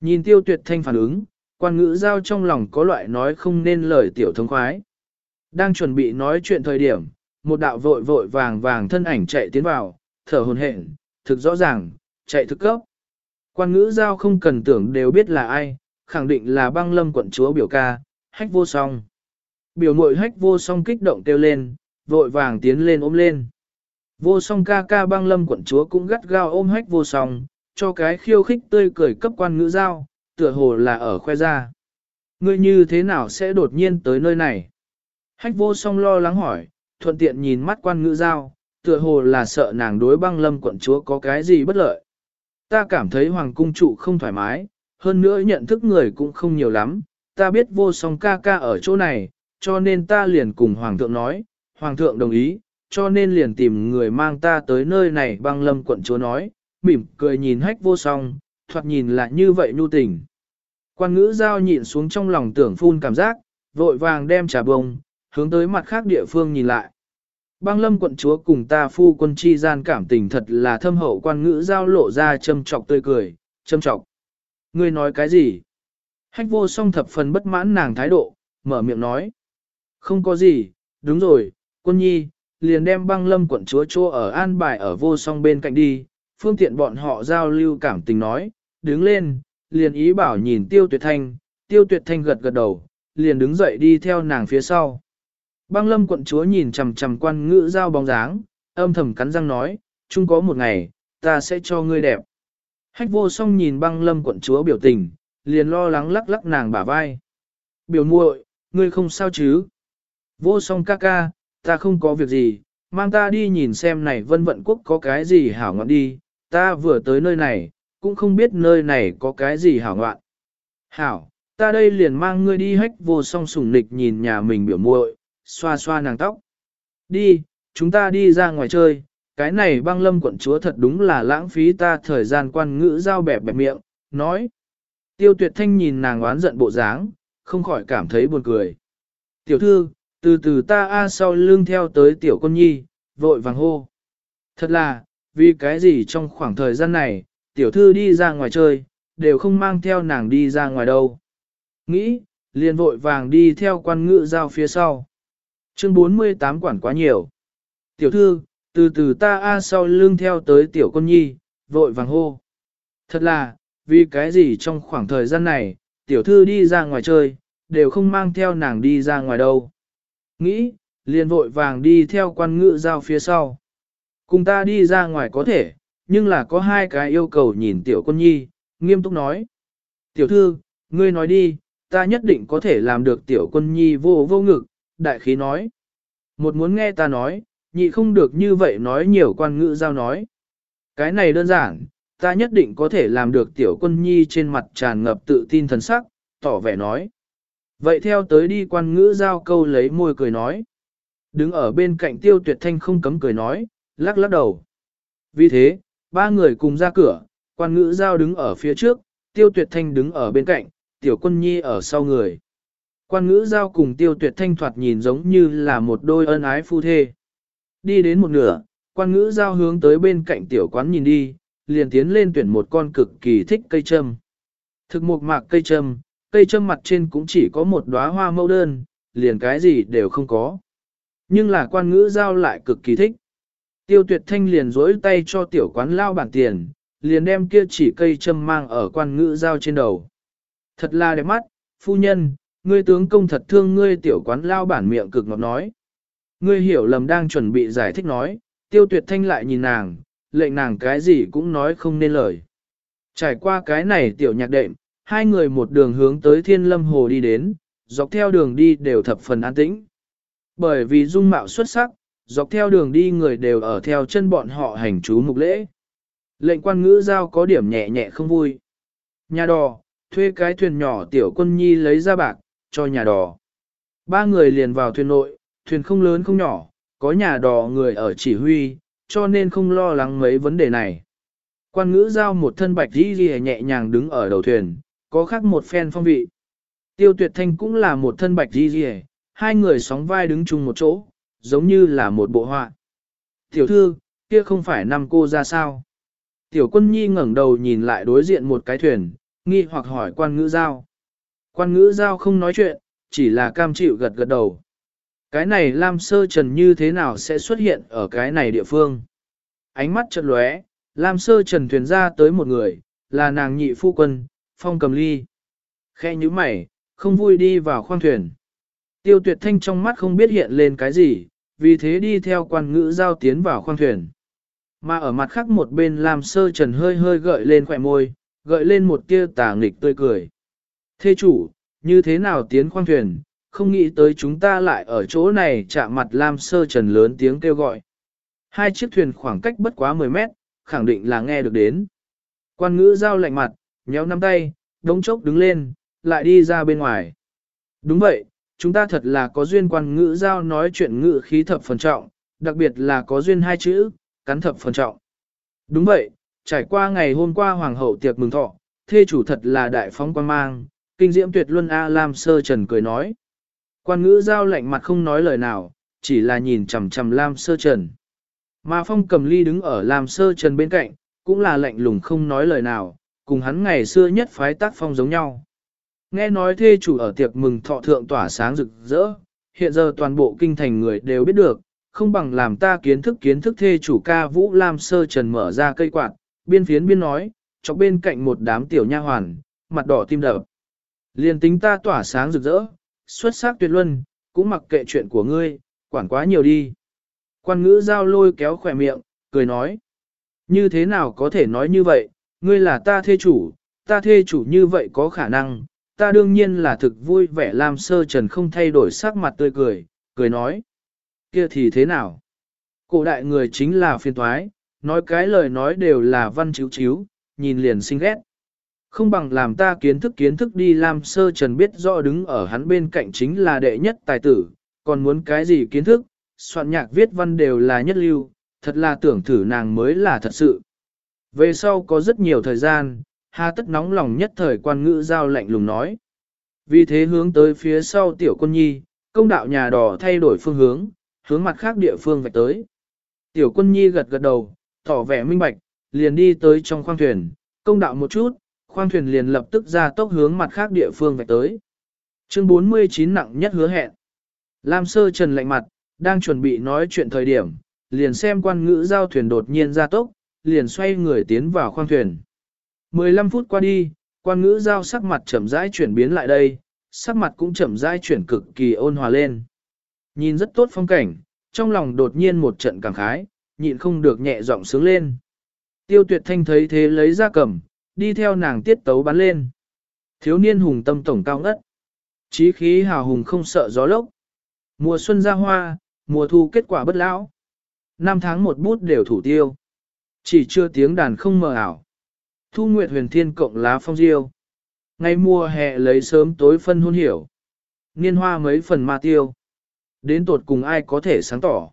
Nhìn tiêu tuyệt thanh phản ứng, quan ngữ giao trong lòng có loại nói không nên lời tiểu thống khoái. Đang chuẩn bị nói chuyện thời điểm, một đạo vội vội vàng vàng thân ảnh chạy tiến vào, thở hồn hển, thực rõ ràng, chạy thực cấp. Quan ngữ giao không cần tưởng đều biết là ai, khẳng định là băng lâm quận chúa biểu ca, hách vô song. Biểu mội hách vô song kích động kêu lên, vội vàng tiến lên ôm lên. Vô song ca ca băng lâm quận chúa cũng gắt gao ôm hách vô song, cho cái khiêu khích tươi cười cấp quan ngữ giao, tựa hồ là ở khoe ra. Ngươi như thế nào sẽ đột nhiên tới nơi này? Hách vô song lo lắng hỏi, thuận tiện nhìn mắt quan ngữ giao, tựa hồ là sợ nàng đối băng lâm quận chúa có cái gì bất lợi. Ta cảm thấy hoàng cung trụ không thoải mái, hơn nữa nhận thức người cũng không nhiều lắm, ta biết vô song ca ca ở chỗ này, cho nên ta liền cùng hoàng thượng nói, hoàng thượng đồng ý, cho nên liền tìm người mang ta tới nơi này băng lâm quận chúa nói, mỉm cười nhìn hách vô song, thoạt nhìn lại như vậy nhu tình. Quan ngữ giao nhịn xuống trong lòng tưởng phun cảm giác, vội vàng đem trà bông, hướng tới mặt khác địa phương nhìn lại. Băng lâm quận chúa cùng ta phu quân chi gian cảm tình thật là thâm hậu quan ngữ giao lộ ra châm trọc tươi cười, châm trọc. Ngươi nói cái gì? Hách vô song thập phần bất mãn nàng thái độ, mở miệng nói. Không có gì, đúng rồi, quân nhi, liền đem băng lâm quận chúa chỗ ở an bài ở vô song bên cạnh đi, phương tiện bọn họ giao lưu cảm tình nói, đứng lên, liền ý bảo nhìn tiêu tuyệt thanh, tiêu tuyệt thanh gật gật đầu, liền đứng dậy đi theo nàng phía sau. Băng lâm quận chúa nhìn chằm chằm quan ngữ giao bóng dáng, âm thầm cắn răng nói, chung có một ngày, ta sẽ cho ngươi đẹp. Hách vô song nhìn băng lâm quận chúa biểu tình, liền lo lắng lắc lắc nàng bả vai. Biểu muội, ngươi không sao chứ? Vô song ca ca, ta không có việc gì, mang ta đi nhìn xem này vân vận quốc có cái gì hảo ngoạn đi, ta vừa tới nơi này, cũng không biết nơi này có cái gì hảo ngoạn. Hảo, ta đây liền mang ngươi đi hách vô song sùng nịch nhìn nhà mình biểu muội, xoa xoa nàng tóc. Đi, chúng ta đi ra ngoài chơi, cái này băng lâm quận chúa thật đúng là lãng phí ta thời gian quan ngữ giao bẹp bẹp miệng, nói. Tiêu tuyệt thanh nhìn nàng oán giận bộ dáng, không khỏi cảm thấy buồn cười. Tiểu thư, từ từ ta a sau lưng theo tới tiểu con nhi, vội vàng hô. Thật là, vì cái gì trong khoảng thời gian này, tiểu thư đi ra ngoài chơi, đều không mang theo nàng đi ra ngoài đâu. Nghĩ, liền vội vàng đi theo quan ngự giao phía sau. Chương 48 quản quá nhiều. Tiểu thư, từ từ ta a sau lưng theo tới tiểu con nhi, vội vàng hô. Thật là, vì cái gì trong khoảng thời gian này, tiểu thư đi ra ngoài chơi, đều không mang theo nàng đi ra ngoài đâu. Nghĩ, liền vội vàng đi theo quan ngự giao phía sau. Cùng ta đi ra ngoài có thể, nhưng là có hai cái yêu cầu nhìn tiểu quân nhi, nghiêm túc nói. Tiểu thư, ngươi nói đi, ta nhất định có thể làm được tiểu quân nhi vô vô ngực, đại khí nói. Một muốn nghe ta nói, nhị không được như vậy nói nhiều quan ngữ giao nói. Cái này đơn giản, ta nhất định có thể làm được tiểu quân nhi trên mặt tràn ngập tự tin thần sắc, tỏ vẻ nói. Vậy theo tới đi quan ngữ giao câu lấy môi cười nói. Đứng ở bên cạnh tiêu tuyệt thanh không cấm cười nói, lắc lắc đầu. Vì thế, ba người cùng ra cửa, quan ngữ giao đứng ở phía trước, tiêu tuyệt thanh đứng ở bên cạnh, tiểu quân nhi ở sau người. Quan ngữ giao cùng tiêu tuyệt thanh thoạt nhìn giống như là một đôi ân ái phu thê. Đi đến một nửa, quan ngữ giao hướng tới bên cạnh tiểu quán nhìn đi, liền tiến lên tuyển một con cực kỳ thích cây châm. Thực một mạc cây châm, cây châm mặt trên cũng chỉ có một đóa hoa mẫu đơn, liền cái gì đều không có. Nhưng là quan ngữ giao lại cực kỳ thích. Tiêu tuyệt thanh liền dối tay cho tiểu quán lao bản tiền, liền đem kia chỉ cây châm mang ở quan ngữ giao trên đầu. Thật là đẹp mắt, phu nhân, ngươi tướng công thật thương ngươi tiểu quán lao bản miệng cực ngọt nói. Ngươi hiểu lầm đang chuẩn bị giải thích nói, tiêu tuyệt thanh lại nhìn nàng, lệnh nàng cái gì cũng nói không nên lời. Trải qua cái này tiểu nhạc đệm, hai người một đường hướng tới thiên lâm hồ đi đến, dọc theo đường đi đều thập phần an tĩnh. Bởi vì dung mạo xuất sắc, dọc theo đường đi người đều ở theo chân bọn họ hành chú mục lễ. Lệnh quan ngữ giao có điểm nhẹ nhẹ không vui. Nhà đò, thuê cái thuyền nhỏ tiểu quân nhi lấy ra bạc, cho nhà đò. Ba người liền vào thuyền nội, thuyền không lớn không nhỏ, có nhà đò người ở chỉ huy, cho nên không lo lắng mấy vấn đề này. Quan ngữ giao một thân bạch đi ghi nhẹ nhàng đứng ở đầu thuyền, có khác một phen phong vị. Tiêu tuyệt thanh cũng là một thân bạch đi ghi hai người sóng vai đứng chung một chỗ, giống như là một bộ họa. Tiểu thư, kia không phải năm cô ra sao? Tiểu quân nhi ngẩng đầu nhìn lại đối diện một cái thuyền, nghi hoặc hỏi quan ngữ giao. Quan ngữ giao không nói chuyện, chỉ là cam chịu gật gật đầu. Cái này Lam Sơ Trần như thế nào sẽ xuất hiện ở cái này địa phương? Ánh mắt chợt lóe, Lam Sơ Trần thuyền ra tới một người, là nàng nhị phu quân, phong cầm ly. Khe như mày, không vui đi vào khoang thuyền. Tiêu tuyệt thanh trong mắt không biết hiện lên cái gì, vì thế đi theo quan ngữ giao tiến vào khoang thuyền. Mà ở mặt khác một bên Lam Sơ Trần hơi hơi gợi lên khỏe môi, gợi lên một tia tà nghịch tươi cười. Thế chủ, như thế nào tiến khoang thuyền, không nghĩ tới chúng ta lại ở chỗ này chạm mặt Lam Sơ Trần lớn tiếng kêu gọi. Hai chiếc thuyền khoảng cách bất quá 10 mét, khẳng định là nghe được đến. Quan ngữ giao lạnh mặt, nhéo nắm tay, đống chốc đứng lên, lại đi ra bên ngoài. Đúng vậy, chúng ta thật là có duyên quan ngữ giao nói chuyện ngữ khí thập phần trọng, đặc biệt là có duyên hai chữ, cắn thập phần trọng. Đúng vậy, trải qua ngày hôm qua hoàng hậu tiệc mừng thọ, thê chủ thật là đại phóng quan mang, kinh diễm tuyệt luân A Lam Sơ Trần cười nói. Quan ngữ giao lạnh mặt không nói lời nào, chỉ là nhìn chằm chằm Lam Sơ Trần. Mà phong cầm ly đứng ở Lam Sơ Trần bên cạnh, cũng là lạnh lùng không nói lời nào, cùng hắn ngày xưa nhất phái tác phong giống nhau. Nghe nói thê chủ ở tiệc mừng thọ thượng tỏa sáng rực rỡ, hiện giờ toàn bộ kinh thành người đều biết được, không bằng làm ta kiến thức kiến thức thê chủ ca Vũ Lam Sơ Trần mở ra cây quạt, biên phiến biên nói, chọc bên cạnh một đám tiểu nha hoàn, mặt đỏ tim đập. Liền tính ta tỏa sáng rực rỡ, xuất sắc tuyệt luân, cũng mặc kệ chuyện của ngươi, quản quá nhiều đi. Quan ngữ giao lôi kéo khỏe miệng, cười nói. Như thế nào có thể nói như vậy, ngươi là ta thê chủ, ta thê chủ như vậy có khả năng, ta đương nhiên là thực vui vẻ làm sơ trần không thay đổi sắc mặt tươi cười, cười nói. kia thì thế nào? Cổ đại người chính là phiên thoái, nói cái lời nói đều là văn chiếu chiếu, nhìn liền xinh ghét. Không bằng làm ta kiến thức kiến thức đi làm sơ trần biết rõ đứng ở hắn bên cạnh chính là đệ nhất tài tử, còn muốn cái gì kiến thức, soạn nhạc viết văn đều là nhất lưu, thật là tưởng thử nàng mới là thật sự. Về sau có rất nhiều thời gian, hà tất nóng lòng nhất thời quan ngữ giao lạnh lùng nói. Vì thế hướng tới phía sau tiểu quân nhi, công đạo nhà đỏ thay đổi phương hướng, hướng mặt khác địa phương vạch tới. Tiểu quân nhi gật gật đầu, tỏ vẻ minh bạch, liền đi tới trong khoang thuyền, công đạo một chút, khoang thuyền liền lập tức ra tốc hướng mặt khác địa phương vạch tới. Chương 49 nặng nhất hứa hẹn. Lam sơ trần lạnh mặt, đang chuẩn bị nói chuyện thời điểm, liền xem quan ngữ giao thuyền đột nhiên ra tốc, liền xoay người tiến vào khoang thuyền. 15 phút qua đi, quan ngữ giao sắc mặt chậm rãi chuyển biến lại đây, sắc mặt cũng chậm rãi chuyển cực kỳ ôn hòa lên. Nhìn rất tốt phong cảnh, trong lòng đột nhiên một trận cảm khái, nhịn không được nhẹ giọng sướng lên. Tiêu tuyệt thanh thấy thế lấy ra cầm, đi theo nàng tiết tấu bắn lên. Thiếu niên hùng tâm tổng cao ngất. Chí khí hào hùng không sợ gió lốc. Mùa xuân ra hoa, mùa thu kết quả bất lão. Năm tháng một bút đều thủ tiêu. Chỉ chưa tiếng đàn không mờ ảo. Thu nguyệt huyền thiên cộng lá phong diêu. Ngày mùa hè lấy sớm tối phân hôn hiểu. Niên hoa mấy phần ma tiêu. Đến tột cùng ai có thể sáng tỏ.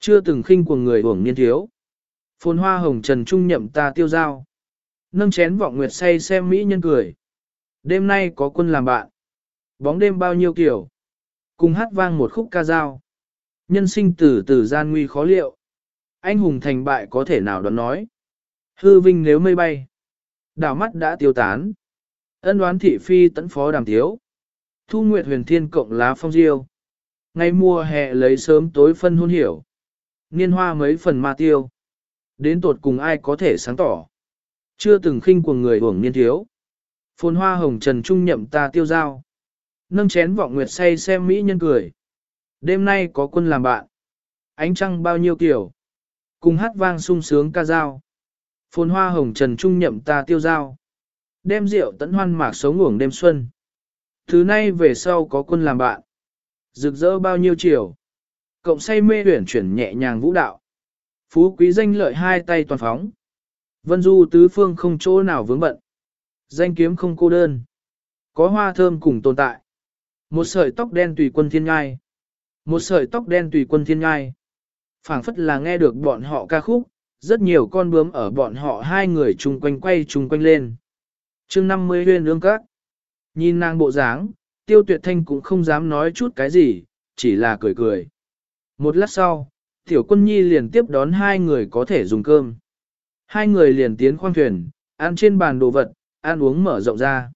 Chưa từng khinh của người uổng niên thiếu. Phồn hoa hồng trần trung nhậm ta tiêu giao. Nâng chén vọng nguyệt say xem mỹ nhân cười. Đêm nay có quân làm bạn. Bóng đêm bao nhiêu kiểu. Cùng hát vang một khúc ca dao. Nhân sinh tử tử gian nguy khó liệu. Anh hùng thành bại có thể nào đoán nói. Hư vinh nếu mây bay. Đảo mắt đã tiêu tán. Ân đoán thị phi tấn phó đàm thiếu. Thu nguyệt huyền thiên cộng lá phong diêu. Ngày mùa hè lấy sớm tối phân hôn hiểu. Niên hoa mấy phần ma tiêu. Đến tột cùng ai có thể sáng tỏ. Chưa từng khinh của người uổng niên thiếu. Phồn hoa hồng trần trung nhậm ta tiêu giao. Nâng chén vọng nguyệt say xem mỹ nhân cười. Đêm nay có quân làm bạn. Ánh trăng bao nhiêu kiểu. Cùng hát vang sung sướng ca dao. Phồn hoa hồng trần trung nhậm ta tiêu giao. Đem rượu tấn hoan mạc sống uổng đêm xuân. Thứ nay về sau có quân làm bạn. Rực rỡ bao nhiêu chiều. Cộng say mê huyển chuyển nhẹ nhàng vũ đạo. Phú quý danh lợi hai tay toàn phóng. Vân du tứ phương không chỗ nào vướng bận. Danh kiếm không cô đơn. Có hoa thơm cùng tồn tại. Một sợi tóc đen tùy quân thiên ngai. Một sợi tóc đen tùy quân thiên ngai. phảng phất là nghe được bọn họ ca khúc, rất nhiều con bướm ở bọn họ hai người chung quanh quay chung quanh lên. chương 50 huyên ương các. Nhìn nàng bộ dáng, tiêu tuyệt thanh cũng không dám nói chút cái gì, chỉ là cười cười. Một lát sau, tiểu quân nhi liền tiếp đón hai người có thể dùng cơm. Hai người liền tiến khoang thuyền, ăn trên bàn đồ vật, ăn uống mở rộng ra.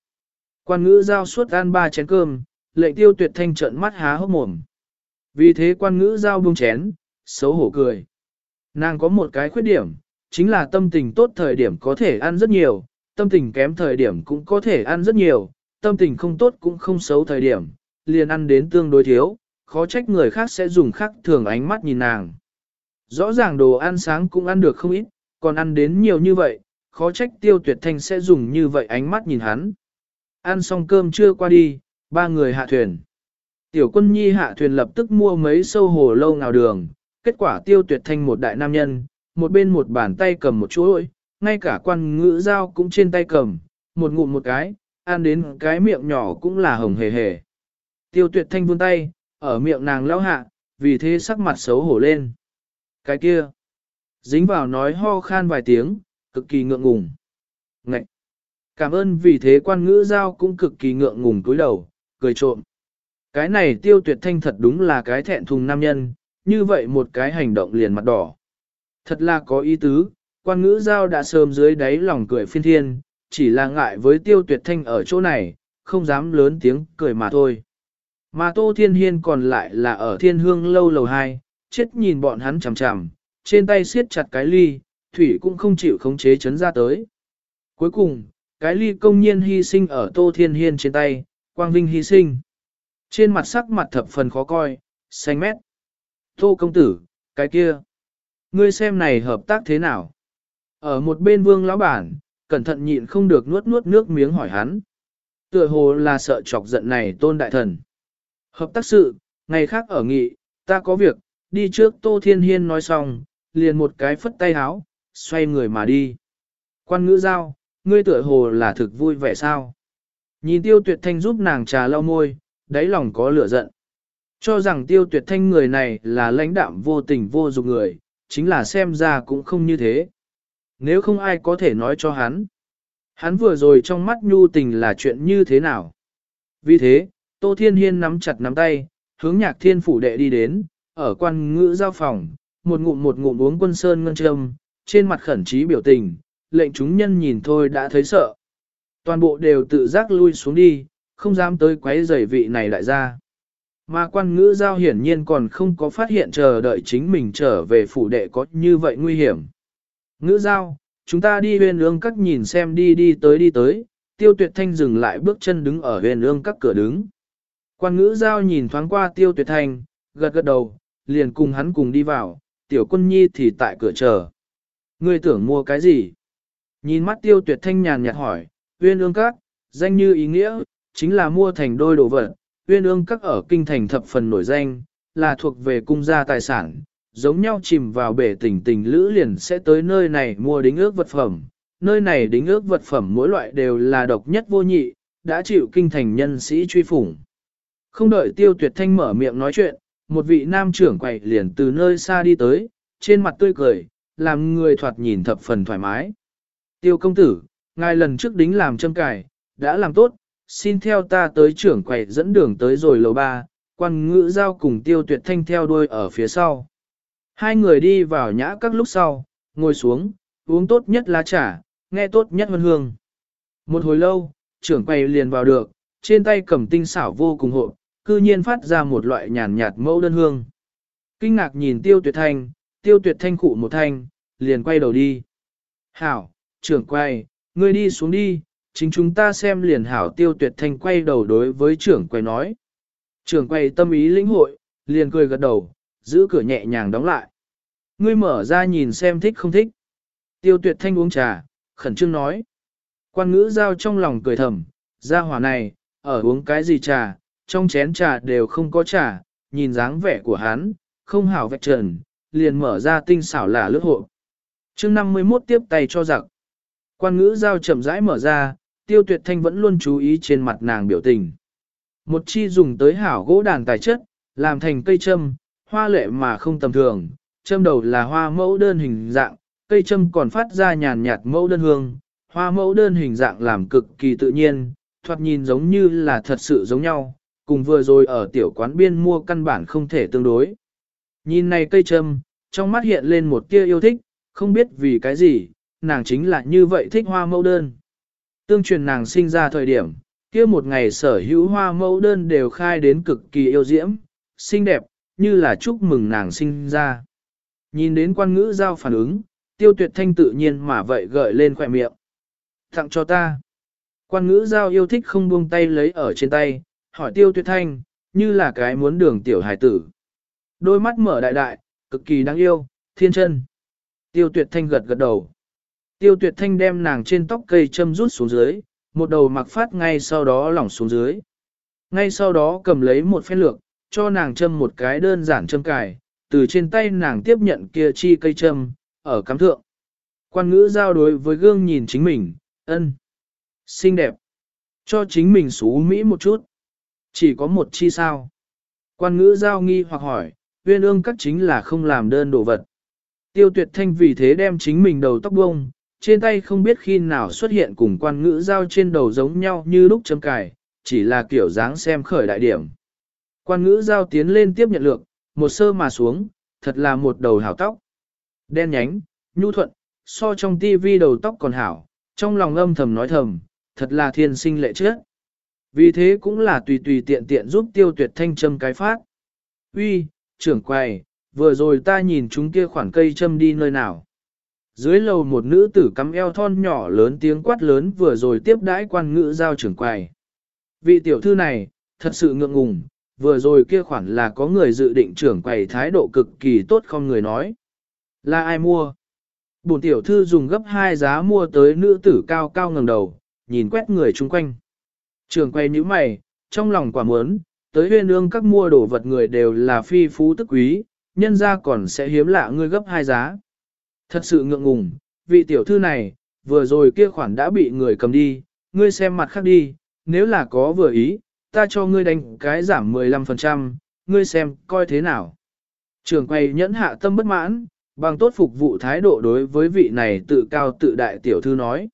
Quan ngữ giao suốt ăn ba chén cơm, lệnh tiêu tuyệt thanh trận mắt há hốc mồm. Vì thế quan ngữ giao buông chén, xấu hổ cười. Nàng có một cái khuyết điểm, chính là tâm tình tốt thời điểm có thể ăn rất nhiều, tâm tình kém thời điểm cũng có thể ăn rất nhiều, tâm tình không tốt cũng không xấu thời điểm, liền ăn đến tương đối thiếu, khó trách người khác sẽ dùng khác thường ánh mắt nhìn nàng. Rõ ràng đồ ăn sáng cũng ăn được không ít, còn ăn đến nhiều như vậy, khó trách tiêu tuyệt thanh sẽ dùng như vậy ánh mắt nhìn hắn. Ăn xong cơm chưa qua đi, ba người hạ thuyền. Tiểu quân nhi hạ thuyền lập tức mua mấy sâu hồ lâu ngào đường, kết quả tiêu tuyệt thanh một đại nam nhân, một bên một bàn tay cầm một chuỗi, ngay cả quan ngữ dao cũng trên tay cầm, một ngụm một cái, ăn đến cái miệng nhỏ cũng là hồng hề hề. Tiêu tuyệt thanh vươn tay, ở miệng nàng lao hạ, vì thế sắc mặt xấu hổ lên. Cái kia, dính vào nói ho khan vài tiếng, cực kỳ ngượng ngùng. Ngậy! Cảm ơn vì thế quan ngữ giao cũng cực kỳ ngượng ngùng cúi đầu, cười trộm. Cái này tiêu tuyệt thanh thật đúng là cái thẹn thùng nam nhân, như vậy một cái hành động liền mặt đỏ. Thật là có ý tứ, quan ngữ giao đã sớm dưới đáy lòng cười phiên thiên, chỉ là ngại với tiêu tuyệt thanh ở chỗ này, không dám lớn tiếng cười mà thôi. Mà Tô Thiên Hiên còn lại là ở thiên hương lâu lầu hai, chết nhìn bọn hắn chằm chằm, trên tay siết chặt cái ly, thủy cũng không chịu khống chế chấn ra tới. Cuối cùng, cái ly công nhiên hy sinh ở Tô Thiên Hiên trên tay, quang vinh hy sinh. Trên mặt sắc mặt thập phần khó coi, xanh mét. Tô công tử, cái kia. Ngươi xem này hợp tác thế nào? Ở một bên vương lão bản, cẩn thận nhịn không được nuốt nuốt nước miếng hỏi hắn. Tựa hồ là sợ chọc giận này tôn đại thần. Hợp tác sự, ngày khác ở nghị, ta có việc, đi trước Tô Thiên Hiên nói xong, liền một cái phất tay háo, xoay người mà đi. Quan ngữ giao, ngươi tựa hồ là thực vui vẻ sao? Nhìn tiêu tuyệt thanh giúp nàng trà lau môi, đáy lòng có lửa giận. Cho rằng tiêu tuyệt thanh người này là lãnh đạm vô tình vô dụng người, chính là xem ra cũng không như thế. Nếu không ai có thể nói cho hắn. Hắn vừa rồi trong mắt nhu tình là chuyện như thế nào? Vì thế, Tô Thiên Hiên nắm chặt nắm tay, hướng nhạc thiên phủ đệ đi đến, ở quan ngữ giao phòng, một ngụm một ngụm uống quân sơn ngân châm, trên mặt khẩn trí biểu tình, lệnh chúng nhân nhìn thôi đã thấy sợ. Toàn bộ đều tự giác lui xuống đi, không dám tới quấy rầy vị này lại ra Mà quan ngữ giao hiển nhiên còn không có phát hiện chờ đợi chính mình trở về phủ đệ có như vậy nguy hiểm. Ngữ giao, chúng ta đi huyền ương các nhìn xem đi đi tới đi tới, tiêu tuyệt thanh dừng lại bước chân đứng ở huyền ương các cửa đứng. Quan ngữ giao nhìn thoáng qua tiêu tuyệt thanh, gật gật đầu, liền cùng hắn cùng đi vào, tiểu quân nhi thì tại cửa chờ. Ngươi tưởng mua cái gì? Nhìn mắt tiêu tuyệt thanh nhàn nhạt hỏi, uyên ương các, danh như ý nghĩa, chính là mua thành đôi đồ vật. Uyên ương các ở kinh thành thập phần nổi danh, là thuộc về cung gia tài sản, giống nhau chìm vào bể tình tình lữ liền sẽ tới nơi này mua đính ước vật phẩm. Nơi này đính ước vật phẩm mỗi loại đều là độc nhất vô nhị, đã chịu kinh thành nhân sĩ truy phủng. Không đợi tiêu tuyệt thanh mở miệng nói chuyện, một vị nam trưởng quầy liền từ nơi xa đi tới, trên mặt tươi cười, làm người thoạt nhìn thập phần thoải mái. Tiêu công tử, ngài lần trước đính làm châm cài, đã làm tốt, xin theo ta tới trưởng quầy dẫn đường tới rồi lầu ba, quan ngữ giao cùng tiêu tuyệt thanh theo đuôi ở phía sau. Hai người đi vào nhã các lúc sau, ngồi xuống, uống tốt nhất lá trà, nghe tốt nhất vân hương. Một hồi lâu, trưởng quầy liền vào được, trên tay cầm tinh xảo vô cùng hộ, cư nhiên phát ra một loại nhàn nhạt mẫu đơn hương. Kinh ngạc nhìn tiêu tuyệt thanh, tiêu tuyệt thanh cụ một thanh, liền quay đầu đi. Hảo, trưởng quay, ngươi đi xuống đi, chính chúng ta xem liền hảo tiêu tuyệt thanh quay đầu đối với trưởng quay nói. Trưởng quay tâm ý lĩnh hội, liền cười gật đầu, giữ cửa nhẹ nhàng đóng lại. Ngươi mở ra nhìn xem thích không thích. Tiêu tuyệt thanh uống trà, khẩn trương nói. Quan ngữ giao trong lòng cười thầm, ra hỏa này, ở uống cái gì trà, trong chén trà đều không có trà, nhìn dáng vẻ của hắn, không hảo vạch trần, liền mở ra tinh xảo là lướt hộ. chương 51 tiếp tay cho giặc. Quan ngữ giao chậm rãi mở ra, tiêu tuyệt thanh vẫn luôn chú ý trên mặt nàng biểu tình. Một chi dùng tới hảo gỗ đàn tài chất, làm thành cây châm, hoa lệ mà không tầm thường, châm đầu là hoa mẫu đơn hình dạng, cây châm còn phát ra nhàn nhạt mẫu đơn hương, hoa mẫu đơn hình dạng làm cực kỳ tự nhiên, thoạt nhìn giống như là thật sự giống nhau, cùng vừa rồi ở tiểu quán biên mua căn bản không thể tương đối. Nhìn này cây châm, trong mắt hiện lên một tia yêu thích, không biết vì cái gì, nàng chính là như vậy thích hoa mẫu đơn. Tương truyền nàng sinh ra thời điểm, kia một ngày sở hữu hoa mẫu đơn đều khai đến cực kỳ yêu diễm, xinh đẹp, như là chúc mừng nàng sinh ra. Nhìn đến quan ngữ giao phản ứng, tiêu tuyệt thanh tự nhiên mà vậy gợi lên khỏe miệng. Tặng cho ta. Quan ngữ giao yêu thích không buông tay lấy ở trên tay, hỏi tiêu tuyệt thanh, như là cái muốn đường tiểu hài tử. Đôi mắt mở đại đại, cực kỳ đáng yêu, thiên chân. Tiêu tuyệt thanh gật gật đầu. Tiêu tuyệt thanh đem nàng trên tóc cây châm rút xuống dưới, một đầu mặc phát ngay sau đó lỏng xuống dưới. Ngay sau đó cầm lấy một phen lược, cho nàng châm một cái đơn giản châm cài, từ trên tay nàng tiếp nhận kia chi cây châm, ở cắm thượng. Quan ngữ giao đối với gương nhìn chính mình, ân, xinh đẹp, cho chính mình xú Mỹ một chút. Chỉ có một chi sao. Quan ngữ giao nghi hoặc hỏi, uyên ương các chính là không làm đơn đồ vật. Tiêu tuyệt thanh vì thế đem chính mình đầu tóc bông, trên tay không biết khi nào xuất hiện cùng quan ngữ giao trên đầu giống nhau như lúc châm cài, chỉ là kiểu dáng xem khởi đại điểm. Quan ngữ giao tiến lên tiếp nhận lược một sơ mà xuống, thật là một đầu hảo tóc. Đen nhánh, nhu thuận, so trong tivi đầu tóc còn hảo, trong lòng âm thầm nói thầm, thật là thiên sinh lệ trước. Vì thế cũng là tùy tùy tiện tiện giúp tiêu tuyệt thanh châm cái phát. Uy, trưởng quầy, vừa rồi ta nhìn chúng kia khoản cây châm đi nơi nào. Dưới lầu một nữ tử cắm eo thon nhỏ lớn tiếng quát lớn vừa rồi tiếp đãi quan ngữ giao trưởng quầy. Vị tiểu thư này, thật sự ngượng ngùng, vừa rồi kia khoản là có người dự định trưởng quầy thái độ cực kỳ tốt không người nói. Là ai mua? Bồn tiểu thư dùng gấp hai giá mua tới nữ tử cao cao ngẩng đầu, nhìn quét người chung quanh. Trường quay như mày, trong lòng quả muốn, tới huyên ương các mua đồ vật người đều là phi phú tức quý, nhân ra còn sẽ hiếm lạ ngươi gấp hai giá. Thật sự ngượng ngùng, vị tiểu thư này, vừa rồi kia khoản đã bị người cầm đi, ngươi xem mặt khác đi, nếu là có vừa ý, ta cho ngươi đánh cái giảm 15%, ngươi xem coi thế nào. Trường quay nhẫn hạ tâm bất mãn, bằng tốt phục vụ thái độ đối với vị này tự cao tự đại tiểu thư nói.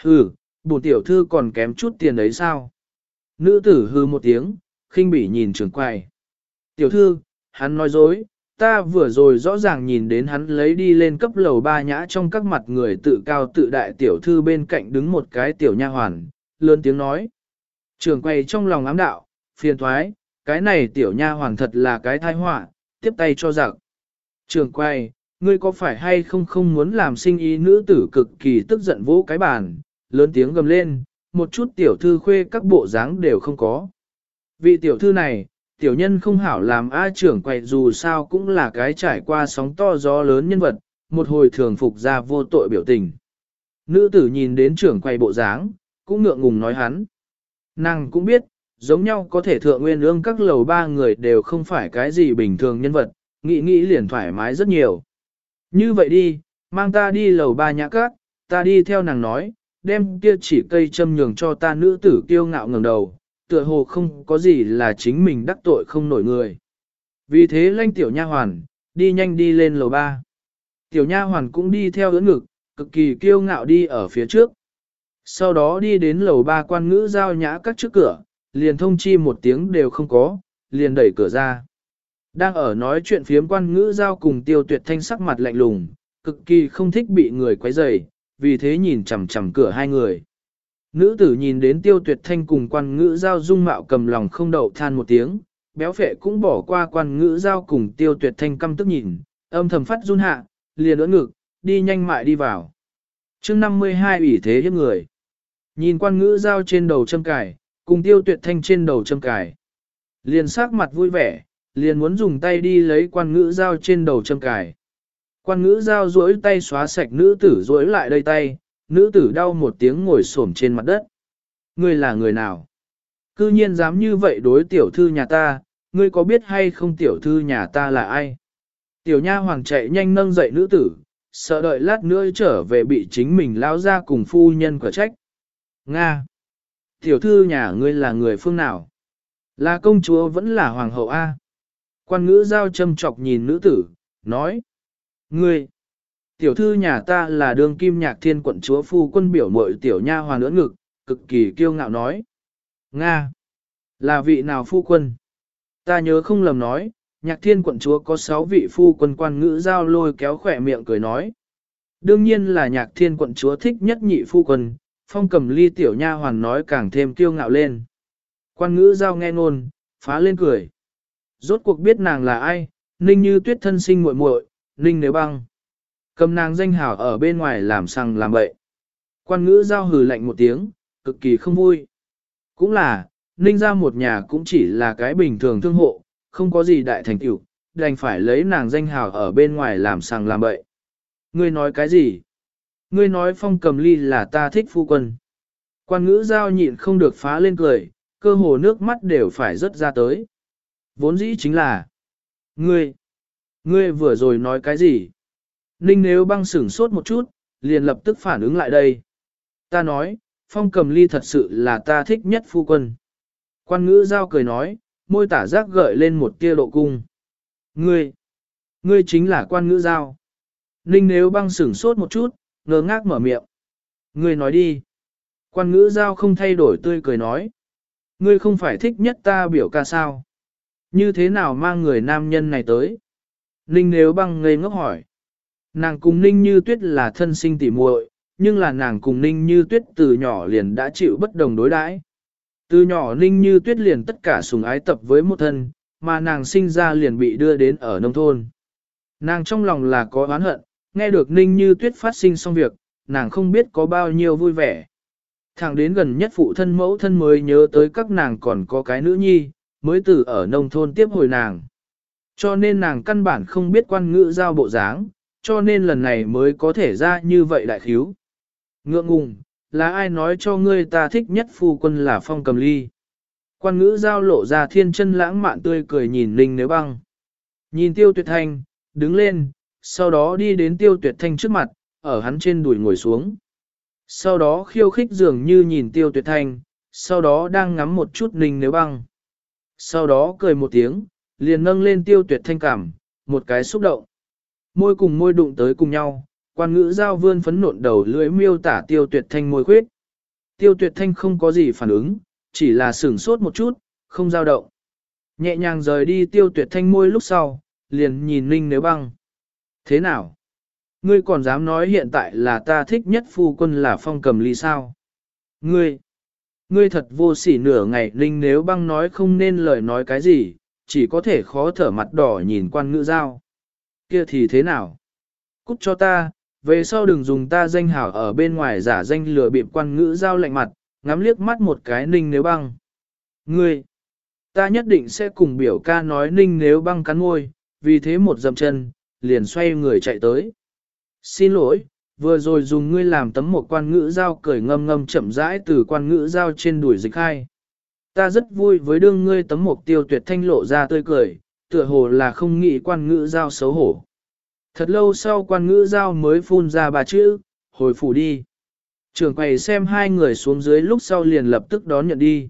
Hừ, bổn tiểu thư còn kém chút tiền đấy sao? Nữ tử hư một tiếng, khinh bỉ nhìn trưởng quầy. Tiểu thư, hắn nói dối, ta vừa rồi rõ ràng nhìn đến hắn lấy đi lên cấp lầu ba nhã trong các mặt người tự cao tự đại tiểu thư bên cạnh đứng một cái tiểu nha hoàn, lớn tiếng nói. Trường quay trong lòng ám đạo, phiền thoái, cái này tiểu nha hoàn thật là cái thai họa, tiếp tay cho giặc. Trường quay, ngươi có phải hay không không muốn làm sinh ý nữ tử cực kỳ tức giận vỗ cái bàn, lớn tiếng gầm lên, một chút tiểu thư khuê các bộ dáng đều không có. Vị tiểu thư này, tiểu nhân không hảo làm A trưởng quậy dù sao cũng là cái trải qua sóng to gió lớn nhân vật, một hồi thường phục ra vô tội biểu tình. Nữ tử nhìn đến trưởng quay bộ dáng, cũng ngượng ngùng nói hắn. Nàng cũng biết, giống nhau có thể thượng nguyên ương các lầu ba người đều không phải cái gì bình thường nhân vật, nghĩ nghĩ liền thoải mái rất nhiều. Như vậy đi, mang ta đi lầu ba nhã các, ta đi theo nàng nói, đem kia chỉ cây châm nhường cho ta nữ tử kiêu ngạo ngẩng đầu, tựa hồ không có gì là chính mình đắc tội không nổi người. Vì thế lanh tiểu nha hoàn, đi nhanh đi lên lầu ba. Tiểu nha hoàn cũng đi theo ưỡn ngực, cực kỳ kiêu ngạo đi ở phía trước. Sau đó đi đến lầu ba quan ngữ giao nhã các trước cửa, liền thông chi một tiếng đều không có, liền đẩy cửa ra. Đang ở nói chuyện phiếm quan ngữ giao cùng tiêu tuyệt thanh sắc mặt lạnh lùng, cực kỳ không thích bị người quấy rầy, vì thế nhìn chằm chằm cửa hai người. Nữ tử nhìn đến tiêu tuyệt thanh cùng quan ngữ giao dung mạo cầm lòng không đậu than một tiếng, béo phệ cũng bỏ qua quan ngữ giao cùng tiêu tuyệt thanh căm tức nhìn, âm thầm phát run hạ, liền ưỡn ngực, đi nhanh mại đi vào. chương 52 ủy thế hiếp người. Nhìn quan ngữ giao trên đầu châm cài, cùng tiêu tuyệt thanh trên đầu châm cài. Liền sắc mặt vui vẻ, liền muốn dùng tay đi lấy quan ngữ giao trên đầu châm cài. Quan ngữ giao duỗi tay xóa sạch nữ tử duỗi lại đây tay, nữ tử đau một tiếng ngồi xổm trên mặt đất. Ngươi là người nào? Cư nhiên dám như vậy đối tiểu thư nhà ta, ngươi có biết hay không tiểu thư nhà ta là ai? Tiểu nha hoàng chạy nhanh nâng dậy nữ tử, sợ đợi lát nữa trở về bị chính mình lao ra cùng phu nhân quả trách. Nga! Tiểu thư nhà ngươi là người phương nào? Là công chúa vẫn là hoàng hậu A. Quan ngữ giao châm chọc nhìn nữ tử, nói. Ngươi! Tiểu thư nhà ta là đương kim nhạc thiên quận chúa phu quân biểu mội tiểu nha hoàn ưỡn ngực, cực kỳ kiêu ngạo nói. Nga! Là vị nào phu quân? Ta nhớ không lầm nói, nhạc thiên quận chúa có sáu vị phu quân quan ngữ giao lôi kéo khỏe miệng cười nói. Đương nhiên là nhạc thiên quận chúa thích nhất nhị phu quân, phong cầm ly tiểu nha hoàn nói càng thêm kiêu ngạo lên. Quan ngữ giao nghe ngôn, phá lên cười. Rốt cuộc biết nàng là ai, ninh như tuyết thân sinh muội muội, ninh nếu băng. Cầm nàng danh hảo ở bên ngoài làm sằng làm bậy. Quan ngữ giao hừ lạnh một tiếng, cực kỳ không vui. Cũng là, ninh ra một nhà cũng chỉ là cái bình thường thương hộ, không có gì đại thành tựu, đành phải lấy nàng danh hào ở bên ngoài làm sằng làm bậy. Ngươi nói cái gì? Ngươi nói phong cầm ly là ta thích phu quân. Quan ngữ giao nhịn không được phá lên cười, cơ hồ nước mắt đều phải rớt ra tới. Vốn dĩ chính là, ngươi, ngươi vừa rồi nói cái gì? Ninh nếu băng sửng sốt một chút, liền lập tức phản ứng lại đây. Ta nói, phong cầm ly thật sự là ta thích nhất phu quân. Quan ngữ giao cười nói, môi tả giác gợi lên một tia độ cung. Ngươi, ngươi chính là quan ngữ giao. Ninh nếu băng sửng sốt một chút, ngơ ngác mở miệng. Ngươi nói đi. Quan ngữ giao không thay đổi tươi cười nói. Ngươi không phải thích nhất ta biểu ca sao. Như thế nào mang người nam nhân này tới? Ninh nếu băng ngây ngốc hỏi. Nàng cùng Ninh Như Tuyết là thân sinh tỉ muội, nhưng là nàng cùng Ninh Như Tuyết từ nhỏ liền đã chịu bất đồng đối đãi. Từ nhỏ Ninh Như Tuyết liền tất cả sùng ái tập với một thân, mà nàng sinh ra liền bị đưa đến ở nông thôn. Nàng trong lòng là có oán hận, nghe được Ninh Như Tuyết phát sinh xong việc, nàng không biết có bao nhiêu vui vẻ. Thẳng đến gần nhất phụ thân mẫu thân mới nhớ tới các nàng còn có cái nữ nhi, mới từ ở nông thôn tiếp hồi nàng. Cho nên nàng căn bản không biết quan ngữ giao bộ dáng, cho nên lần này mới có thể ra như vậy đại thiếu. Ngượng ngùng, là ai nói cho ngươi ta thích nhất phu quân là phong cầm ly. Quan ngữ giao lộ ra thiên chân lãng mạn tươi cười nhìn Ninh Nếu Băng. Nhìn tiêu tuyệt thanh, đứng lên, sau đó đi đến tiêu tuyệt thanh trước mặt, ở hắn trên đùi ngồi xuống. Sau đó khiêu khích dường như nhìn tiêu tuyệt thanh, sau đó đang ngắm một chút Ninh Nếu Băng. Sau đó cười một tiếng, liền nâng lên tiêu tuyệt thanh cảm, một cái xúc động. Môi cùng môi đụng tới cùng nhau, quan ngữ giao vươn phấn nộn đầu lưỡi miêu tả tiêu tuyệt thanh môi khuyết. Tiêu tuyệt thanh không có gì phản ứng, chỉ là sửng sốt một chút, không dao động. Nhẹ nhàng rời đi tiêu tuyệt thanh môi lúc sau, liền nhìn Ninh nếu băng. Thế nào? Ngươi còn dám nói hiện tại là ta thích nhất phu quân là phong cầm ly sao? Ngươi! Ngươi thật vô sỉ nửa ngày Ninh nếu băng nói không nên lời nói cái gì, chỉ có thể khó thở mặt đỏ nhìn quan ngữ giao. Kia thì thế nào? Cút cho ta, về sau đừng dùng ta danh hảo ở bên ngoài giả danh lừa bịp quan ngữ giao lạnh mặt, ngắm liếc mắt một cái ninh nếu băng. Ngươi, ta nhất định sẽ cùng biểu ca nói ninh nếu băng cắn môi, vì thế một dầm chân, liền xoay người chạy tới. Xin lỗi, vừa rồi dùng ngươi làm tấm một quan ngữ giao cởi ngâm ngâm chậm rãi từ quan ngữ giao trên đuổi dịch hai. Ta rất vui với đương ngươi tấm mục tiêu tuyệt thanh lộ ra tươi cười, tựa hồ là không nghĩ quan ngữ giao xấu hổ. Thật lâu sau quan ngữ giao mới phun ra ba chữ, hồi phủ đi. Trường quầy xem hai người xuống dưới lúc sau liền lập tức đón nhận đi.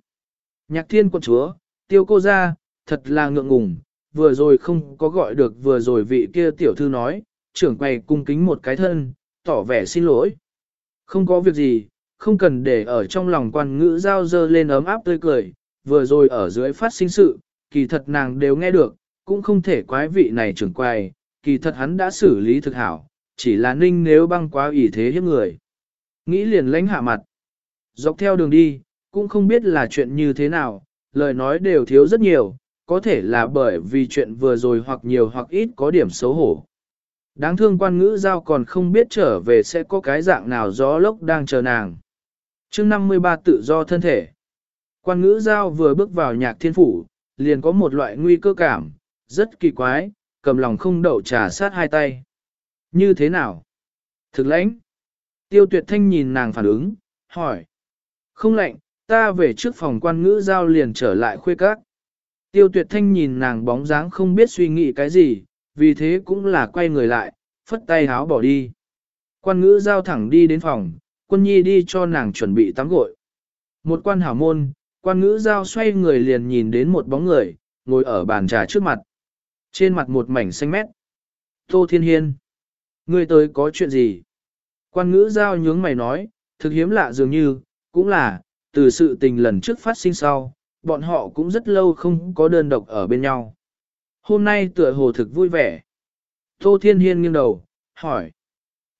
Nhạc thiên quân chúa, tiêu cô ra, thật là ngượng ngùng, vừa rồi không có gọi được vừa rồi vị kia tiểu thư nói, trưởng quầy cung kính một cái thân, tỏ vẻ xin lỗi. Không có việc gì, không cần để ở trong lòng quan ngữ giao dơ lên ấm áp tươi cười, vừa rồi ở dưới phát sinh sự, kỳ thật nàng đều nghe được, cũng không thể quái vị này trưởng quay, kỳ thật hắn đã xử lý thực hảo, chỉ là ninh nếu băng quá ủy thế hiếp người. Nghĩ liền lãnh hạ mặt. Dọc theo đường đi, cũng không biết là chuyện như thế nào, lời nói đều thiếu rất nhiều, có thể là bởi vì chuyện vừa rồi hoặc nhiều hoặc ít có điểm xấu hổ. Đáng thương quan ngữ giao còn không biết trở về sẽ có cái dạng nào gió lốc đang chờ nàng chương 53 tự do thân thể. Quan ngữ giao vừa bước vào nhạc thiên phủ, liền có một loại nguy cơ cảm, rất kỳ quái, cầm lòng không đậu trà sát hai tay. Như thế nào? Thực lãnh. Tiêu tuyệt thanh nhìn nàng phản ứng, hỏi. Không lạnh, ta về trước phòng quan ngữ giao liền trở lại khuê các. Tiêu tuyệt thanh nhìn nàng bóng dáng không biết suy nghĩ cái gì, vì thế cũng là quay người lại, phất tay háo bỏ đi. Quan ngữ giao thẳng đi đến phòng, quân nhi đi cho nàng chuẩn bị tắm gội. Một quan hảo môn, quan ngữ giao xoay người liền nhìn đến một bóng người, ngồi ở bàn trà trước mặt. Trên mặt một mảnh xanh mét. Tô Thiên Hiên. Ngươi tới có chuyện gì? Quan ngữ giao nhướng mày nói, thực hiếm lạ dường như, cũng là, từ sự tình lần trước phát sinh sau, bọn họ cũng rất lâu không có đơn độc ở bên nhau. Hôm nay tựa hồ thực vui vẻ. Tô Thiên Hiên nghiêng đầu, hỏi.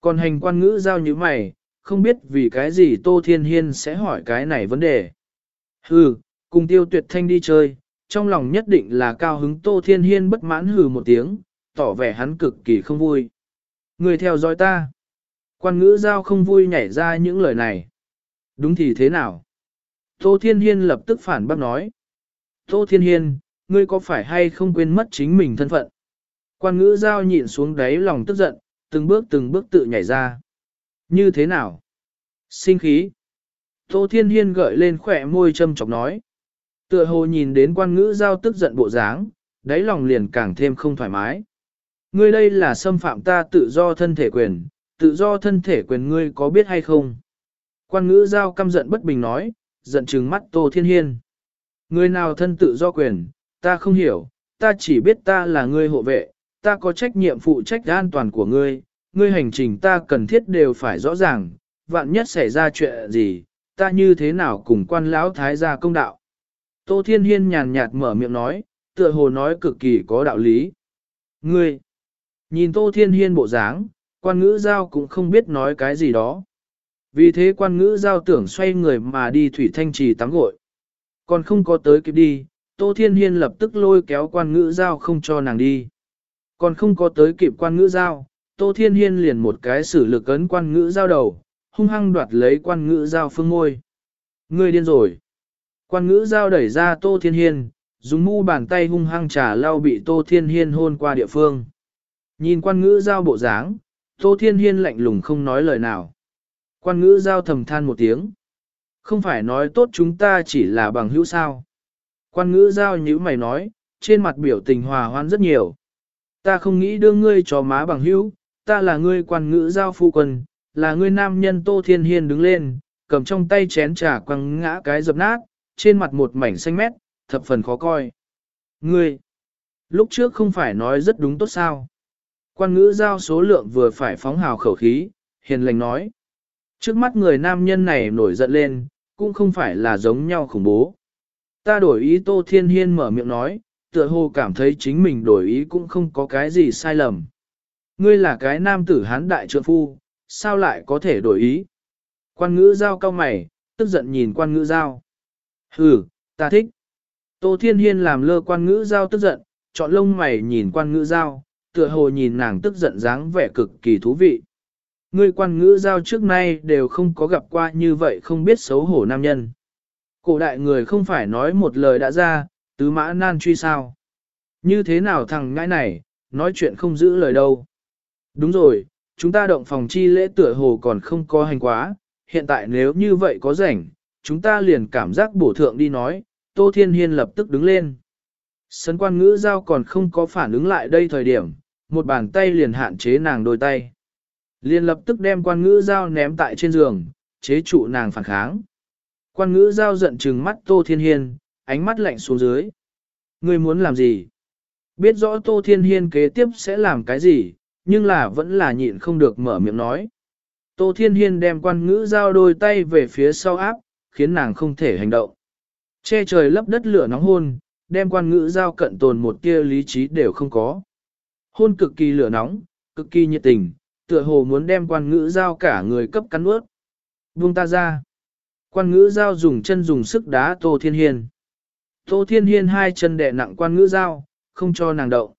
Còn hành quan ngữ giao như mày, không biết vì cái gì Tô Thiên Hiên sẽ hỏi cái này vấn đề. Hừ, cùng tiêu tuyệt thanh đi chơi, trong lòng nhất định là cao hứng Tô Thiên Hiên bất mãn hừ một tiếng, tỏ vẻ hắn cực kỳ không vui. Người theo dõi ta. Quan ngữ giao không vui nhảy ra những lời này. Đúng thì thế nào? Tô Thiên Hiên lập tức phản bác nói. Tô Thiên Hiên, ngươi có phải hay không quên mất chính mình thân phận? Quan ngữ giao nhịn xuống đáy lòng tức giận, từng bước từng bước tự nhảy ra. Như thế nào? Sinh khí. Tô Thiên Hiên gợi lên khỏe môi châm chọc nói. Tựa hồ nhìn đến quan ngữ giao tức giận bộ dáng, đáy lòng liền càng thêm không thoải mái. Ngươi đây là xâm phạm ta tự do thân thể quyền, tự do thân thể quyền ngươi có biết hay không? Quan ngữ giao căm giận bất bình nói, giận trừng mắt Tô Thiên Hiên. Ngươi nào thân tự do quyền, ta không hiểu, ta chỉ biết ta là ngươi hộ vệ, ta có trách nhiệm phụ trách an toàn của ngươi, ngươi hành trình ta cần thiết đều phải rõ ràng, vạn nhất xảy ra chuyện gì, ta như thế nào cùng quan lão thái gia công đạo. Tô Thiên Hiên nhàn nhạt mở miệng nói, tựa hồ nói cực kỳ có đạo lý. Ngươi, nhìn Tô Thiên Hiên bộ dáng, quan ngữ giao cũng không biết nói cái gì đó. Vì thế quan ngữ giao tưởng xoay người mà đi thủy thanh trì tắm gội. Còn không có tới kịp đi, Tô Thiên Hiên lập tức lôi kéo quan ngữ giao không cho nàng đi. Còn không có tới kịp quan ngữ giao, Tô Thiên Hiên liền một cái xử lực ấn quan ngữ giao đầu, hung hăng đoạt lấy quan ngữ giao phương ngôi. Ngươi điên rồi. Quan ngữ giao đẩy ra Tô Thiên Hiên, dùng mu bàn tay hung hăng trả lau bị Tô Thiên Hiên hôn qua địa phương. Nhìn quan ngữ giao bộ dáng, Tô Thiên Hiên lạnh lùng không nói lời nào. Quan ngữ giao thầm than một tiếng. Không phải nói tốt chúng ta chỉ là bằng hữu sao. Quan ngữ giao như mày nói, trên mặt biểu tình hòa hoan rất nhiều. Ta không nghĩ đưa ngươi cho má bằng hữu, ta là ngươi quan ngữ giao phu quân, là ngươi nam nhân Tô Thiên Hiên đứng lên, cầm trong tay chén trà quăng ngã cái dập nát, trên mặt một mảnh xanh mét, thập phần khó coi. Ngươi, lúc trước không phải nói rất đúng tốt sao. Quan ngữ giao số lượng vừa phải phóng hào khẩu khí, hiền lành nói. Trước mắt người nam nhân này nổi giận lên, cũng không phải là giống nhau khủng bố. Ta đổi ý Tô Thiên Hiên mở miệng nói, tựa hồ cảm thấy chính mình đổi ý cũng không có cái gì sai lầm. Ngươi là cái nam tử hán đại trượng phu, sao lại có thể đổi ý? Quan ngữ giao cao mày, tức giận nhìn quan ngữ giao. Hừ, ta thích. Tô Thiên Hiên làm lơ quan ngữ giao tức giận, chọn lông mày nhìn quan ngữ giao, tựa hồ nhìn nàng tức giận dáng vẻ cực kỳ thú vị. Ngươi quan ngữ giao trước nay đều không có gặp qua như vậy không biết xấu hổ nam nhân. Cổ đại người không phải nói một lời đã ra, tứ mã nan truy sao. Như thế nào thằng ngãi này, nói chuyện không giữ lời đâu. Đúng rồi, chúng ta động phòng chi lễ tựa hồ còn không có hành quá, hiện tại nếu như vậy có rảnh, chúng ta liền cảm giác bổ thượng đi nói, Tô Thiên Hiên lập tức đứng lên. Sấn quan ngữ giao còn không có phản ứng lại đây thời điểm, một bàn tay liền hạn chế nàng đôi tay. Liền lập tức đem quan ngữ giao ném tại trên giường, chế trụ nàng phản kháng. Quan ngữ giao giận trừng mắt Tô Thiên Hiên, ánh mắt lạnh xuống dưới. Ngươi muốn làm gì? Biết rõ Tô Thiên Hiên kế tiếp sẽ làm cái gì, nhưng là vẫn là nhịn không được mở miệng nói. Tô Thiên Hiên đem quan ngữ giao đôi tay về phía sau áp, khiến nàng không thể hành động. Che trời lấp đất lửa nóng hôn, đem quan ngữ giao cận tồn một tia lý trí đều không có. Hôn cực kỳ lửa nóng, cực kỳ nhiệt tình, tựa hồ muốn đem quan ngữ giao cả người cấp cắn ướt. Buông ta ra. Quan ngữ giao dùng chân dùng sức đá Tô Thiên Hiên. Tô Thiên Hiên hai chân đè nặng quan ngữ giao, không cho nàng động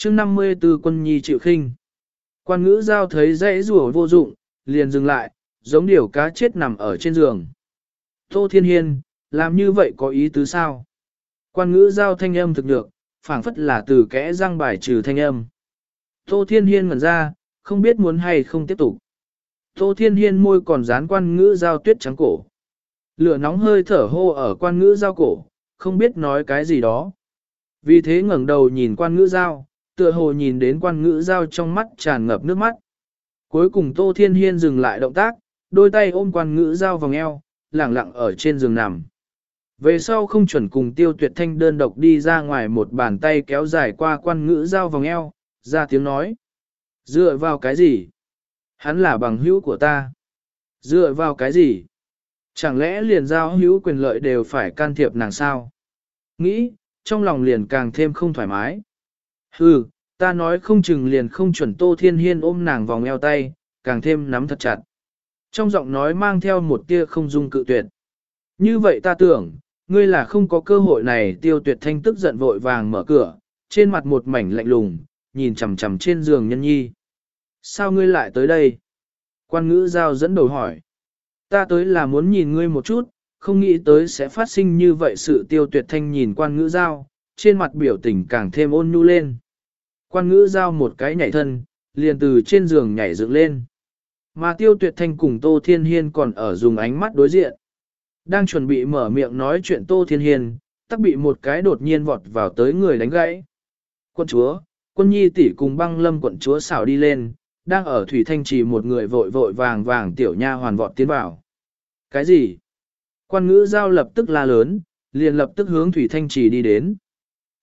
chương 54 quân nhi chịu khinh. Quan ngữ giao thấy dãy rùa vô dụng, liền dừng lại, giống điều cá chết nằm ở trên giường. Tô Thiên Hiên, làm như vậy có ý tứ sao? Quan ngữ giao thanh âm thực được, phảng phất là từ kẽ răng bài trừ thanh âm. Tô Thiên Hiên ngẩn ra, không biết muốn hay không tiếp tục. Tô Thiên Hiên môi còn dán quan ngữ giao tuyết trắng cổ. Lửa nóng hơi thở hô ở quan ngữ giao cổ, không biết nói cái gì đó. Vì thế ngẩng đầu nhìn quan ngữ giao, tựa hồ nhìn đến quan ngữ giao trong mắt tràn ngập nước mắt. Cuối cùng Tô Thiên Hiên dừng lại động tác, đôi tay ôm quan ngữ giao vòng eo, lẳng lặng ở trên giường nằm. Về sau không chuẩn cùng tiêu tuyệt thanh đơn độc đi ra ngoài một bàn tay kéo dài qua quan ngữ giao vòng eo, ra tiếng nói. Dựa vào cái gì? Hắn là bằng hữu của ta. Dựa vào cái gì? Chẳng lẽ liền giao hữu quyền lợi đều phải can thiệp nàng sao? Nghĩ, trong lòng liền càng thêm không thoải mái. Hừ, ta nói không chừng liền không chuẩn Tô Thiên Hiên ôm nàng vòng eo tay, càng thêm nắm thật chặt. Trong giọng nói mang theo một tia không dung cự tuyệt. Như vậy ta tưởng, ngươi là không có cơ hội này tiêu tuyệt thanh tức giận vội vàng mở cửa, trên mặt một mảnh lạnh lùng, nhìn chằm chằm trên giường nhân nhi. Sao ngươi lại tới đây? Quan ngữ giao dẫn đầu hỏi. Ta tới là muốn nhìn ngươi một chút, không nghĩ tới sẽ phát sinh như vậy sự tiêu tuyệt thanh nhìn quan ngữ giao, trên mặt biểu tình càng thêm ôn nhu lên. Quan ngữ giao một cái nhảy thân, liền từ trên giường nhảy dựng lên. Mà tiêu tuyệt thanh cùng Tô Thiên Hiên còn ở dùng ánh mắt đối diện. Đang chuẩn bị mở miệng nói chuyện Tô Thiên Hiên, tắc bị một cái đột nhiên vọt vào tới người đánh gãy. Quân chúa, quân nhi tỷ cùng băng lâm quận chúa xảo đi lên, đang ở thủy thanh trì một người vội vội vàng vàng tiểu nha hoàn vọt tiến vào. Cái gì? Quan ngữ giao lập tức la lớn, liền lập tức hướng thủy thanh trì đi đến.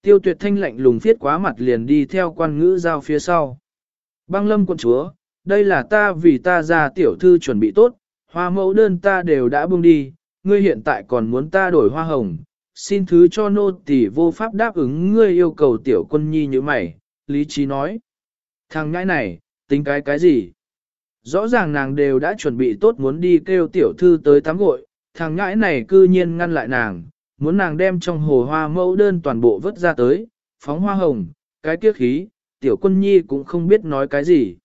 Tiêu tuyệt thanh lạnh lùng phiết quá mặt liền đi theo quan ngữ giao phía sau. Băng lâm quân chúa, đây là ta vì ta ra tiểu thư chuẩn bị tốt, hoa mẫu đơn ta đều đã buông đi, ngươi hiện tại còn muốn ta đổi hoa hồng, xin thứ cho nô tỳ vô pháp đáp ứng ngươi yêu cầu tiểu quân nhi như mày, lý trí nói. Thằng ngãi này, tính cái cái gì? Rõ ràng nàng đều đã chuẩn bị tốt muốn đi kêu tiểu thư tới tắm gội, thằng ngãi này cư nhiên ngăn lại nàng, muốn nàng đem trong hồ hoa mẫu đơn toàn bộ vớt ra tới, phóng hoa hồng, cái kiếc khí, tiểu quân nhi cũng không biết nói cái gì.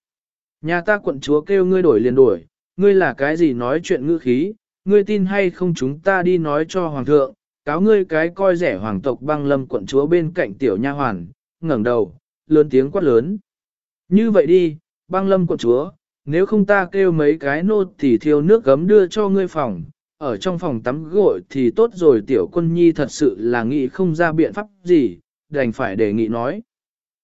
Nhà ta quận chúa kêu ngươi đổi liền đổi, ngươi là cái gì nói chuyện ngữ khí, ngươi tin hay không chúng ta đi nói cho hoàng thượng, cáo ngươi cái coi rẻ hoàng tộc băng lâm quận chúa bên cạnh tiểu nha hoàn, ngẩng đầu, lớn tiếng quát lớn. Như vậy đi, băng lâm quận chúa, nếu không ta kêu mấy cái nô thì thiêu nước gấm đưa cho ngươi phòng, ở trong phòng tắm gội thì tốt rồi tiểu quân nhi thật sự là nghĩ không ra biện pháp gì, đành phải đề nghị nói.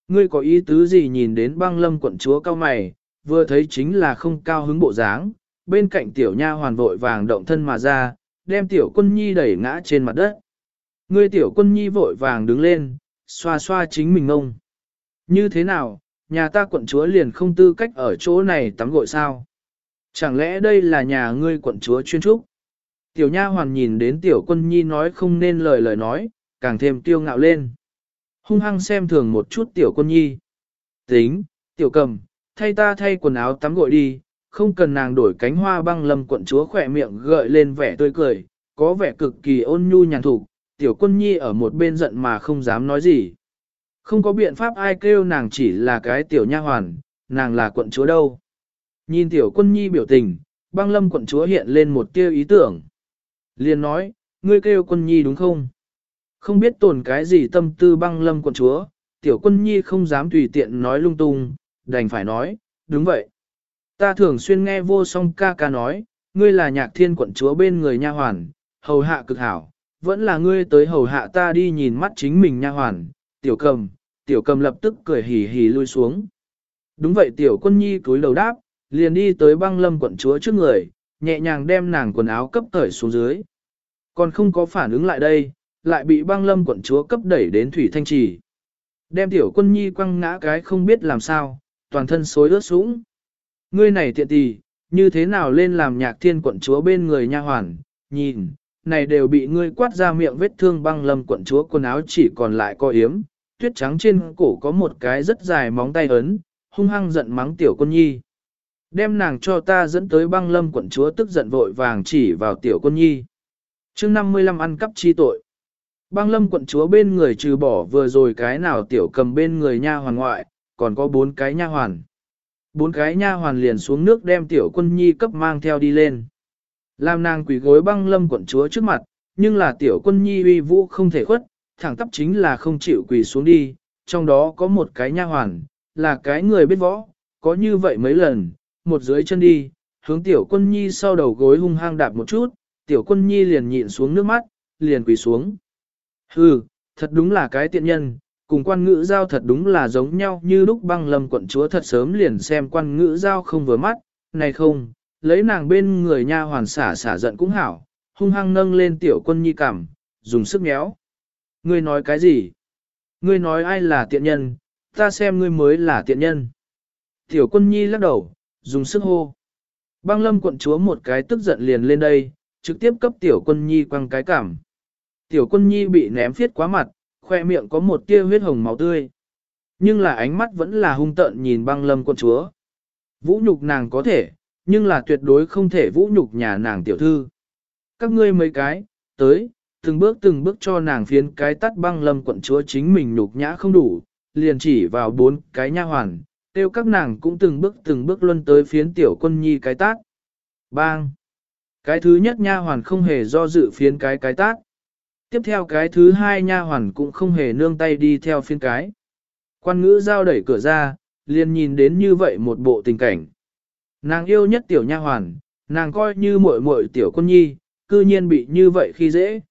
Ngươi có ý tứ gì nhìn đến băng lâm quận chúa cao mày, vừa thấy chính là không cao hứng bộ dáng, bên cạnh tiểu nha hoàn vội vàng động thân mà ra, đem tiểu quân nhi đẩy ngã trên mặt đất. Ngươi tiểu quân nhi vội vàng đứng lên, xoa xoa chính mình ngông. Như thế nào, nhà ta quận chúa liền không tư cách ở chỗ này tắm gội sao? Chẳng lẽ đây là nhà ngươi quận chúa chuyên trúc? Tiểu nha hoàn nhìn đến tiểu quân nhi nói không nên lời lời nói, càng thêm tiêu ngạo lên. Hung hăng xem thường một chút tiểu quân nhi. Tính, tiểu cầm, thay ta thay quần áo tắm gội đi, không cần nàng đổi cánh hoa băng lâm quận chúa khỏe miệng gợi lên vẻ tươi cười, có vẻ cực kỳ ôn nhu nhàn thục, tiểu quân nhi ở một bên giận mà không dám nói gì. Không có biện pháp ai kêu nàng chỉ là cái tiểu nha hoàn, nàng là quận chúa đâu. Nhìn tiểu quân nhi biểu tình, băng lâm quận chúa hiện lên một tiêu ý tưởng. Liền nói, ngươi kêu quân nhi đúng không? Không biết tổn cái gì tâm tư băng lâm quận chúa, tiểu quân nhi không dám tùy tiện nói lung tung, đành phải nói, đúng vậy. Ta thường xuyên nghe vô song ca ca nói, ngươi là nhạc thiên quận chúa bên người nha hoàn, hầu hạ cực hảo, vẫn là ngươi tới hầu hạ ta đi nhìn mắt chính mình nha hoàn, tiểu cầm, tiểu cầm lập tức cười hì hì lui xuống. Đúng vậy tiểu quân nhi cúi đầu đáp, liền đi tới băng lâm quận chúa trước người, nhẹ nhàng đem nàng quần áo cấp cởi xuống dưới. Còn không có phản ứng lại đây, lại bị băng lâm quận chúa cấp đẩy đến thủy thanh trì. Đem tiểu quân nhi quăng ngã cái không biết làm sao, toàn thân xối ướt sũng. Ngươi này tiện tì, như thế nào lên làm nhạc thiên quận chúa bên người nha hoàn, nhìn, này đều bị ngươi quát ra miệng vết thương băng lâm quận chúa quần áo chỉ còn lại co yếm, tuyết trắng trên cổ có một cái rất dài móng tay ấn, hung hăng giận mắng tiểu quân nhi. Đem nàng cho ta dẫn tới băng lâm quận chúa tức giận vội vàng chỉ vào tiểu quân nhi. chương 55 ăn cắp chi tội. Băng lâm quận chúa bên người trừ bỏ vừa rồi cái nào tiểu cầm bên người nha hoàn ngoại, còn có bốn cái nha hoàn. Bốn cái nha hoàn liền xuống nước đem tiểu quân nhi cấp mang theo đi lên. Làm nàng quỷ gối băng lâm quận chúa trước mặt, nhưng là tiểu quân nhi uy vũ không thể khuất, thẳng tắp chính là không chịu quỳ xuống đi, trong đó có một cái nha hoàn, là cái người biết võ, có như vậy mấy lần, một dưới chân đi, hướng tiểu quân nhi sau đầu gối hung hăng đạp một chút, tiểu quân nhi liền nhịn xuống nước mắt, liền quỳ xuống. Hừ, thật đúng là cái tiện nhân, cùng quan ngữ giao thật đúng là giống nhau như lúc băng lâm quận chúa thật sớm liền xem quan ngữ giao không vừa mắt, này không, lấy nàng bên người nha hoàn xả xả giận cũng hảo, hung hăng nâng lên tiểu quân nhi cảm, dùng sức méo. Ngươi nói cái gì? Ngươi nói ai là tiện nhân, ta xem ngươi mới là tiện nhân. Tiểu quân nhi lắc đầu, dùng sức hô. Băng lâm quận chúa một cái tức giận liền lên đây, trực tiếp cấp tiểu quân nhi quăng cái cảm. Tiểu quân nhi bị ném phiết quá mặt, khoe miệng có một tia huyết hồng máu tươi. Nhưng là ánh mắt vẫn là hung tợn nhìn băng lâm quận chúa. Vũ nhục nàng có thể, nhưng là tuyệt đối không thể vũ nhục nhà nàng tiểu thư. Các ngươi mấy cái, tới, từng bước từng bước cho nàng phiến cái tắt băng lâm quận chúa chính mình nhục nhã không đủ, liền chỉ vào bốn cái nha hoàn, tiêu các nàng cũng từng bước từng bước luân tới phiến tiểu quân nhi cái tát. Bang! Cái thứ nhất nha hoàn không hề do dự phiến cái cái tát. Tiếp theo cái thứ hai nha hoàn cũng không hề nương tay đi theo phiến cái. Quan ngữ giao đẩy cửa ra, liền nhìn đến như vậy một bộ tình cảnh. Nàng yêu nhất tiểu nha hoàn, nàng coi như muội muội tiểu quân nhi, cư nhiên bị như vậy khi dễ.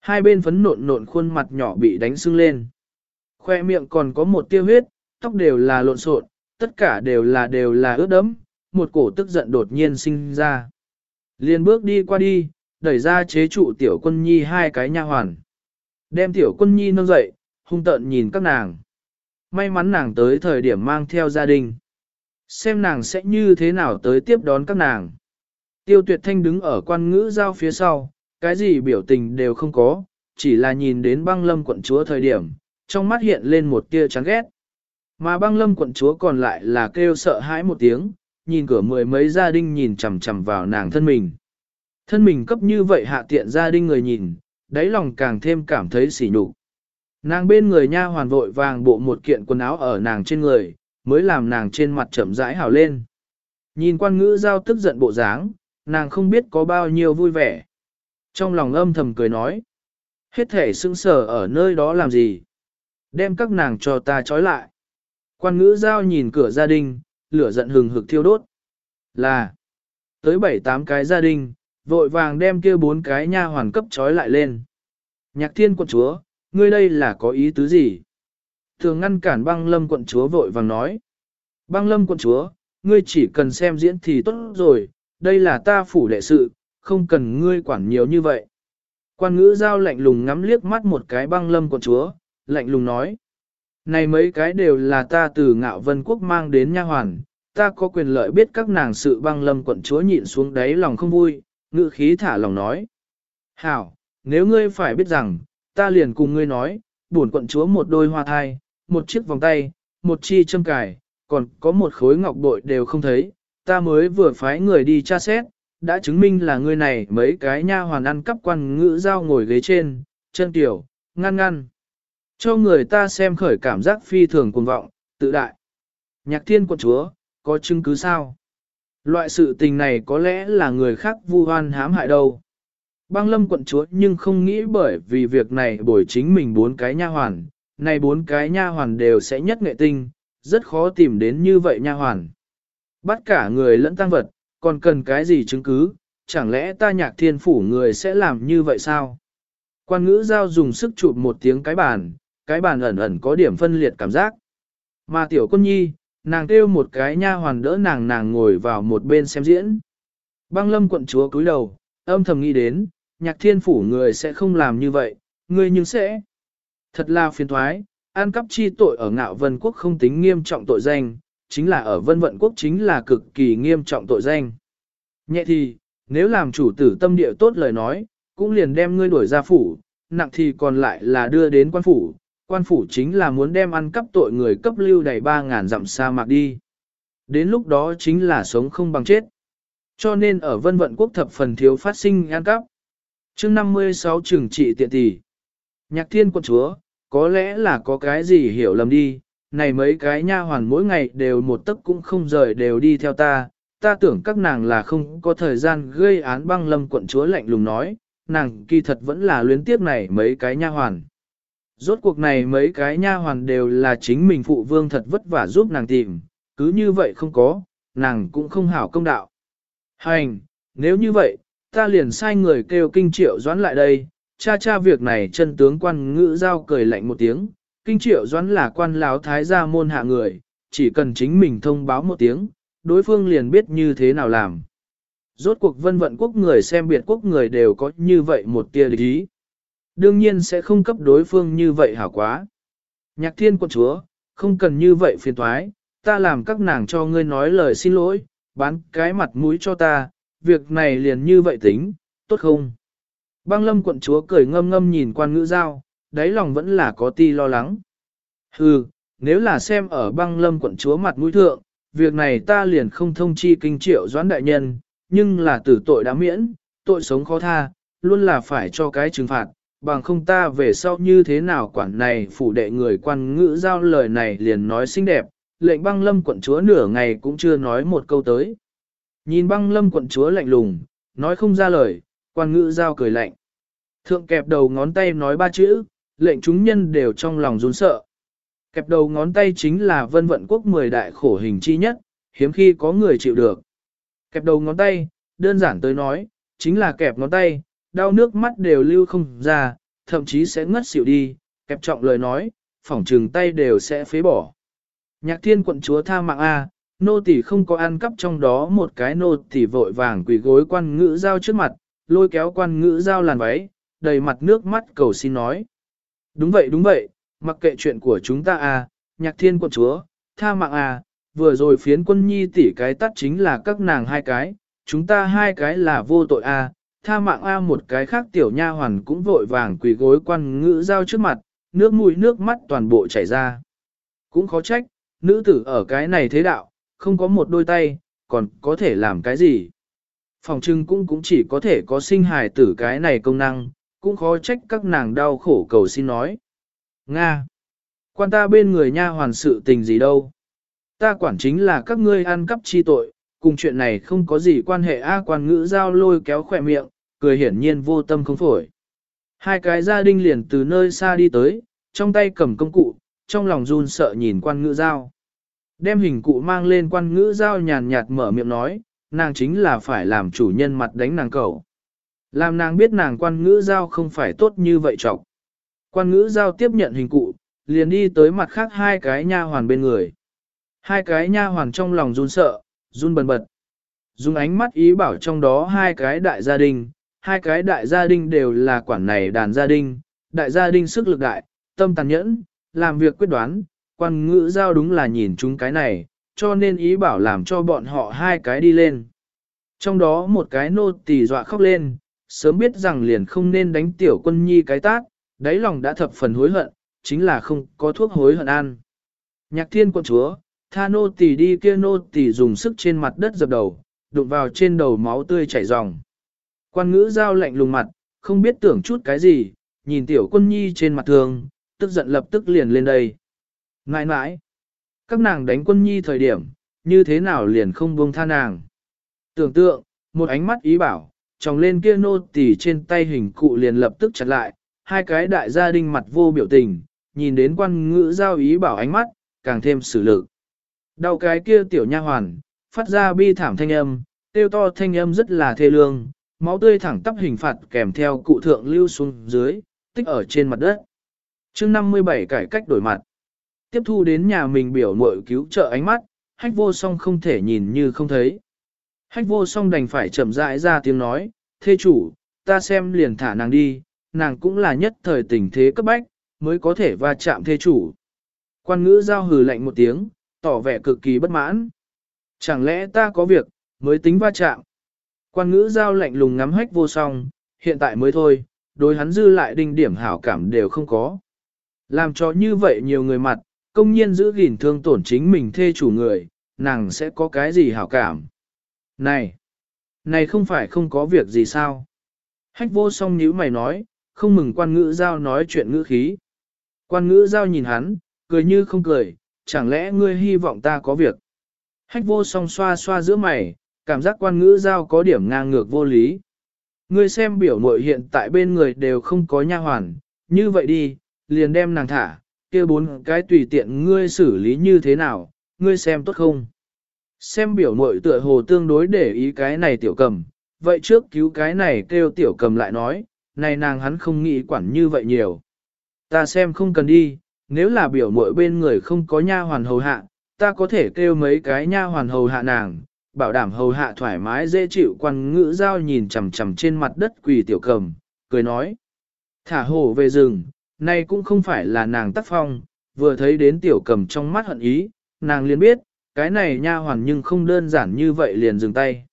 Hai bên phấn nộn nộn khuôn mặt nhỏ bị đánh sưng lên. Khoe miệng còn có một tiêu huyết, tóc đều là lộn xộn, tất cả đều là đều là ướt đẫm, một cổ tức giận đột nhiên sinh ra. Liên bước đi qua đi, đẩy ra chế trụ tiểu quân nhi hai cái nha hoàn. Đem tiểu quân nhi nâng dậy, hung tợn nhìn các nàng. May mắn nàng tới thời điểm mang theo gia đình. Xem nàng sẽ như thế nào tới tiếp đón các nàng. Tiêu tuyệt thanh đứng ở quan ngữ giao phía sau, cái gì biểu tình đều không có, chỉ là nhìn đến băng lâm quận chúa thời điểm, trong mắt hiện lên một tia chán ghét. Mà băng lâm quận chúa còn lại là kêu sợ hãi một tiếng, nhìn cửa mười mấy gia đình nhìn chằm chằm vào nàng thân mình. Thân mình cấp như vậy hạ tiện gia đình người nhìn, đáy lòng càng thêm cảm thấy sỉ nhục. Nàng bên người nha hoàn vội vàng bộ một kiện quần áo ở nàng trên người, mới làm nàng trên mặt chậm rãi hào lên. Nhìn quan ngữ giao tức giận bộ dáng, nàng không biết có bao nhiêu vui vẻ. Trong lòng âm thầm cười nói, hết thể sững sờ ở nơi đó làm gì? Đem các nàng cho ta trói lại. Quan ngữ giao nhìn cửa gia đình, lửa giận hừng hực thiêu đốt. Là, tới bảy tám cái gia đình, vội vàng đem kia bốn cái nha hoàn cấp trói lại lên. Nhạc thiên quận chúa, ngươi đây là có ý tứ gì? Thường ngăn cản băng lâm quận chúa vội vàng nói. Băng lâm quận chúa, ngươi chỉ cần xem diễn thì tốt rồi, đây là ta phủ đệ sự, không cần ngươi quản nhiều như vậy. Quan ngữ giao lạnh lùng ngắm liếc mắt một cái băng lâm quận chúa, lạnh lùng nói. Này mấy cái đều là ta từ ngạo vân quốc mang đến nha hoàn, ta có quyền lợi biết các nàng sự băng lâm quận chúa nhịn xuống đáy lòng không vui, ngự khí thả lòng nói. Hảo, nếu ngươi phải biết rằng, ta liền cùng ngươi nói, buồn quận chúa một đôi hoa thai, một chiếc vòng tay, một chi châm cài, còn có một khối ngọc bội đều không thấy, ta mới vừa phái người đi tra xét, đã chứng minh là ngươi này mấy cái nha hoàn ăn cắp quan ngữ giao ngồi ghế trên, chân tiểu, ngăn ngăn. Cho người ta xem khởi cảm giác phi thường cuồng vọng, tự đại. Nhạc thiên quận chúa, có chứng cứ sao? Loại sự tình này có lẽ là người khác vu hoan hãm hại đâu. Băng lâm quận chúa nhưng không nghĩ bởi vì việc này bổi chính mình bốn cái nha hoàn, này bốn cái nha hoàn đều sẽ nhất nghệ tinh, rất khó tìm đến như vậy nha hoàn. Bắt cả người lẫn tăng vật, còn cần cái gì chứng cứ, chẳng lẽ ta nhạc thiên phủ người sẽ làm như vậy sao? Quan ngữ giao dùng sức chụp một tiếng cái bàn, cái bàn ẩn ẩn có điểm phân liệt cảm giác. Mà tiểu quân nhi, nàng kêu một cái nha hoàn đỡ nàng nàng ngồi vào một bên xem diễn. Băng lâm quận chúa cúi đầu, âm thầm nghĩ đến, nhạc thiên phủ người sẽ không làm như vậy, người nhưng sẽ. Thật là phiền thoái, an cắp chi tội ở ngạo vân quốc không tính nghiêm trọng tội danh, chính là ở vân vận quốc chính là cực kỳ nghiêm trọng tội danh. Nhẹ thì, nếu làm chủ tử tâm địa tốt lời nói, cũng liền đem ngươi đuổi ra phủ, nặng thì còn lại là đưa đến quan phủ, quan phủ chính là muốn đem ăn cắp tội người cấp lưu đầy 3.000 dặm sa mạc đi. Đến lúc đó chính là sống không bằng chết. Cho nên ở vân vận quốc thập phần thiếu phát sinh ăn cắp. chương 56 trường trị tiện tỷ. Nhạc thiên quân chúa, có lẽ là có cái gì hiểu lầm đi, này mấy cái nha hoàn mỗi ngày đều một tấc cũng không rời đều đi theo ta, ta tưởng các nàng là không có thời gian gây án băng lâm quận chúa lạnh lùng nói, nàng kỳ thật vẫn là luyến tiếc này mấy cái nha hoàn. Rốt cuộc này mấy cái nha hoàn đều là chính mình phụ vương thật vất vả giúp nàng tìm, cứ như vậy không có, nàng cũng không hảo công đạo. Hành, nếu như vậy, ta liền sai người kêu kinh triệu doãn lại đây, cha cha việc này chân tướng quan ngữ giao cười lạnh một tiếng, kinh triệu doãn là quan lão thái gia môn hạ người, chỉ cần chính mình thông báo một tiếng, đối phương liền biết như thế nào làm. Rốt cuộc vân vận quốc người xem biệt quốc người đều có như vậy một tia lý ý. Đương nhiên sẽ không cấp đối phương như vậy hảo quá. Nhạc thiên quân chúa, không cần như vậy phiền thoái, ta làm các nàng cho ngươi nói lời xin lỗi, bán cái mặt mũi cho ta, việc này liền như vậy tính, tốt không? Băng lâm quận chúa cười ngâm ngâm nhìn quan ngữ giao, đáy lòng vẫn là có ti lo lắng. Hừ, nếu là xem ở băng lâm quận chúa mặt mũi thượng, việc này ta liền không thông chi kinh triệu doãn đại nhân, nhưng là tử tội đã miễn, tội sống khó tha, luôn là phải cho cái trừng phạt, bằng không ta về sau như thế nào quản này phủ đệ người quan ngữ giao lời này liền nói xinh đẹp, lệnh băng lâm quận chúa nửa ngày cũng chưa nói một câu tới. Nhìn băng lâm quận chúa lạnh lùng, nói không ra lời, quan ngữ giao cười lạnh. Thượng kẹp đầu ngón tay nói ba chữ, lệnh chúng nhân đều trong lòng run sợ. Kẹp đầu ngón tay chính là vân vận quốc mười đại khổ hình chi nhất, hiếm khi có người chịu được. Kẹp đầu ngón tay, đơn giản tới nói, chính là kẹp ngón tay, đau nước mắt đều lưu không ra, thậm chí sẽ ngất xỉu đi, kẹp trọng lời nói, phỏng trừng tay đều sẽ phế bỏ. Nhạc thiên quận chúa tha mạng A, nô tỳ không có ăn cắp trong đó một cái nô tỳ vội vàng quỳ gối quan ngữ giao trước mặt, lôi kéo quan ngữ giao làn váy, đầy mặt nước mắt cầu xin nói. Đúng vậy đúng vậy, mặc kệ chuyện của chúng ta à, nhạc thiên quận chúa, tha mạng à, vừa rồi phiến quân nhi tỷ cái tắt chính là các nàng hai cái, chúng ta hai cái là vô tội à, tha mạng a một cái khác tiểu nha hoàn cũng vội vàng quỳ gối quan ngữ giao trước mặt, nước mũi nước mắt toàn bộ chảy ra. Cũng khó trách, nữ tử ở cái này thế đạo, không có một đôi tay, còn có thể làm cái gì. Phòng trưng cũng cũng chỉ có thể có sinh hài tử cái này công năng, cũng khó trách các nàng đau khổ cầu xin nói. Nga! Quan ta bên người nha hoàn sự tình gì đâu. Ta quản chính là các ngươi ăn cắp chi tội, cùng chuyện này không có gì quan hệ A quan ngữ giao lôi kéo khỏe miệng, cười hiển nhiên vô tâm không phổi. Hai cái gia đình liền từ nơi xa đi tới, trong tay cầm công cụ, trong lòng run sợ nhìn quan ngữ giao. Đem hình cụ mang lên quan ngữ giao nhàn nhạt mở miệng nói, nàng chính là phải làm chủ nhân mặt đánh nàng cầu. Làm nàng biết nàng quan ngữ giao không phải tốt như vậy trọng. Quan ngữ giao tiếp nhận hình cụ, liền đi tới mặt khác hai cái nha hoàn bên người. Hai cái nha hoàn trong lòng run sợ, run bần bật. Dùng ánh mắt ý bảo trong đó hai cái đại gia đình, hai cái đại gia đình đều là quản này đàn gia đình, đại gia đình sức lực đại, tâm tàn nhẫn, làm việc quyết đoán, quan ngữ giao đúng là nhìn chúng cái này, cho nên ý bảo làm cho bọn họ hai cái đi lên. Trong đó một cái nô tỳ dọa khóc lên, sớm biết rằng liền không nên đánh tiểu quân nhi cái tát, đáy lòng đã thập phần hối hận, chính là không có thuốc hối hận ăn. Nhạc thiên quân chúa, tha nô tỳ đi kia nô tỳ dùng sức trên mặt đất dập đầu, đụng vào trên đầu máu tươi chảy ròng. Quan ngữ giao lạnh lùng mặt, không biết tưởng chút cái gì, nhìn tiểu quân nhi trên mặt thường, tức giận lập tức liền lên đây. Nãi nãi, các nàng đánh quân nhi thời điểm, như thế nào liền không buông tha nàng. Tưởng tượng, một ánh mắt ý bảo, tròng lên kia nô tỳ trên tay hình cụ liền lập tức chặt lại, hai cái đại gia đình mặt vô biểu tình, nhìn đến quan ngữ giao ý bảo ánh mắt, càng thêm xử lực. Đau cái kia tiểu nha hoàn, phát ra bi thảm thanh âm, tiêu to thanh âm rất là thê lương, máu tươi thẳng tắp hình phạt kèm theo cụ thượng lưu xuống dưới, tích ở trên mặt đất. chương 57 cải cách đổi mặt. Tiếp thu đến nhà mình biểu mội cứu trợ ánh mắt, hách vô song không thể nhìn như không thấy. Hách vô song đành phải chậm rãi ra tiếng nói, thê chủ, ta xem liền thả nàng đi, nàng cũng là nhất thời tình thế cấp bách, mới có thể va chạm thê chủ. Quan ngữ giao hừ lạnh một tiếng, tỏ vẻ cực kỳ bất mãn. Chẳng lẽ ta có việc, mới tính va chạm? Quan ngữ giao lạnh lùng ngắm hách vô song, hiện tại mới thôi, đối hắn dư lại đinh điểm hảo cảm đều không có. Làm cho như vậy nhiều người mặt, công nhiên giữ gìn thương tổn chính mình thê chủ người, nàng sẽ có cái gì hảo cảm. Này, này không phải không có việc gì sao? Hách vô song nhíu mày nói, không mừng quan ngữ giao nói chuyện ngữ khí. Quan ngữ giao nhìn hắn, cười như không cười, chẳng lẽ ngươi hy vọng ta có việc. Hách vô song xoa xoa giữa mày, cảm giác quan ngữ giao có điểm ngang ngược vô lý. Ngươi xem biểu muội hiện tại bên người đều không có nha hoàn, như vậy đi, liền đem nàng thả, kia bốn cái tùy tiện ngươi xử lý như thế nào, ngươi xem tốt không. Xem biểu muội tựa hồ tương đối để ý cái này tiểu cầm, vậy trước cứu cái này kêu tiểu cầm lại nói, này nàng hắn không nghĩ quản như vậy nhiều. Ta xem không cần đi, nếu là biểu muội bên người không có nha hoàn hầu hạ, ta có thể kêu mấy cái nha hoàn hầu hạ nàng, bảo đảm hầu hạ thoải mái dễ chịu quan ngữ giao nhìn chằm chằm trên mặt đất quỳ tiểu cầm, cười nói. Thả hồ về rừng, nay cũng không phải là nàng tác phong, vừa thấy đến tiểu cầm trong mắt hận ý, nàng liền biết, cái này nha hoàn nhưng không đơn giản như vậy liền dừng tay.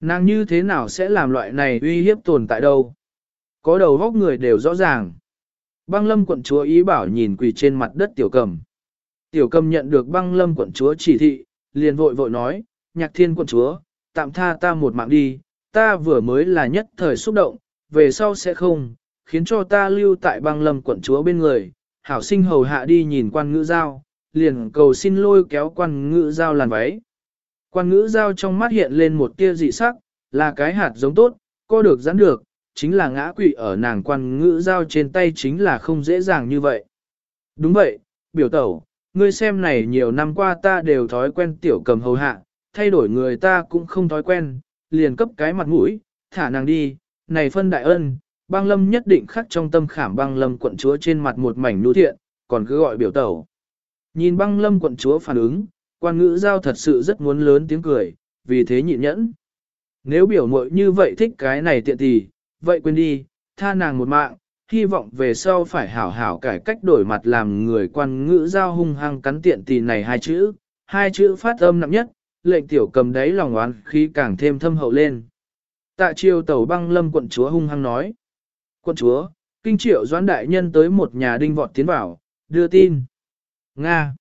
Nàng như thế nào sẽ làm loại này uy hiếp tồn tại đâu? Có đầu góc người đều rõ ràng. Băng lâm quận chúa ý bảo nhìn quỳ trên mặt đất tiểu cầm. Tiểu cầm nhận được băng lâm quận chúa chỉ thị, liền vội vội nói, nhạc thiên quận chúa, tạm tha ta một mạng đi, ta vừa mới là nhất thời xúc động, về sau sẽ không, khiến cho ta lưu tại băng lâm quận chúa bên người, hảo sinh hầu hạ đi nhìn quan ngữ giao, liền cầu xin lôi kéo quan ngữ giao làn váy. Quan ngữ giao trong mắt hiện lên một tia dị sắc, là cái hạt giống tốt, co được giãn được, chính là ngã quỵ ở nàng quan ngữ giao trên tay chính là không dễ dàng như vậy. Đúng vậy, biểu tẩu, ngươi xem này nhiều năm qua ta đều thói quen tiểu cầm hầu hạ, thay đổi người ta cũng không thói quen, liền cấp cái mặt mũi, thả nàng đi, này phân đại ân, băng lâm nhất định khắc trong tâm khảm băng lâm quận chúa trên mặt một mảnh nhu thiện, còn cứ gọi biểu tẩu. Nhìn băng lâm quận chúa phản ứng, quan ngữ giao thật sự rất muốn lớn tiếng cười, vì thế nhịn nhẫn. Nếu biểu muội như vậy thích cái này tiện thì, vậy quên đi, tha nàng một mạng, hy vọng về sau phải hảo hảo cải cách đổi mặt làm người quan ngữ giao hung hăng cắn tiện tì này hai chữ, hai chữ phát âm nặng nhất, lệnh tiểu cầm đấy lòng oán khí càng thêm thâm hậu lên. Tạ triều tẩu băng lâm quận chúa hung hăng nói. Quận chúa, kinh triệu doãn đại nhân tới một nhà đinh vọt tiến vào, đưa tin. Nga.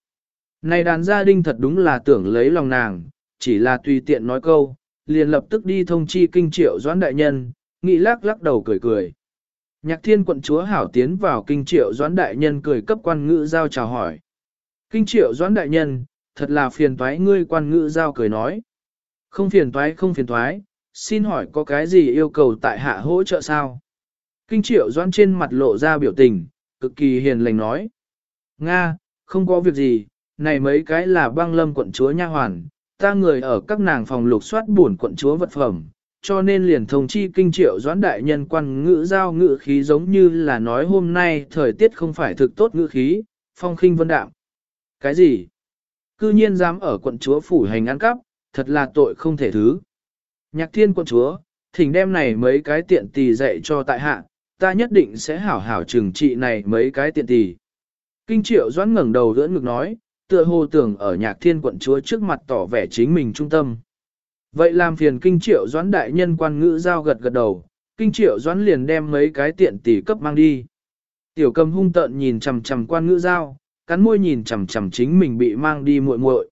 Này đàn gia đinh thật đúng là tưởng lấy lòng nàng, chỉ là tùy tiện nói câu, liền lập tức đi thông chi kinh triệu doãn đại nhân, nghĩ lắc lắc đầu cười cười. Nhạc thiên quận chúa hảo tiến vào kinh triệu doãn đại nhân cười cấp quan ngữ giao chào hỏi. Kinh triệu doãn đại nhân, thật là phiền toái ngươi quan ngữ giao cười nói. Không phiền toái không phiền toái, xin hỏi có cái gì yêu cầu tại hạ hỗ trợ sao? Kinh triệu doãn trên mặt lộ ra biểu tình, cực kỳ hiền lành nói. Nga, không có việc gì, này mấy cái là băng lâm quận chúa nha hoàn, ta người ở các nàng phòng lục soát buồn quận chúa vật phẩm, cho nên liền thông chi kinh triệu doãn đại nhân quan ngữ giao ngữ khí giống như là nói hôm nay thời tiết không phải thực tốt ngữ khí, phong khinh vân đạm. Cái gì? Cư nhiên dám ở quận chúa phủ hành ăn cắp, thật là tội không thể thứ. Nhạc thiên quận chúa, thỉnh đem này mấy cái tiện tỳ dạy cho tại hạ, ta nhất định sẽ hảo hảo trừng trị này mấy cái tiện tỳ. Kinh triệu doãn ngẩng đầu đỡ ngực nói, tựa hồ tưởng ở nhạc thiên quận chúa trước mặt tỏ vẻ chính mình trung tâm. Vậy làm phiền kinh triệu doãn đại nhân quan ngữ giao gật gật đầu, kinh triệu doãn liền đem mấy cái tiện tỷ cấp mang đi. Tiểu cầm hung tợn nhìn chằm chằm quan ngữ giao, cắn môi nhìn chằm chằm chính mình bị mang đi muội muội.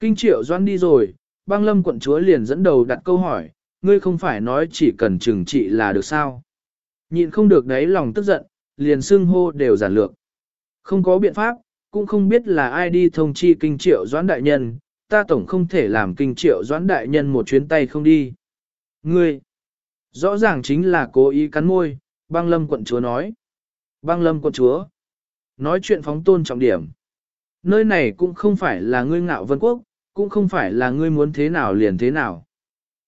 Kinh triệu doãn đi rồi, băng lâm quận chúa liền dẫn đầu đặt câu hỏi, ngươi không phải nói chỉ cần trừng trị là được sao. Nhịn không được đấy lòng tức giận, liền xưng hô đều giản lược. Không có biện pháp, cũng không biết là ai đi thông chi kinh triệu doãn đại nhân, ta tổng không thể làm kinh triệu doãn đại nhân một chuyến tay không đi. Ngươi, rõ ràng chính là cố ý cắn môi, băng lâm quận chúa nói. Băng lâm quận chúa, nói chuyện phóng tôn trọng điểm. Nơi này cũng không phải là ngươi ngạo vân quốc, cũng không phải là ngươi muốn thế nào liền thế nào.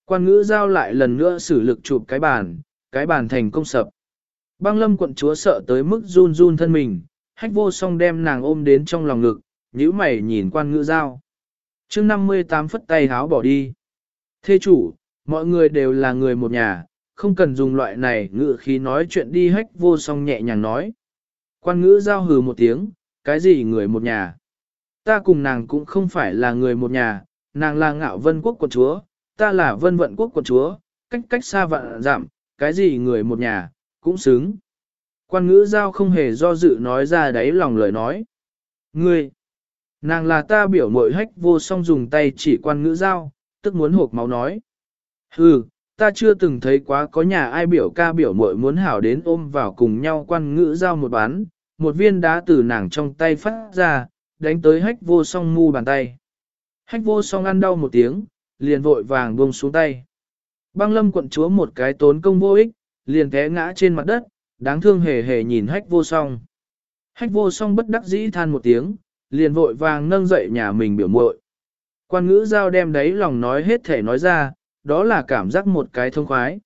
Quan ngữ giao lại lần nữa sử lực chụp cái bàn, cái bàn thành công sập. Băng lâm quận chúa sợ tới mức run run thân mình, hách vô song đem nàng ôm đến trong lòng ngực, nhíu mày nhìn quan ngữ giao. chương 58 phất tay háo bỏ đi. Thê chủ, mọi người đều là người một nhà, không cần dùng loại này ngựa khí nói chuyện đi hách vô song nhẹ nhàng nói. Quan ngữ giao hừ một tiếng, cái gì người một nhà? Ta cùng nàng cũng không phải là người một nhà, nàng là ngạo vân quốc quận chúa, ta là vân vận quốc quận chúa, cách cách xa vạn giảm, cái gì người một nhà, cũng xứng. Quan ngữ giao không hề do dự nói ra đáy lòng lời nói. Ngươi, nàng là ta biểu mội hách vô song dùng tay chỉ quan ngữ giao, tức muốn hộp máu nói. Hừ, ta chưa từng thấy quá có nhà ai biểu ca biểu mội muốn hảo đến ôm vào cùng nhau quan ngữ giao một bán, một viên đá từ nàng trong tay phát ra, đánh tới hách vô song mu bàn tay. Hách vô song ăn đau một tiếng, liền vội vàng buông xuống tay. Băng lâm quận chúa một cái tốn công vô ích, liền té ngã trên mặt đất, đáng thương hề hề nhìn hách vô song. Hách vô song bất đắc dĩ than một tiếng, liền vội vàng nâng dậy nhà mình biểu muội. Quan ngữ giao đem đấy lòng nói hết thể nói ra, đó là cảm giác một cái thông khoái.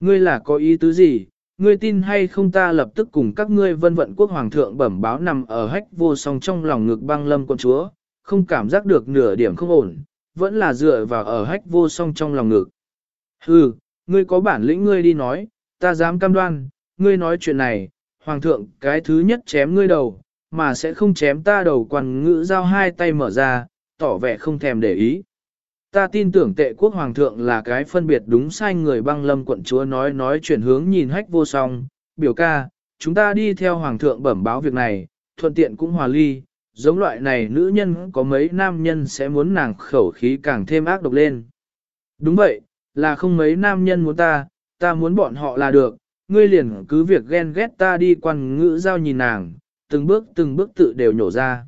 Ngươi là có ý tứ gì, ngươi tin hay không ta lập tức cùng các ngươi vân vận quốc hoàng thượng bẩm báo nằm ở hách vô song trong lòng ngực băng lâm con chúa, không cảm giác được nửa điểm không ổn, vẫn là dựa vào ở hách vô song trong lòng ngực. Hừ, ngươi có bản lĩnh ngươi đi nói, ta dám cam đoan, ngươi nói chuyện này, hoàng thượng cái thứ nhất chém ngươi đầu, mà sẽ không chém ta đầu quan ngữ giao hai tay mở ra, tỏ vẻ không thèm để ý. Ta tin tưởng tệ quốc hoàng thượng là cái phân biệt đúng sai người băng lâm quận chúa nói nói chuyển hướng nhìn hách vô song, biểu ca, chúng ta đi theo hoàng thượng bẩm báo việc này, thuận tiện cũng hòa ly, giống loại này nữ nhân có mấy nam nhân sẽ muốn nàng khẩu khí càng thêm ác độc lên. Đúng vậy, là không mấy nam nhân muốn ta, ta muốn bọn họ là được, ngươi liền cứ việc ghen ghét ta đi quan ngữ giao nhìn nàng, từng bước từng bước tự đều nhổ ra.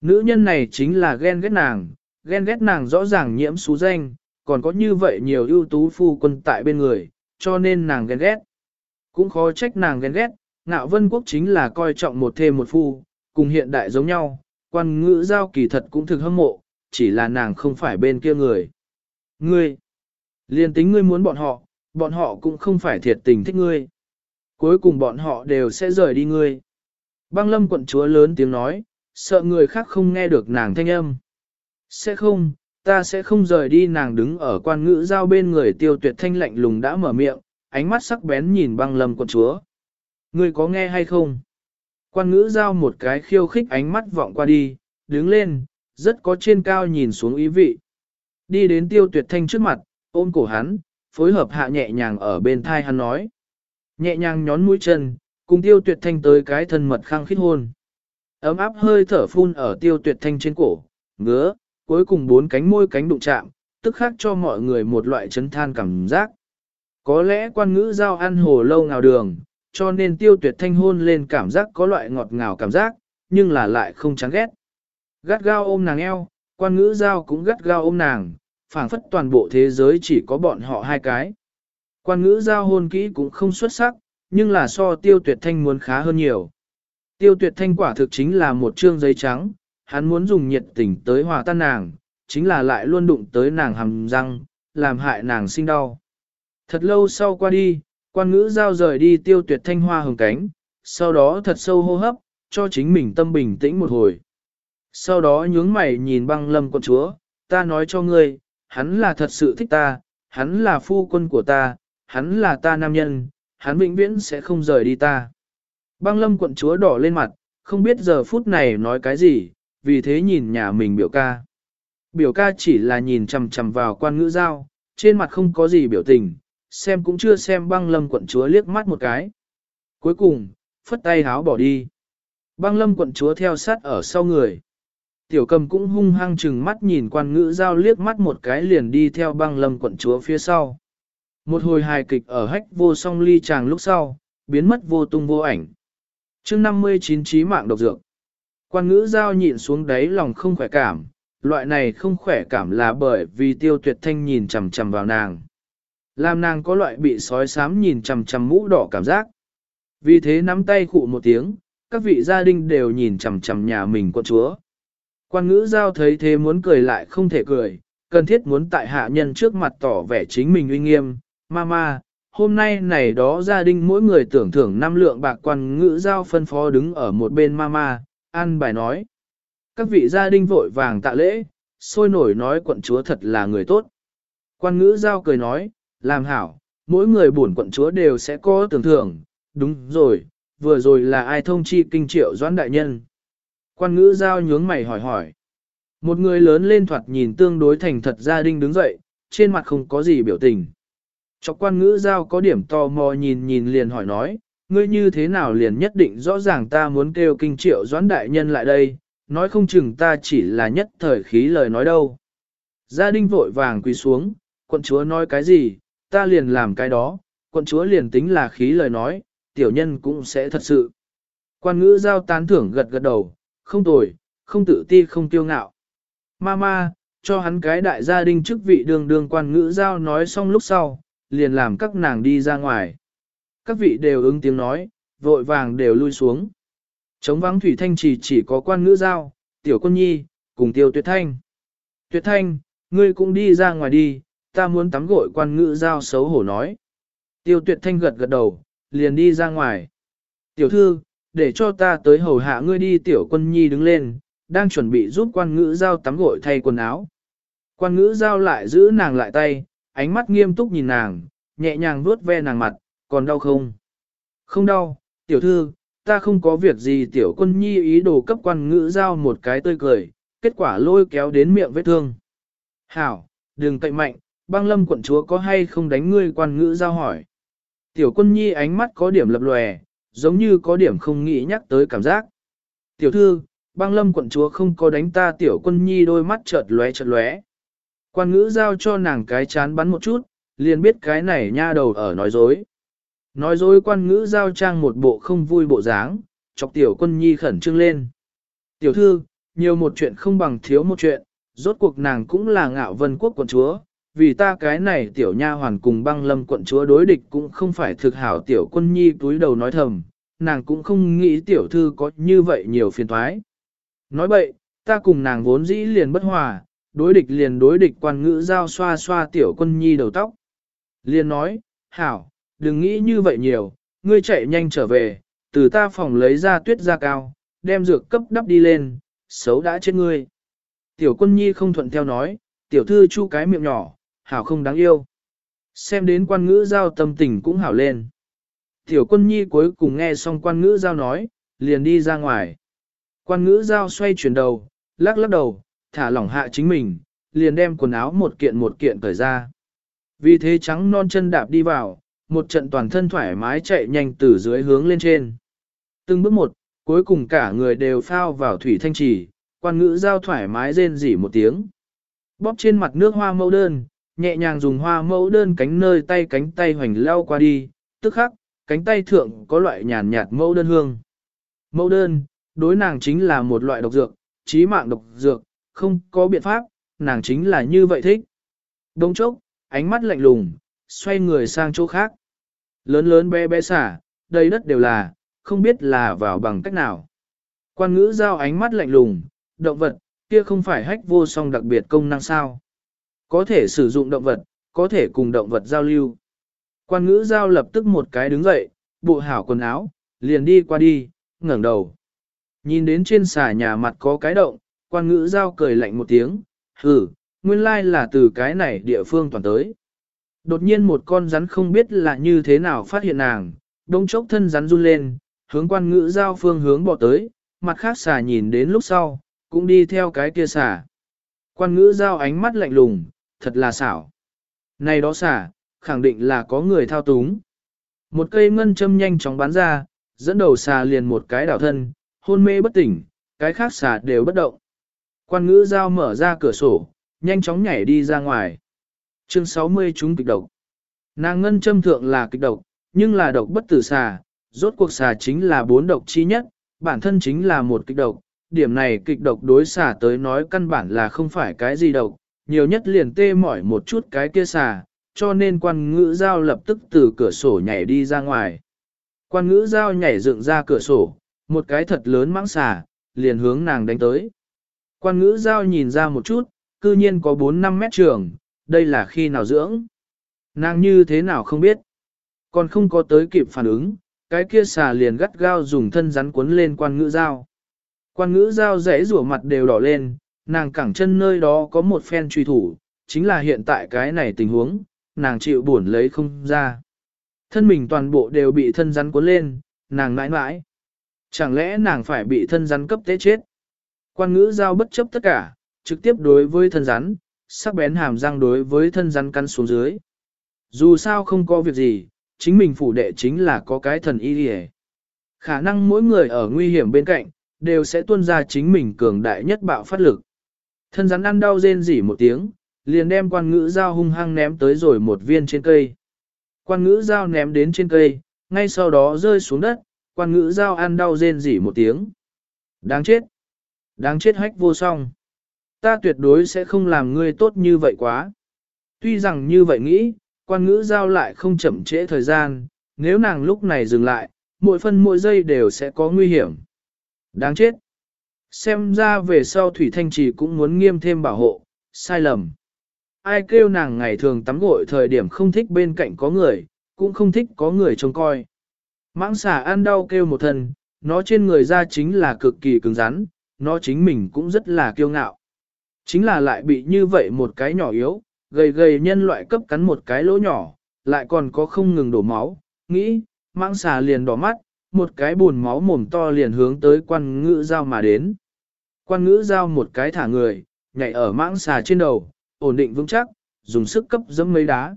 Nữ nhân này chính là ghen ghét nàng, ghen ghét nàng rõ ràng nhiễm xú danh, còn có như vậy nhiều ưu tú phu quân tại bên người, cho nên nàng ghen ghét. Cũng khó trách nàng ghen ghét, ngạo vân quốc chính là coi trọng một thêm một phu, cùng hiện đại giống nhau, quan ngữ giao kỳ thật cũng thực hâm mộ, chỉ là nàng không phải bên kia người. Ngươi, liền tính ngươi muốn bọn họ, bọn họ cũng không phải thiệt tình thích ngươi. Cuối cùng bọn họ đều sẽ rời đi ngươi. Băng lâm quận chúa lớn tiếng nói, sợ người khác không nghe được nàng thanh âm. Sẽ không, ta sẽ không rời đi nàng đứng ở quan ngữ giao bên người tiêu tuyệt thanh lạnh lùng đã mở miệng, ánh mắt sắc bén nhìn băng lâm quận chúa. Ngươi có nghe hay không? Quan ngữ giao một cái khiêu khích ánh mắt vọng qua đi, đứng lên, rất có trên cao nhìn xuống ý vị. Đi đến tiêu tuyệt thanh trước mặt, ôm cổ hắn, phối hợp hạ nhẹ nhàng ở bên thai hắn nói. Nhẹ nhàng nhón mũi chân, cùng tiêu tuyệt thanh tới cái thân mật khăng khít hôn. Ấm áp hơi thở phun ở tiêu tuyệt thanh trên cổ, ngứa, cuối cùng bốn cánh môi cánh đụng chạm, tức khác cho mọi người một loại chấn than cảm giác. Có lẽ quan ngữ giao ăn hồ lâu ngào đường, cho nên tiêu tuyệt thanh hôn lên cảm giác có loại ngọt ngào cảm giác, nhưng là lại không chán ghét. Gắt gao ôm nàng eo, quan ngữ giao cũng gắt gao ôm nàng, phảng phất toàn bộ thế giới chỉ có bọn họ hai cái. Quan ngữ giao hôn kỹ cũng không xuất sắc, nhưng là so tiêu tuyệt thanh muốn khá hơn nhiều. Tiêu tuyệt thanh quả thực chính là một trương giấy trắng, hắn muốn dùng nhiệt tình tới hòa tan nàng, chính là lại luôn đụng tới nàng hầm răng, làm hại nàng sinh đau. Thật lâu sau qua đi, quan ngữ giao rời đi tiêu tuyệt thanh hoa hồng cánh, sau đó thật sâu hô hấp, cho chính mình tâm bình tĩnh một hồi. Sau đó nhướng mày nhìn băng lâm con chúa, ta nói cho ngươi, hắn là thật sự thích ta, hắn là phu quân của ta, hắn là ta nam nhân, hắn vĩnh viễn sẽ không rời đi ta. Băng lâm quận chúa đỏ lên mặt, không biết giờ phút này nói cái gì, vì thế nhìn nhà mình biểu ca. Biểu ca chỉ là nhìn chằm chằm vào quan ngữ giao, trên mặt không có gì biểu tình, xem cũng chưa xem băng lâm quận chúa liếc mắt một cái. Cuối cùng, phất tay háo bỏ đi. Băng lâm quận chúa theo sát ở sau người. Tiểu cầm cũng hung hăng chừng mắt nhìn quan ngữ giao liếc mắt một cái liền đi theo băng lâm quận chúa phía sau. Một hồi hài kịch ở hách vô song ly chàng lúc sau, biến mất vô tung vô ảnh. chương 59 trí mạng độc dược. Quan ngữ giao nhịn xuống đáy lòng không khỏe cảm, loại này không khỏe cảm là bởi vì tiêu tuyệt thanh nhìn chằm chằm vào nàng. Làm nàng có loại bị sói sám nhìn chằm chằm mũ đỏ cảm giác. Vì thế nắm tay khụ một tiếng, các vị gia đình đều nhìn chằm chằm nhà mình quận chúa. Quan ngữ giao thấy thế muốn cười lại không thể cười, cần thiết muốn tại hạ nhân trước mặt tỏ vẻ chính mình uy nghiêm. Mama, hôm nay này đó gia đình mỗi người tưởng thưởng năm lượng bạc quan ngữ giao phân phó đứng ở một bên mama, An bài nói. Các vị gia đình vội vàng tạ lễ, sôi nổi nói quận chúa thật là người tốt. Quan ngữ giao cười nói, làm hảo, mỗi người bổn quận chúa đều sẽ có tưởng thưởng, đúng rồi, vừa rồi là ai thông chi kinh triệu doãn đại nhân. Quan ngữ giao nhướng mày hỏi hỏi. Một người lớn lên thoạt nhìn tương đối thành thật gia đình đứng dậy, trên mặt không có gì biểu tình. Chọc quan ngữ giao có điểm tò mò nhìn nhìn liền hỏi nói, ngươi như thế nào liền nhất định rõ ràng ta muốn kêu kinh triệu doãn đại nhân lại đây, nói không chừng ta chỉ là nhất thời khí lời nói đâu. Gia đình vội vàng quỳ xuống, quận chúa nói cái gì, ta liền làm cái đó, quận chúa liền tính là khí lời nói, tiểu nhân cũng sẽ thật sự. Quan ngữ giao tán thưởng gật gật đầu, không tồi, không tự ti không tiêu ngạo. Mama, cho hắn cái đại gia đình chức vị đường đường quan ngữ giao nói xong lúc sau, liền làm các nàng đi ra ngoài. Các vị đều ứng tiếng nói, vội vàng đều lui xuống. Chống vắng thủy thanh chỉ chỉ có quan ngữ giao, tiểu quân nhi, cùng tiêu tuyệt thanh. Tuyệt thanh, ngươi cũng đi ra ngoài đi, ta muốn tắm gội quan ngữ giao xấu hổ nói. Tiêu tuyệt thanh gật gật đầu, liền đi ra ngoài. Tiểu thư, để cho ta tới hầu hạ ngươi đi tiểu quân nhi đứng lên, đang chuẩn bị giúp quan ngữ giao tắm gội thay quần áo. Quan ngữ giao lại giữ nàng lại tay, ánh mắt nghiêm túc nhìn nàng, nhẹ nhàng vuốt ve nàng mặt, còn đau không? Không đau, tiểu thư, ta không có việc gì tiểu quân nhi ý đồ cấp quan ngữ giao một cái tươi cười, kết quả lôi kéo đến miệng vết thương. Hảo, đừng cậy mạnh, băng lâm quận chúa có hay không đánh ngươi quan ngữ giao hỏi. Tiểu quân nhi ánh mắt có điểm lập lòe, giống như có điểm không nghĩ nhắc tới cảm giác. Tiểu thư, băng lâm quận chúa không có đánh ta tiểu quân nhi đôi mắt chợt lóe chợt lóe. Quan ngữ giao cho nàng cái chán bắn một chút, liền biết cái này nha đầu ở nói dối. Nói dối quan ngữ giao trang một bộ không vui bộ dáng, chọc tiểu quân nhi khẩn trương lên. Tiểu thư, nhiều một chuyện không bằng thiếu một chuyện, rốt cuộc nàng cũng là ngạo vân quốc quận chúa, vì ta cái này tiểu nha hoàn cùng băng lâm quận chúa đối địch cũng không phải thực hảo tiểu quân nhi túi đầu nói thầm, nàng cũng không nghĩ tiểu thư có như vậy nhiều phiền thoái. Nói vậy ta cùng nàng vốn dĩ liền bất hòa, đối địch liền đối địch quan ngữ giao xoa xoa tiểu quân nhi đầu tóc. Liền nói, hảo, đừng nghĩ như vậy nhiều, ngươi chạy nhanh trở về, từ ta phòng lấy ra tuyết ra cao, đem dược cấp đắp đi lên, xấu đã chết ngươi. Tiểu quân nhi không thuận theo nói, tiểu thư chu cái miệng nhỏ, hảo không đáng yêu. Xem đến quan ngữ giao tâm tình cũng hảo lên. Tiểu quân nhi cuối cùng nghe xong quan ngữ giao nói, liền đi ra ngoài. Quan ngữ giao xoay chuyển đầu, lắc lắc đầu, thả lỏng hạ chính mình, liền đem quần áo một kiện một kiện cởi ra. Vì thế trắng non chân đạp đi vào, một trận toàn thân thoải mái chạy nhanh từ dưới hướng lên trên. Từng bước một, cuối cùng cả người đều phao vào thủy thanh trì, quan ngữ giao thoải mái rên rỉ một tiếng. Bóp trên mặt nước hoa mẫu đơn, nhẹ nhàng dùng hoa mẫu đơn cánh nơi tay cánh tay hoành lao qua đi, tức khắc, cánh tay thượng có loại nhàn nhạt mẫu đơn hương. Mẫu đơn, đối nàng chính là một loại độc dược, trí mạng độc dược, không có biện pháp, nàng chính là như vậy thích. Đông chốc, ánh mắt lạnh lùng, xoay người sang chỗ khác. Lớn lớn bé bé xả, đầy đất đều là, không biết là vào bằng cách nào. Quan ngữ giao ánh mắt lạnh lùng, động vật, kia không phải hách vô song đặc biệt công năng sao. Có thể sử dụng động vật, có thể cùng động vật giao lưu. Quan ngữ giao lập tức một cái đứng dậy, bộ hảo quần áo, liền đi qua đi, ngẩng đầu. Nhìn đến trên xà nhà mặt có cái động, quan ngữ giao cười lạnh một tiếng, ừ nguyên lai là từ cái này địa phương toàn tới. Đột nhiên một con rắn không biết là như thế nào phát hiện nàng, đông chốc thân rắn run lên, hướng quan ngữ giao phương hướng bỏ tới, mặt khác xà nhìn đến lúc sau, cũng đi theo cái kia xà. Quan ngữ giao ánh mắt lạnh lùng, thật là xảo. Này đó xà, khẳng định là có người thao túng. Một cây ngân châm nhanh chóng bắn ra, dẫn đầu xà liền một cái đảo thân, hôn mê bất tỉnh, cái khác xà đều bất động. Quan ngữ giao mở ra cửa sổ, nhanh chóng nhảy đi ra ngoài. Chương 60 chúng kịch độc. Nàng ngân châm thượng là kịch độc, nhưng là độc bất tử xà, rốt cuộc xà chính là bốn độc chi nhất, bản thân chính là một kịch độc. Điểm này kịch độc đối xà tới nói căn bản là không phải cái gì độc, nhiều nhất liền tê mỏi một chút cái kia xà, cho nên quan ngữ giao lập tức từ cửa sổ nhảy đi ra ngoài. Quan ngữ giao nhảy dựng ra cửa sổ, một cái thật lớn mãng xà, liền hướng nàng đánh tới. Quan ngữ giao nhìn ra một chút, cư nhiên có 4-5 mét trường, đây là khi nào dưỡng. Nàng như thế nào không biết. Còn không có tới kịp phản ứng, cái kia xà liền gắt gao dùng thân rắn cuốn lên quan ngữ giao. Quan ngữ giao rẽ rủa mặt đều đỏ lên, nàng cẳng chân nơi đó có một phen truy thủ, chính là hiện tại cái này tình huống, nàng chịu buồn lấy không ra. Thân mình toàn bộ đều bị thân rắn cuốn lên, nàng mãi mãi. Chẳng lẽ nàng phải bị thân rắn cấp tế chết? Quan ngữ giao bất chấp tất cả, trực tiếp đối với thân rắn, sắc bén hàm răng đối với thân rắn căn xuống dưới. Dù sao không có việc gì, chính mình phủ đệ chính là có cái thần y đi Khả năng mỗi người ở nguy hiểm bên cạnh, đều sẽ tuôn ra chính mình cường đại nhất bạo phát lực. Thân rắn ăn đau rên rỉ một tiếng, liền đem quan ngữ dao hung hăng ném tới rồi một viên trên cây. Quan ngữ dao ném đến trên cây, ngay sau đó rơi xuống đất, quan ngữ dao ăn đau rên rỉ một tiếng. Đáng chết! Đáng chết hách vô song! Ta tuyệt đối sẽ không làm ngươi tốt như vậy quá. Tuy rằng như vậy nghĩ, quan ngữ giao lại không chậm trễ thời gian, nếu nàng lúc này dừng lại, mỗi phân mỗi giây đều sẽ có nguy hiểm. Đáng chết! Xem ra về sau Thủy Thanh Trì cũng muốn nghiêm thêm bảo hộ, sai lầm. Ai kêu nàng ngày thường tắm gội thời điểm không thích bên cạnh có người, cũng không thích có người trông coi. Mãng xà ăn đau kêu một thân, nó trên người ra chính là cực kỳ cứng rắn, nó chính mình cũng rất là kiêu ngạo. Chính là lại bị như vậy một cái nhỏ yếu, gầy gầy nhân loại cấp cắn một cái lỗ nhỏ, lại còn có không ngừng đổ máu, nghĩ, mãng xà liền đỏ mắt, một cái buồn máu mồm to liền hướng tới quan ngữ giao mà đến. Quan ngữ giao một cái thả người, nhảy ở mãng xà trên đầu, ổn định vững chắc, dùng sức cấp dẫm mấy đá.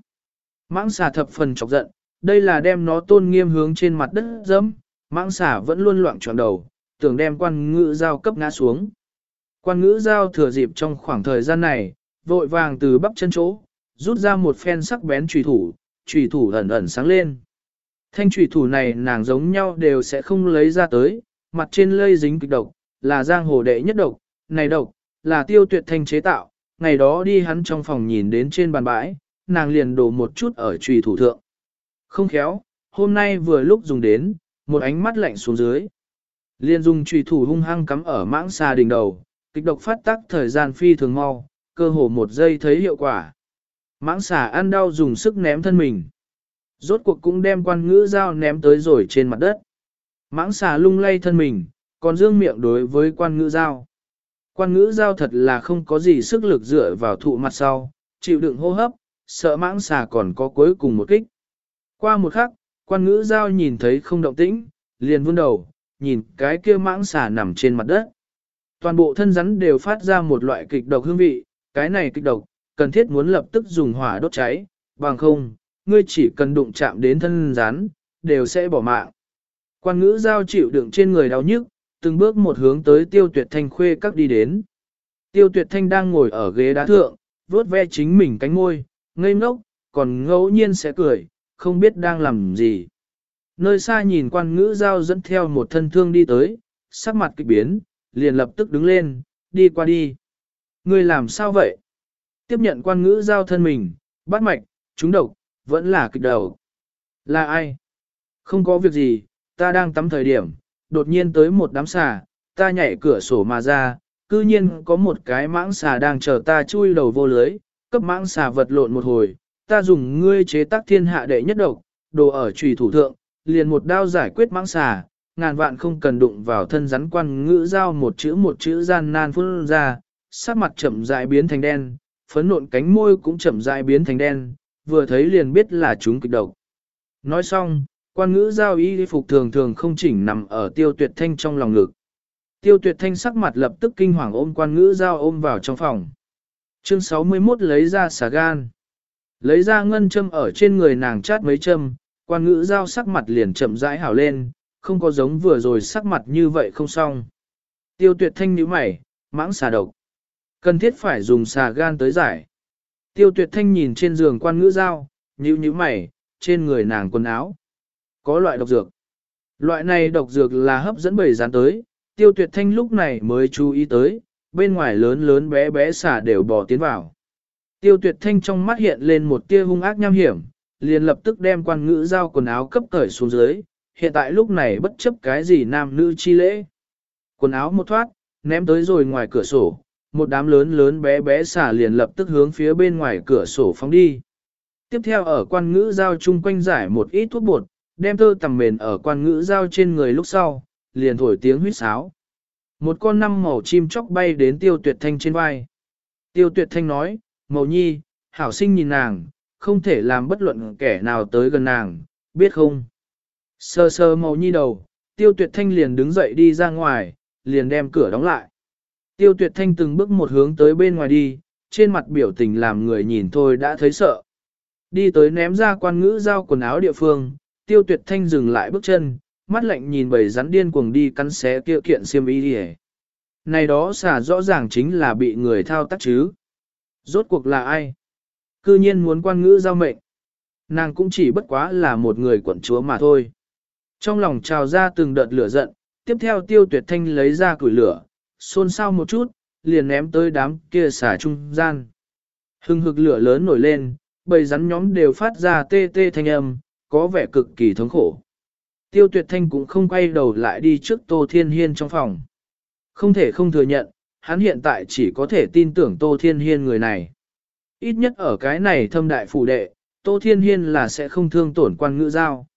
Mãng xà thập phần chọc giận, đây là đem nó tôn nghiêm hướng trên mặt đất dẫm, mãng xà vẫn luôn loạn tròn đầu, tưởng đem quan ngữ giao cấp ngã xuống. Quan ngữ giao thừa dịp trong khoảng thời gian này, vội vàng từ bắp chân chỗ, rút ra một phen sắc bén trùy thủ, trùy thủ ẩn ẩn sáng lên. Thanh trùy thủ này nàng giống nhau đều sẽ không lấy ra tới, mặt trên lây dính kịch độc, là giang hồ đệ nhất độc, này độc, là tiêu tuyệt thanh chế tạo, ngày đó đi hắn trong phòng nhìn đến trên bàn bãi, nàng liền đổ một chút ở trùy thủ thượng. Không khéo, hôm nay vừa lúc dùng đến, một ánh mắt lạnh xuống dưới. Liên dùng trùy thủ hung hăng cắm ở mãng xà đỉnh đầu, kịch độc phát tác thời gian phi thường mau, cơ hồ một giây thấy hiệu quả. Mãng xà ăn đau dùng sức ném thân mình. Rốt cuộc cũng đem quan ngữ dao ném tới rồi trên mặt đất. Mãng xà lung lay thân mình, còn dương miệng đối với quan ngữ dao. Quan ngữ giao thật là không có gì sức lực dựa vào thụ mặt sau, chịu đựng hô hấp, sợ mãng xà còn có cuối cùng một kích. Qua một khắc, quan ngữ giao nhìn thấy không động tĩnh, liền vươn đầu, nhìn cái kia mãng xà nằm trên mặt đất. Toàn bộ thân rắn đều phát ra một loại kịch độc hương vị, cái này kịch độc, cần thiết muốn lập tức dùng hỏa đốt cháy, bằng không, ngươi chỉ cần đụng chạm đến thân rắn, đều sẽ bỏ mạng. Quan ngữ giao chịu đựng trên người đau nhức, từng bước một hướng tới tiêu tuyệt thanh khuê các đi đến. Tiêu tuyệt thanh đang ngồi ở ghế đá thượng, vớt ve chính mình cánh ngôi, ngây ngốc, còn ngẫu nhiên sẽ cười, không biết đang làm gì. Nơi xa nhìn quan ngữ giao dẫn theo một thân thương đi tới, sắc mặt kịch biến, liền lập tức đứng lên, đi qua đi. Người làm sao vậy? Tiếp nhận quan ngữ giao thân mình, bắt mạch, trúng độc, vẫn là kịch đầu. Là ai? Không có việc gì, ta đang tắm thời điểm, đột nhiên tới một đám xà, ta nhảy cửa sổ mà ra, cư nhiên có một cái mãng xà đang chờ ta chui đầu vô lưới, cấp mãng xà vật lộn một hồi, ta dùng ngươi chế tác thiên hạ đệ nhất độc, đồ ở trùy thủ thượng, liền một đao giải quyết mãng xà, ngàn vạn không cần đụng vào thân rắn quan ngữ giao một chữ một chữ gian nan phun ra, sắc mặt chậm rãi biến thành đen, phấn nộn cánh môi cũng chậm rãi biến thành đen, vừa thấy liền biết là chúng kịch độc. Nói xong, quan ngữ giao y phục thường thường không chỉnh nằm ở tiêu tuyệt thanh trong lòng ngực. Tiêu tuyệt thanh sắc mặt lập tức kinh hoàng ôm quan ngữ giao ôm vào trong phòng. Chương 61 lấy ra xà gan. Lấy ra ngân châm ở trên người nàng chát mấy châm, quan ngữ giao sắc mặt liền chậm rãi hảo lên, không có giống vừa rồi sắc mặt như vậy không xong. Tiêu tuyệt thanh nhíu mày, mãng xà độc. Cần thiết phải dùng xà gan tới giải. Tiêu tuyệt thanh nhìn trên giường quan ngữ dao, nhíu nhíu mày, trên người nàng quần áo. Có loại độc dược. Loại này độc dược là hấp dẫn bầy rán tới, tiêu tuyệt thanh lúc này mới chú ý tới, bên ngoài lớn lớn bé bé xả đều bò tiến vào. Tiêu tuyệt thanh trong mắt hiện lên một tia hung ác nham hiểm, liền lập tức đem quan ngữ giao quần áo cấp cởi xuống dưới, hiện tại lúc này bất chấp cái gì nam nữ chi lễ. Quần áo một thoát, ném tới rồi ngoài cửa sổ, một đám lớn lớn bé bé xả liền lập tức hướng phía bên ngoài cửa sổ phóng đi. Tiếp theo ở quan ngữ giao chung quanh giải một ít thuốc bột, đem tơ tầm mền ở quan ngữ giao trên người lúc sau, liền thổi tiếng huýt sáo. Một con năm màu chim chóc bay đến tiêu tuyệt thanh trên vai. Tiêu tuyệt thanh nói, màu nhi, hảo sinh nhìn nàng, không thể làm bất luận kẻ nào tới gần nàng, biết không? Sơ sơ màu nhi đầu, tiêu tuyệt thanh liền đứng dậy đi ra ngoài, liền đem cửa đóng lại. Tiêu tuyệt thanh từng bước một hướng tới bên ngoài đi, trên mặt biểu tình làm người nhìn thôi đã thấy sợ. Đi tới ném ra quan ngữ giao quần áo địa phương, tiêu tuyệt thanh dừng lại bước chân, mắt lạnh nhìn bầy rắn điên cuồng đi cắn xé kia kiện xiêm y đi Này đó xả rõ ràng chính là bị người thao tác chứ. Rốt cuộc là ai? Cư nhiên muốn quan ngữ giao mệnh. Nàng cũng chỉ bất quá là một người quận chúa mà thôi. Trong lòng trào ra từng đợt lửa giận, tiếp theo tiêu tuyệt thanh lấy ra củi lửa, xôn xao một chút, liền ném tới đám kia xả trung gian. Hưng hực lửa lớn nổi lên, bầy rắn nhóm đều phát ra tê tê thanh âm, có vẻ cực kỳ thống khổ. Tiêu tuyệt thanh cũng không quay đầu lại đi trước Tô Thiên Hiên trong phòng. Không thể không thừa nhận, hắn hiện tại chỉ có thể tin tưởng Tô Thiên Hiên người này. Ít nhất ở cái này thâm đại phủ đệ, Tô Thiên Hiên là sẽ không thương tổn quan ngữ giao.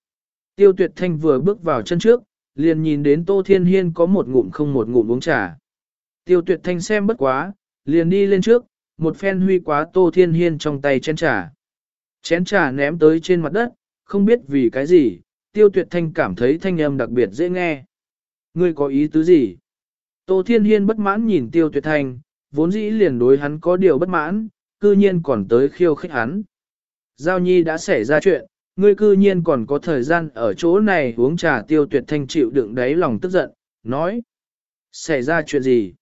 Tiêu tuyệt thanh vừa bước vào chân trước, liền nhìn đến Tô Thiên Hiên có một ngụm không một ngụm uống trà. Tiêu tuyệt thanh xem bất quá, liền đi lên trước, một phen huy quá Tô Thiên Hiên trong tay chén trà. Chén trà ném tới trên mặt đất, không biết vì cái gì, tiêu tuyệt thanh cảm thấy thanh âm đặc biệt dễ nghe. Ngươi có ý tứ gì? Tô Thiên Hiên bất mãn nhìn tiêu tuyệt thanh, vốn dĩ liền đối hắn có điều bất mãn, cư nhiên còn tới khiêu khích hắn. Giao nhi đã xảy ra chuyện, ngươi cư nhiên còn có thời gian ở chỗ này uống trà tiêu tuyệt thanh chịu đựng đáy lòng tức giận, nói. Xảy ra chuyện gì?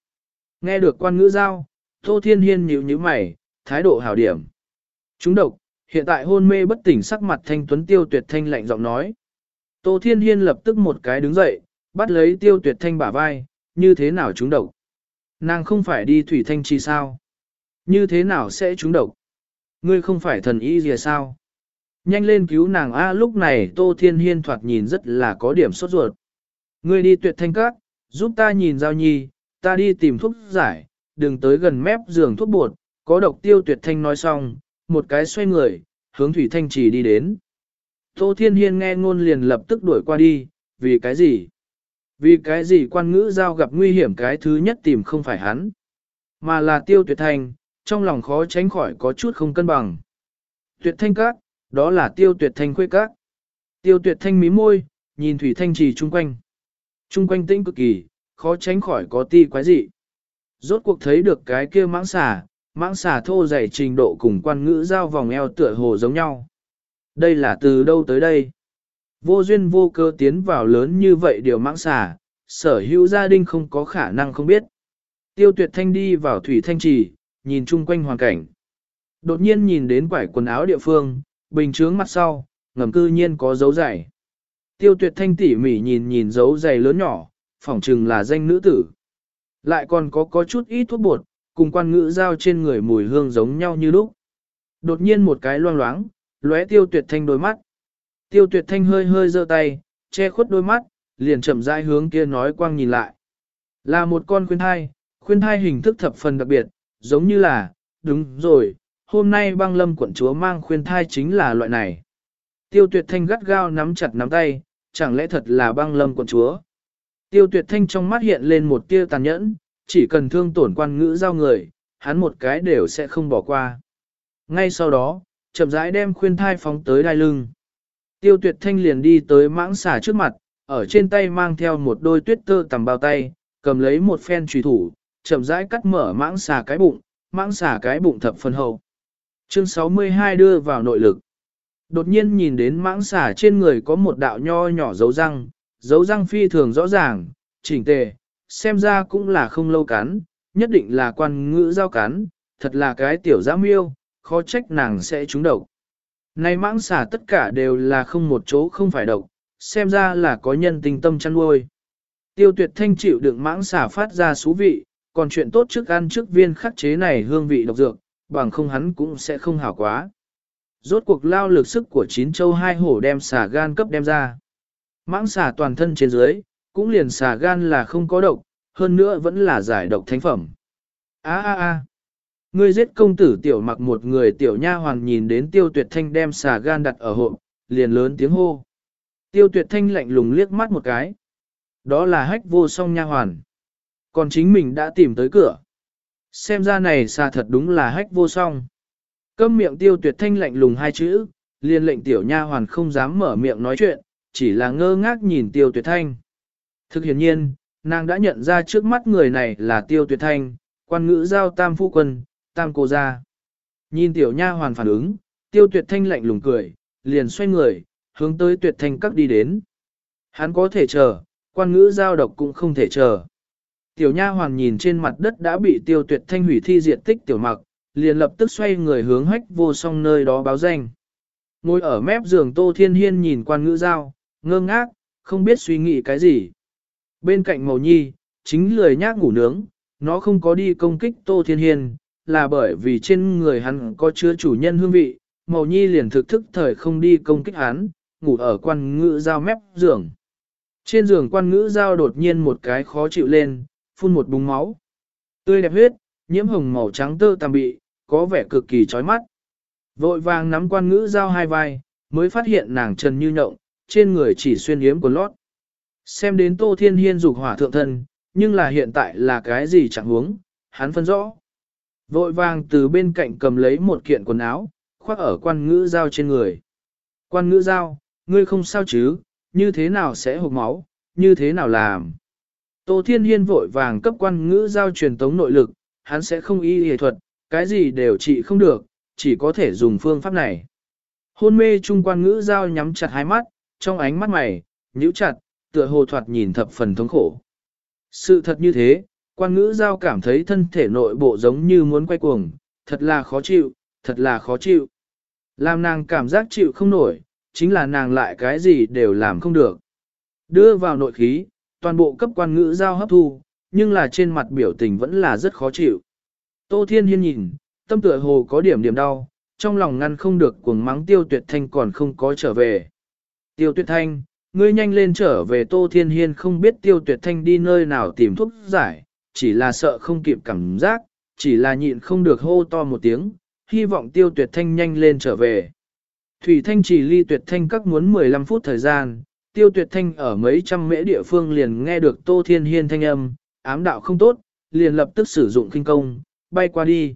Nghe được quan ngữ giao, Tô Thiên Hiên nhíu nhíu mày, thái độ hảo điểm. Chúng độc, hiện tại hôn mê bất tỉnh sắc mặt thanh tuấn tiêu tuyệt thanh lạnh giọng nói. Tô Thiên Hiên lập tức một cái đứng dậy, bắt lấy tiêu tuyệt thanh bả vai, như thế nào chúng độc? Nàng không phải đi thủy thanh chi sao? Như thế nào sẽ chúng độc? Ngươi không phải thần y gì sao? Nhanh lên cứu nàng A lúc này Tô Thiên Hiên thoạt nhìn rất là có điểm sốt ruột. Ngươi đi tuyệt thanh các, giúp ta nhìn giao nhi, ta đi tìm thuốc giải, đừng tới gần mép giường thuốc bột, có độc tiêu tuyệt thanh nói xong, một cái xoay người, hướng thủy thanh chỉ đi đến. Tô Thiên Hiên nghe ngôn liền lập tức đuổi qua đi, vì cái gì? Vì cái gì quan ngữ giao gặp nguy hiểm cái thứ nhất tìm không phải hắn, mà là tiêu tuyệt thanh, trong lòng khó tránh khỏi có chút không cân bằng. Tuyệt thanh các, đó là tiêu tuyệt thanh khuê các. Tiêu tuyệt thanh mí môi, nhìn thủy thanh trì chung quanh. Chung quanh tĩnh cực kỳ, khó tránh khỏi có ti quái dị. Rốt cuộc thấy được cái kia mãng xà, mãng xà thô dày trình độ cùng quan ngữ giao vòng eo tựa hồ giống nhau. Đây là từ đâu tới đây? Vô duyên vô cơ tiến vào lớn như vậy điều mãng xà, sở hữu gia đình không có khả năng không biết. Tiêu tuyệt thanh đi vào thủy thanh trì, nhìn chung quanh hoàn cảnh. Đột nhiên nhìn đến quải quần áo địa phương, bình trướng mặt sau, ngầm cư nhiên có dấu giày. Tiêu tuyệt thanh tỉ mỉ nhìn nhìn dấu giày lớn nhỏ, phỏng chừng là danh nữ tử. Lại còn có có chút ít thuốc bột, cùng quan ngữ giao trên người mùi hương giống nhau như lúc. Đột nhiên một cái loang loáng, lóe tiêu tuyệt thanh đôi mắt. Tiêu tuyệt thanh hơi hơi giơ tay, che khuất đôi mắt, liền chậm rãi hướng kia nói quang nhìn lại. Là một con khuyên thai, khuyên thai hình thức thập phần đặc biệt, giống như là, đúng rồi, hôm nay băng lâm quận chúa mang khuyên thai chính là loại này. Tiêu tuyệt thanh gắt gao nắm chặt nắm tay, chẳng lẽ thật là băng lâm quận chúa. Tiêu tuyệt thanh trong mắt hiện lên một tia tàn nhẫn, chỉ cần thương tổn quan ngữ giao người, hắn một cái đều sẽ không bỏ qua. Ngay sau đó, chậm rãi đem khuyên thai phóng tới đai lưng. Tiêu tuyệt thanh liền đi tới mãng xả trước mặt, ở trên tay mang theo một đôi tuyết tơ tầm bao tay, cầm lấy một phen trùy thủ, chậm rãi cắt mở mãng xà cái bụng, mãng xà cái bụng thập phần hậu. Chương 62 đưa vào nội lực. Đột nhiên nhìn đến mãng xà trên người có một đạo nho nhỏ dấu răng, dấu răng phi thường rõ ràng, chỉnh tề, xem ra cũng là không lâu cắn, nhất định là quan ngữ giao cắn, thật là cái tiểu giã miêu, khó trách nàng sẽ trúng độc. Này mãng xà tất cả đều là không một chỗ không phải độc, xem ra là có nhân tình tâm chăn nuôi. Tiêu tuyệt thanh chịu đựng mãng xà phát ra xú vị, còn chuyện tốt trước ăn trước viên khắc chế này hương vị độc dược, bằng không hắn cũng sẽ không hảo quá. Rốt cuộc lao lực sức của chín châu hai hổ đem xà gan cấp đem ra. Mãng xà toàn thân trên dưới, cũng liền xà gan là không có độc, hơn nữa vẫn là giải độc thánh phẩm. A a a. Ngươi giết công tử tiểu mặc một người tiểu nha hoàn nhìn đến tiêu tuyệt thanh đem xà gan đặt ở hộ, liền lớn tiếng hô. Tiêu tuyệt thanh lạnh lùng liếc mắt một cái. Đó là hách vô song nha hoàn. Còn chính mình đã tìm tới cửa. Xem ra này xa thật đúng là hách vô song. Câm miệng tiêu tuyệt thanh lạnh lùng hai chữ, liền lệnh tiểu nha hoàn không dám mở miệng nói chuyện, chỉ là ngơ ngác nhìn tiêu tuyệt thanh. Thực hiện nhiên, nàng đã nhận ra trước mắt người này là tiêu tuyệt thanh, quan ngữ giao tam phu quân, tam cô gia. Nhìn tiểu nha hoàn phản ứng, tiêu tuyệt thanh lạnh lùng cười, liền xoay người, hướng tới tuyệt thanh các đi đến. Hắn có thể chờ, quan ngữ giao độc cũng không thể chờ. Tiểu nha hoàn nhìn trên mặt đất đã bị tiêu tuyệt thanh hủy thi diện tích tiểu mặc, liền lập tức xoay người hướng hách vô song nơi đó báo danh. Ngồi ở mép giường Tô Thiên Hiên nhìn quan ngữ giao, ngơ ngác, không biết suy nghĩ cái gì. Bên cạnh màu nhi, chính lười nhác ngủ nướng, nó không có đi công kích Tô Thiên Hiên, là bởi vì trên người hắn có chứa chủ nhân hương vị, màu nhi liền thực thức thời không đi công kích hắn, ngủ ở quan ngữ giao mép giường. Trên giường quan ngữ giao đột nhiên một cái khó chịu lên, phun một búng máu. Tươi đẹp huyết, nhiễm hồng màu trắng tơ tằm bị, có vẻ cực kỳ chói mắt. Vội vàng nắm quan ngữ giao hai vai, mới phát hiện nàng trần như nhộng, trên người chỉ xuyên yếm của lót. Xem đến Tô Thiên Hiên dục hỏa thượng thân, nhưng là hiện tại là cái gì chẳng huống, hắn phân rõ. Vội vàng từ bên cạnh cầm lấy một kiện quần áo, khoác ở quan ngữ giao trên người. Quan ngữ giao, ngươi không sao chứ, như thế nào sẽ hộp máu, như thế nào làm. Tô Thiên Hiên vội vàng cấp quan ngữ giao truyền tống nội lực, hắn sẽ không y y thuật, cái gì đều trị không được, chỉ có thể dùng phương pháp này. Hôn mê trung quan ngữ giao nhắm chặt hai mắt, trong ánh mắt mày, nhíu chặt, tựa hồ thoạt nhìn thập phần thống khổ. Sự thật như thế, quan ngữ giao cảm thấy thân thể nội bộ giống như muốn quay cuồng, thật là khó chịu, thật là khó chịu. Làm nàng cảm giác chịu không nổi, chính là nàng lại cái gì đều làm không được. Đưa vào nội khí, toàn bộ cấp quan ngữ giao hấp thu, nhưng là trên mặt biểu tình vẫn là rất khó chịu. Tô Thiên Hiên nhìn, tâm tựa hồ có điểm điểm đau, trong lòng ngăn không được cuồng mắng tiêu tuyệt thanh còn không có trở về. Tiêu tuyệt thanh, ngươi nhanh lên trở về Tô Thiên Hiên không biết tiêu tuyệt thanh đi nơi nào tìm thuốc giải, chỉ là sợ không kịp cảm giác, chỉ là nhịn không được hô to một tiếng, hy vọng tiêu tuyệt thanh nhanh lên trở về. Thủy thanh chỉ ly tuyệt thanh các muốn 15 phút thời gian, tiêu tuyệt thanh ở mấy trăm mễ địa phương liền nghe được Tô Thiên Hiên thanh âm, ám đạo không tốt, liền lập tức sử dụng kinh công, bay qua đi.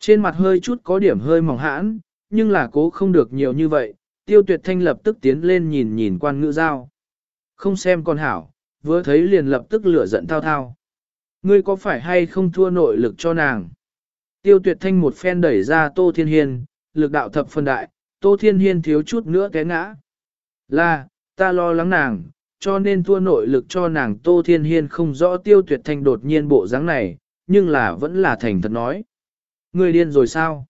Trên mặt hơi chút có điểm hơi mỏng hãn, nhưng là cố không được nhiều như vậy, tiêu tuyệt thanh lập tức tiến lên nhìn nhìn quan ngữ giao. Không xem con hảo, vừa thấy liền lập tức lửa giận thao thao. Ngươi có phải hay không thua nội lực cho nàng? Tiêu tuyệt thanh một phen đẩy ra Tô Thiên Hiên, lực đạo thập phân đại, Tô Thiên Hiên thiếu chút nữa té ngã. Là, ta lo lắng nàng, cho nên thua nội lực cho nàng Tô Thiên Hiên không rõ tiêu tuyệt thanh đột nhiên bộ dáng này, nhưng là vẫn là thành thật nói. Người điên rồi sao?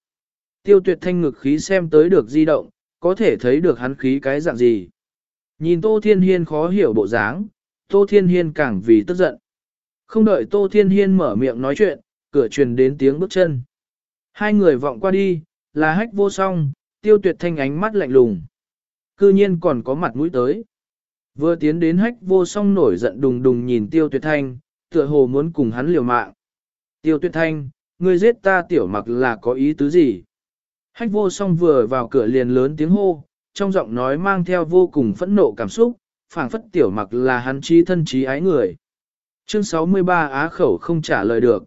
Tiêu tuyệt thanh ngực khí xem tới được di động, có thể thấy được hắn khí cái dạng gì. Nhìn Tô Thiên Hiên khó hiểu bộ dáng, Tô Thiên Hiên càng vì tức giận. Không đợi Tô Thiên Hiên mở miệng nói chuyện, cửa truyền đến tiếng bước chân. Hai người vọng qua đi, là hách vô song, tiêu tuyệt thanh ánh mắt lạnh lùng. Cư nhiên còn có mặt mũi tới. Vừa tiến đến hách vô song nổi giận đùng đùng nhìn tiêu tuyệt thanh, tựa hồ muốn cùng hắn liều mạng. Tiêu tuyệt thanh, ngươi giết ta tiểu mặc là có ý tứ gì? Hách vô song vừa vào cửa liền lớn tiếng hô, trong giọng nói mang theo vô cùng phẫn nộ cảm xúc, phảng phất tiểu mặc là hắn trí thân trí ái người. Chương 63 Á khẩu không trả lời được.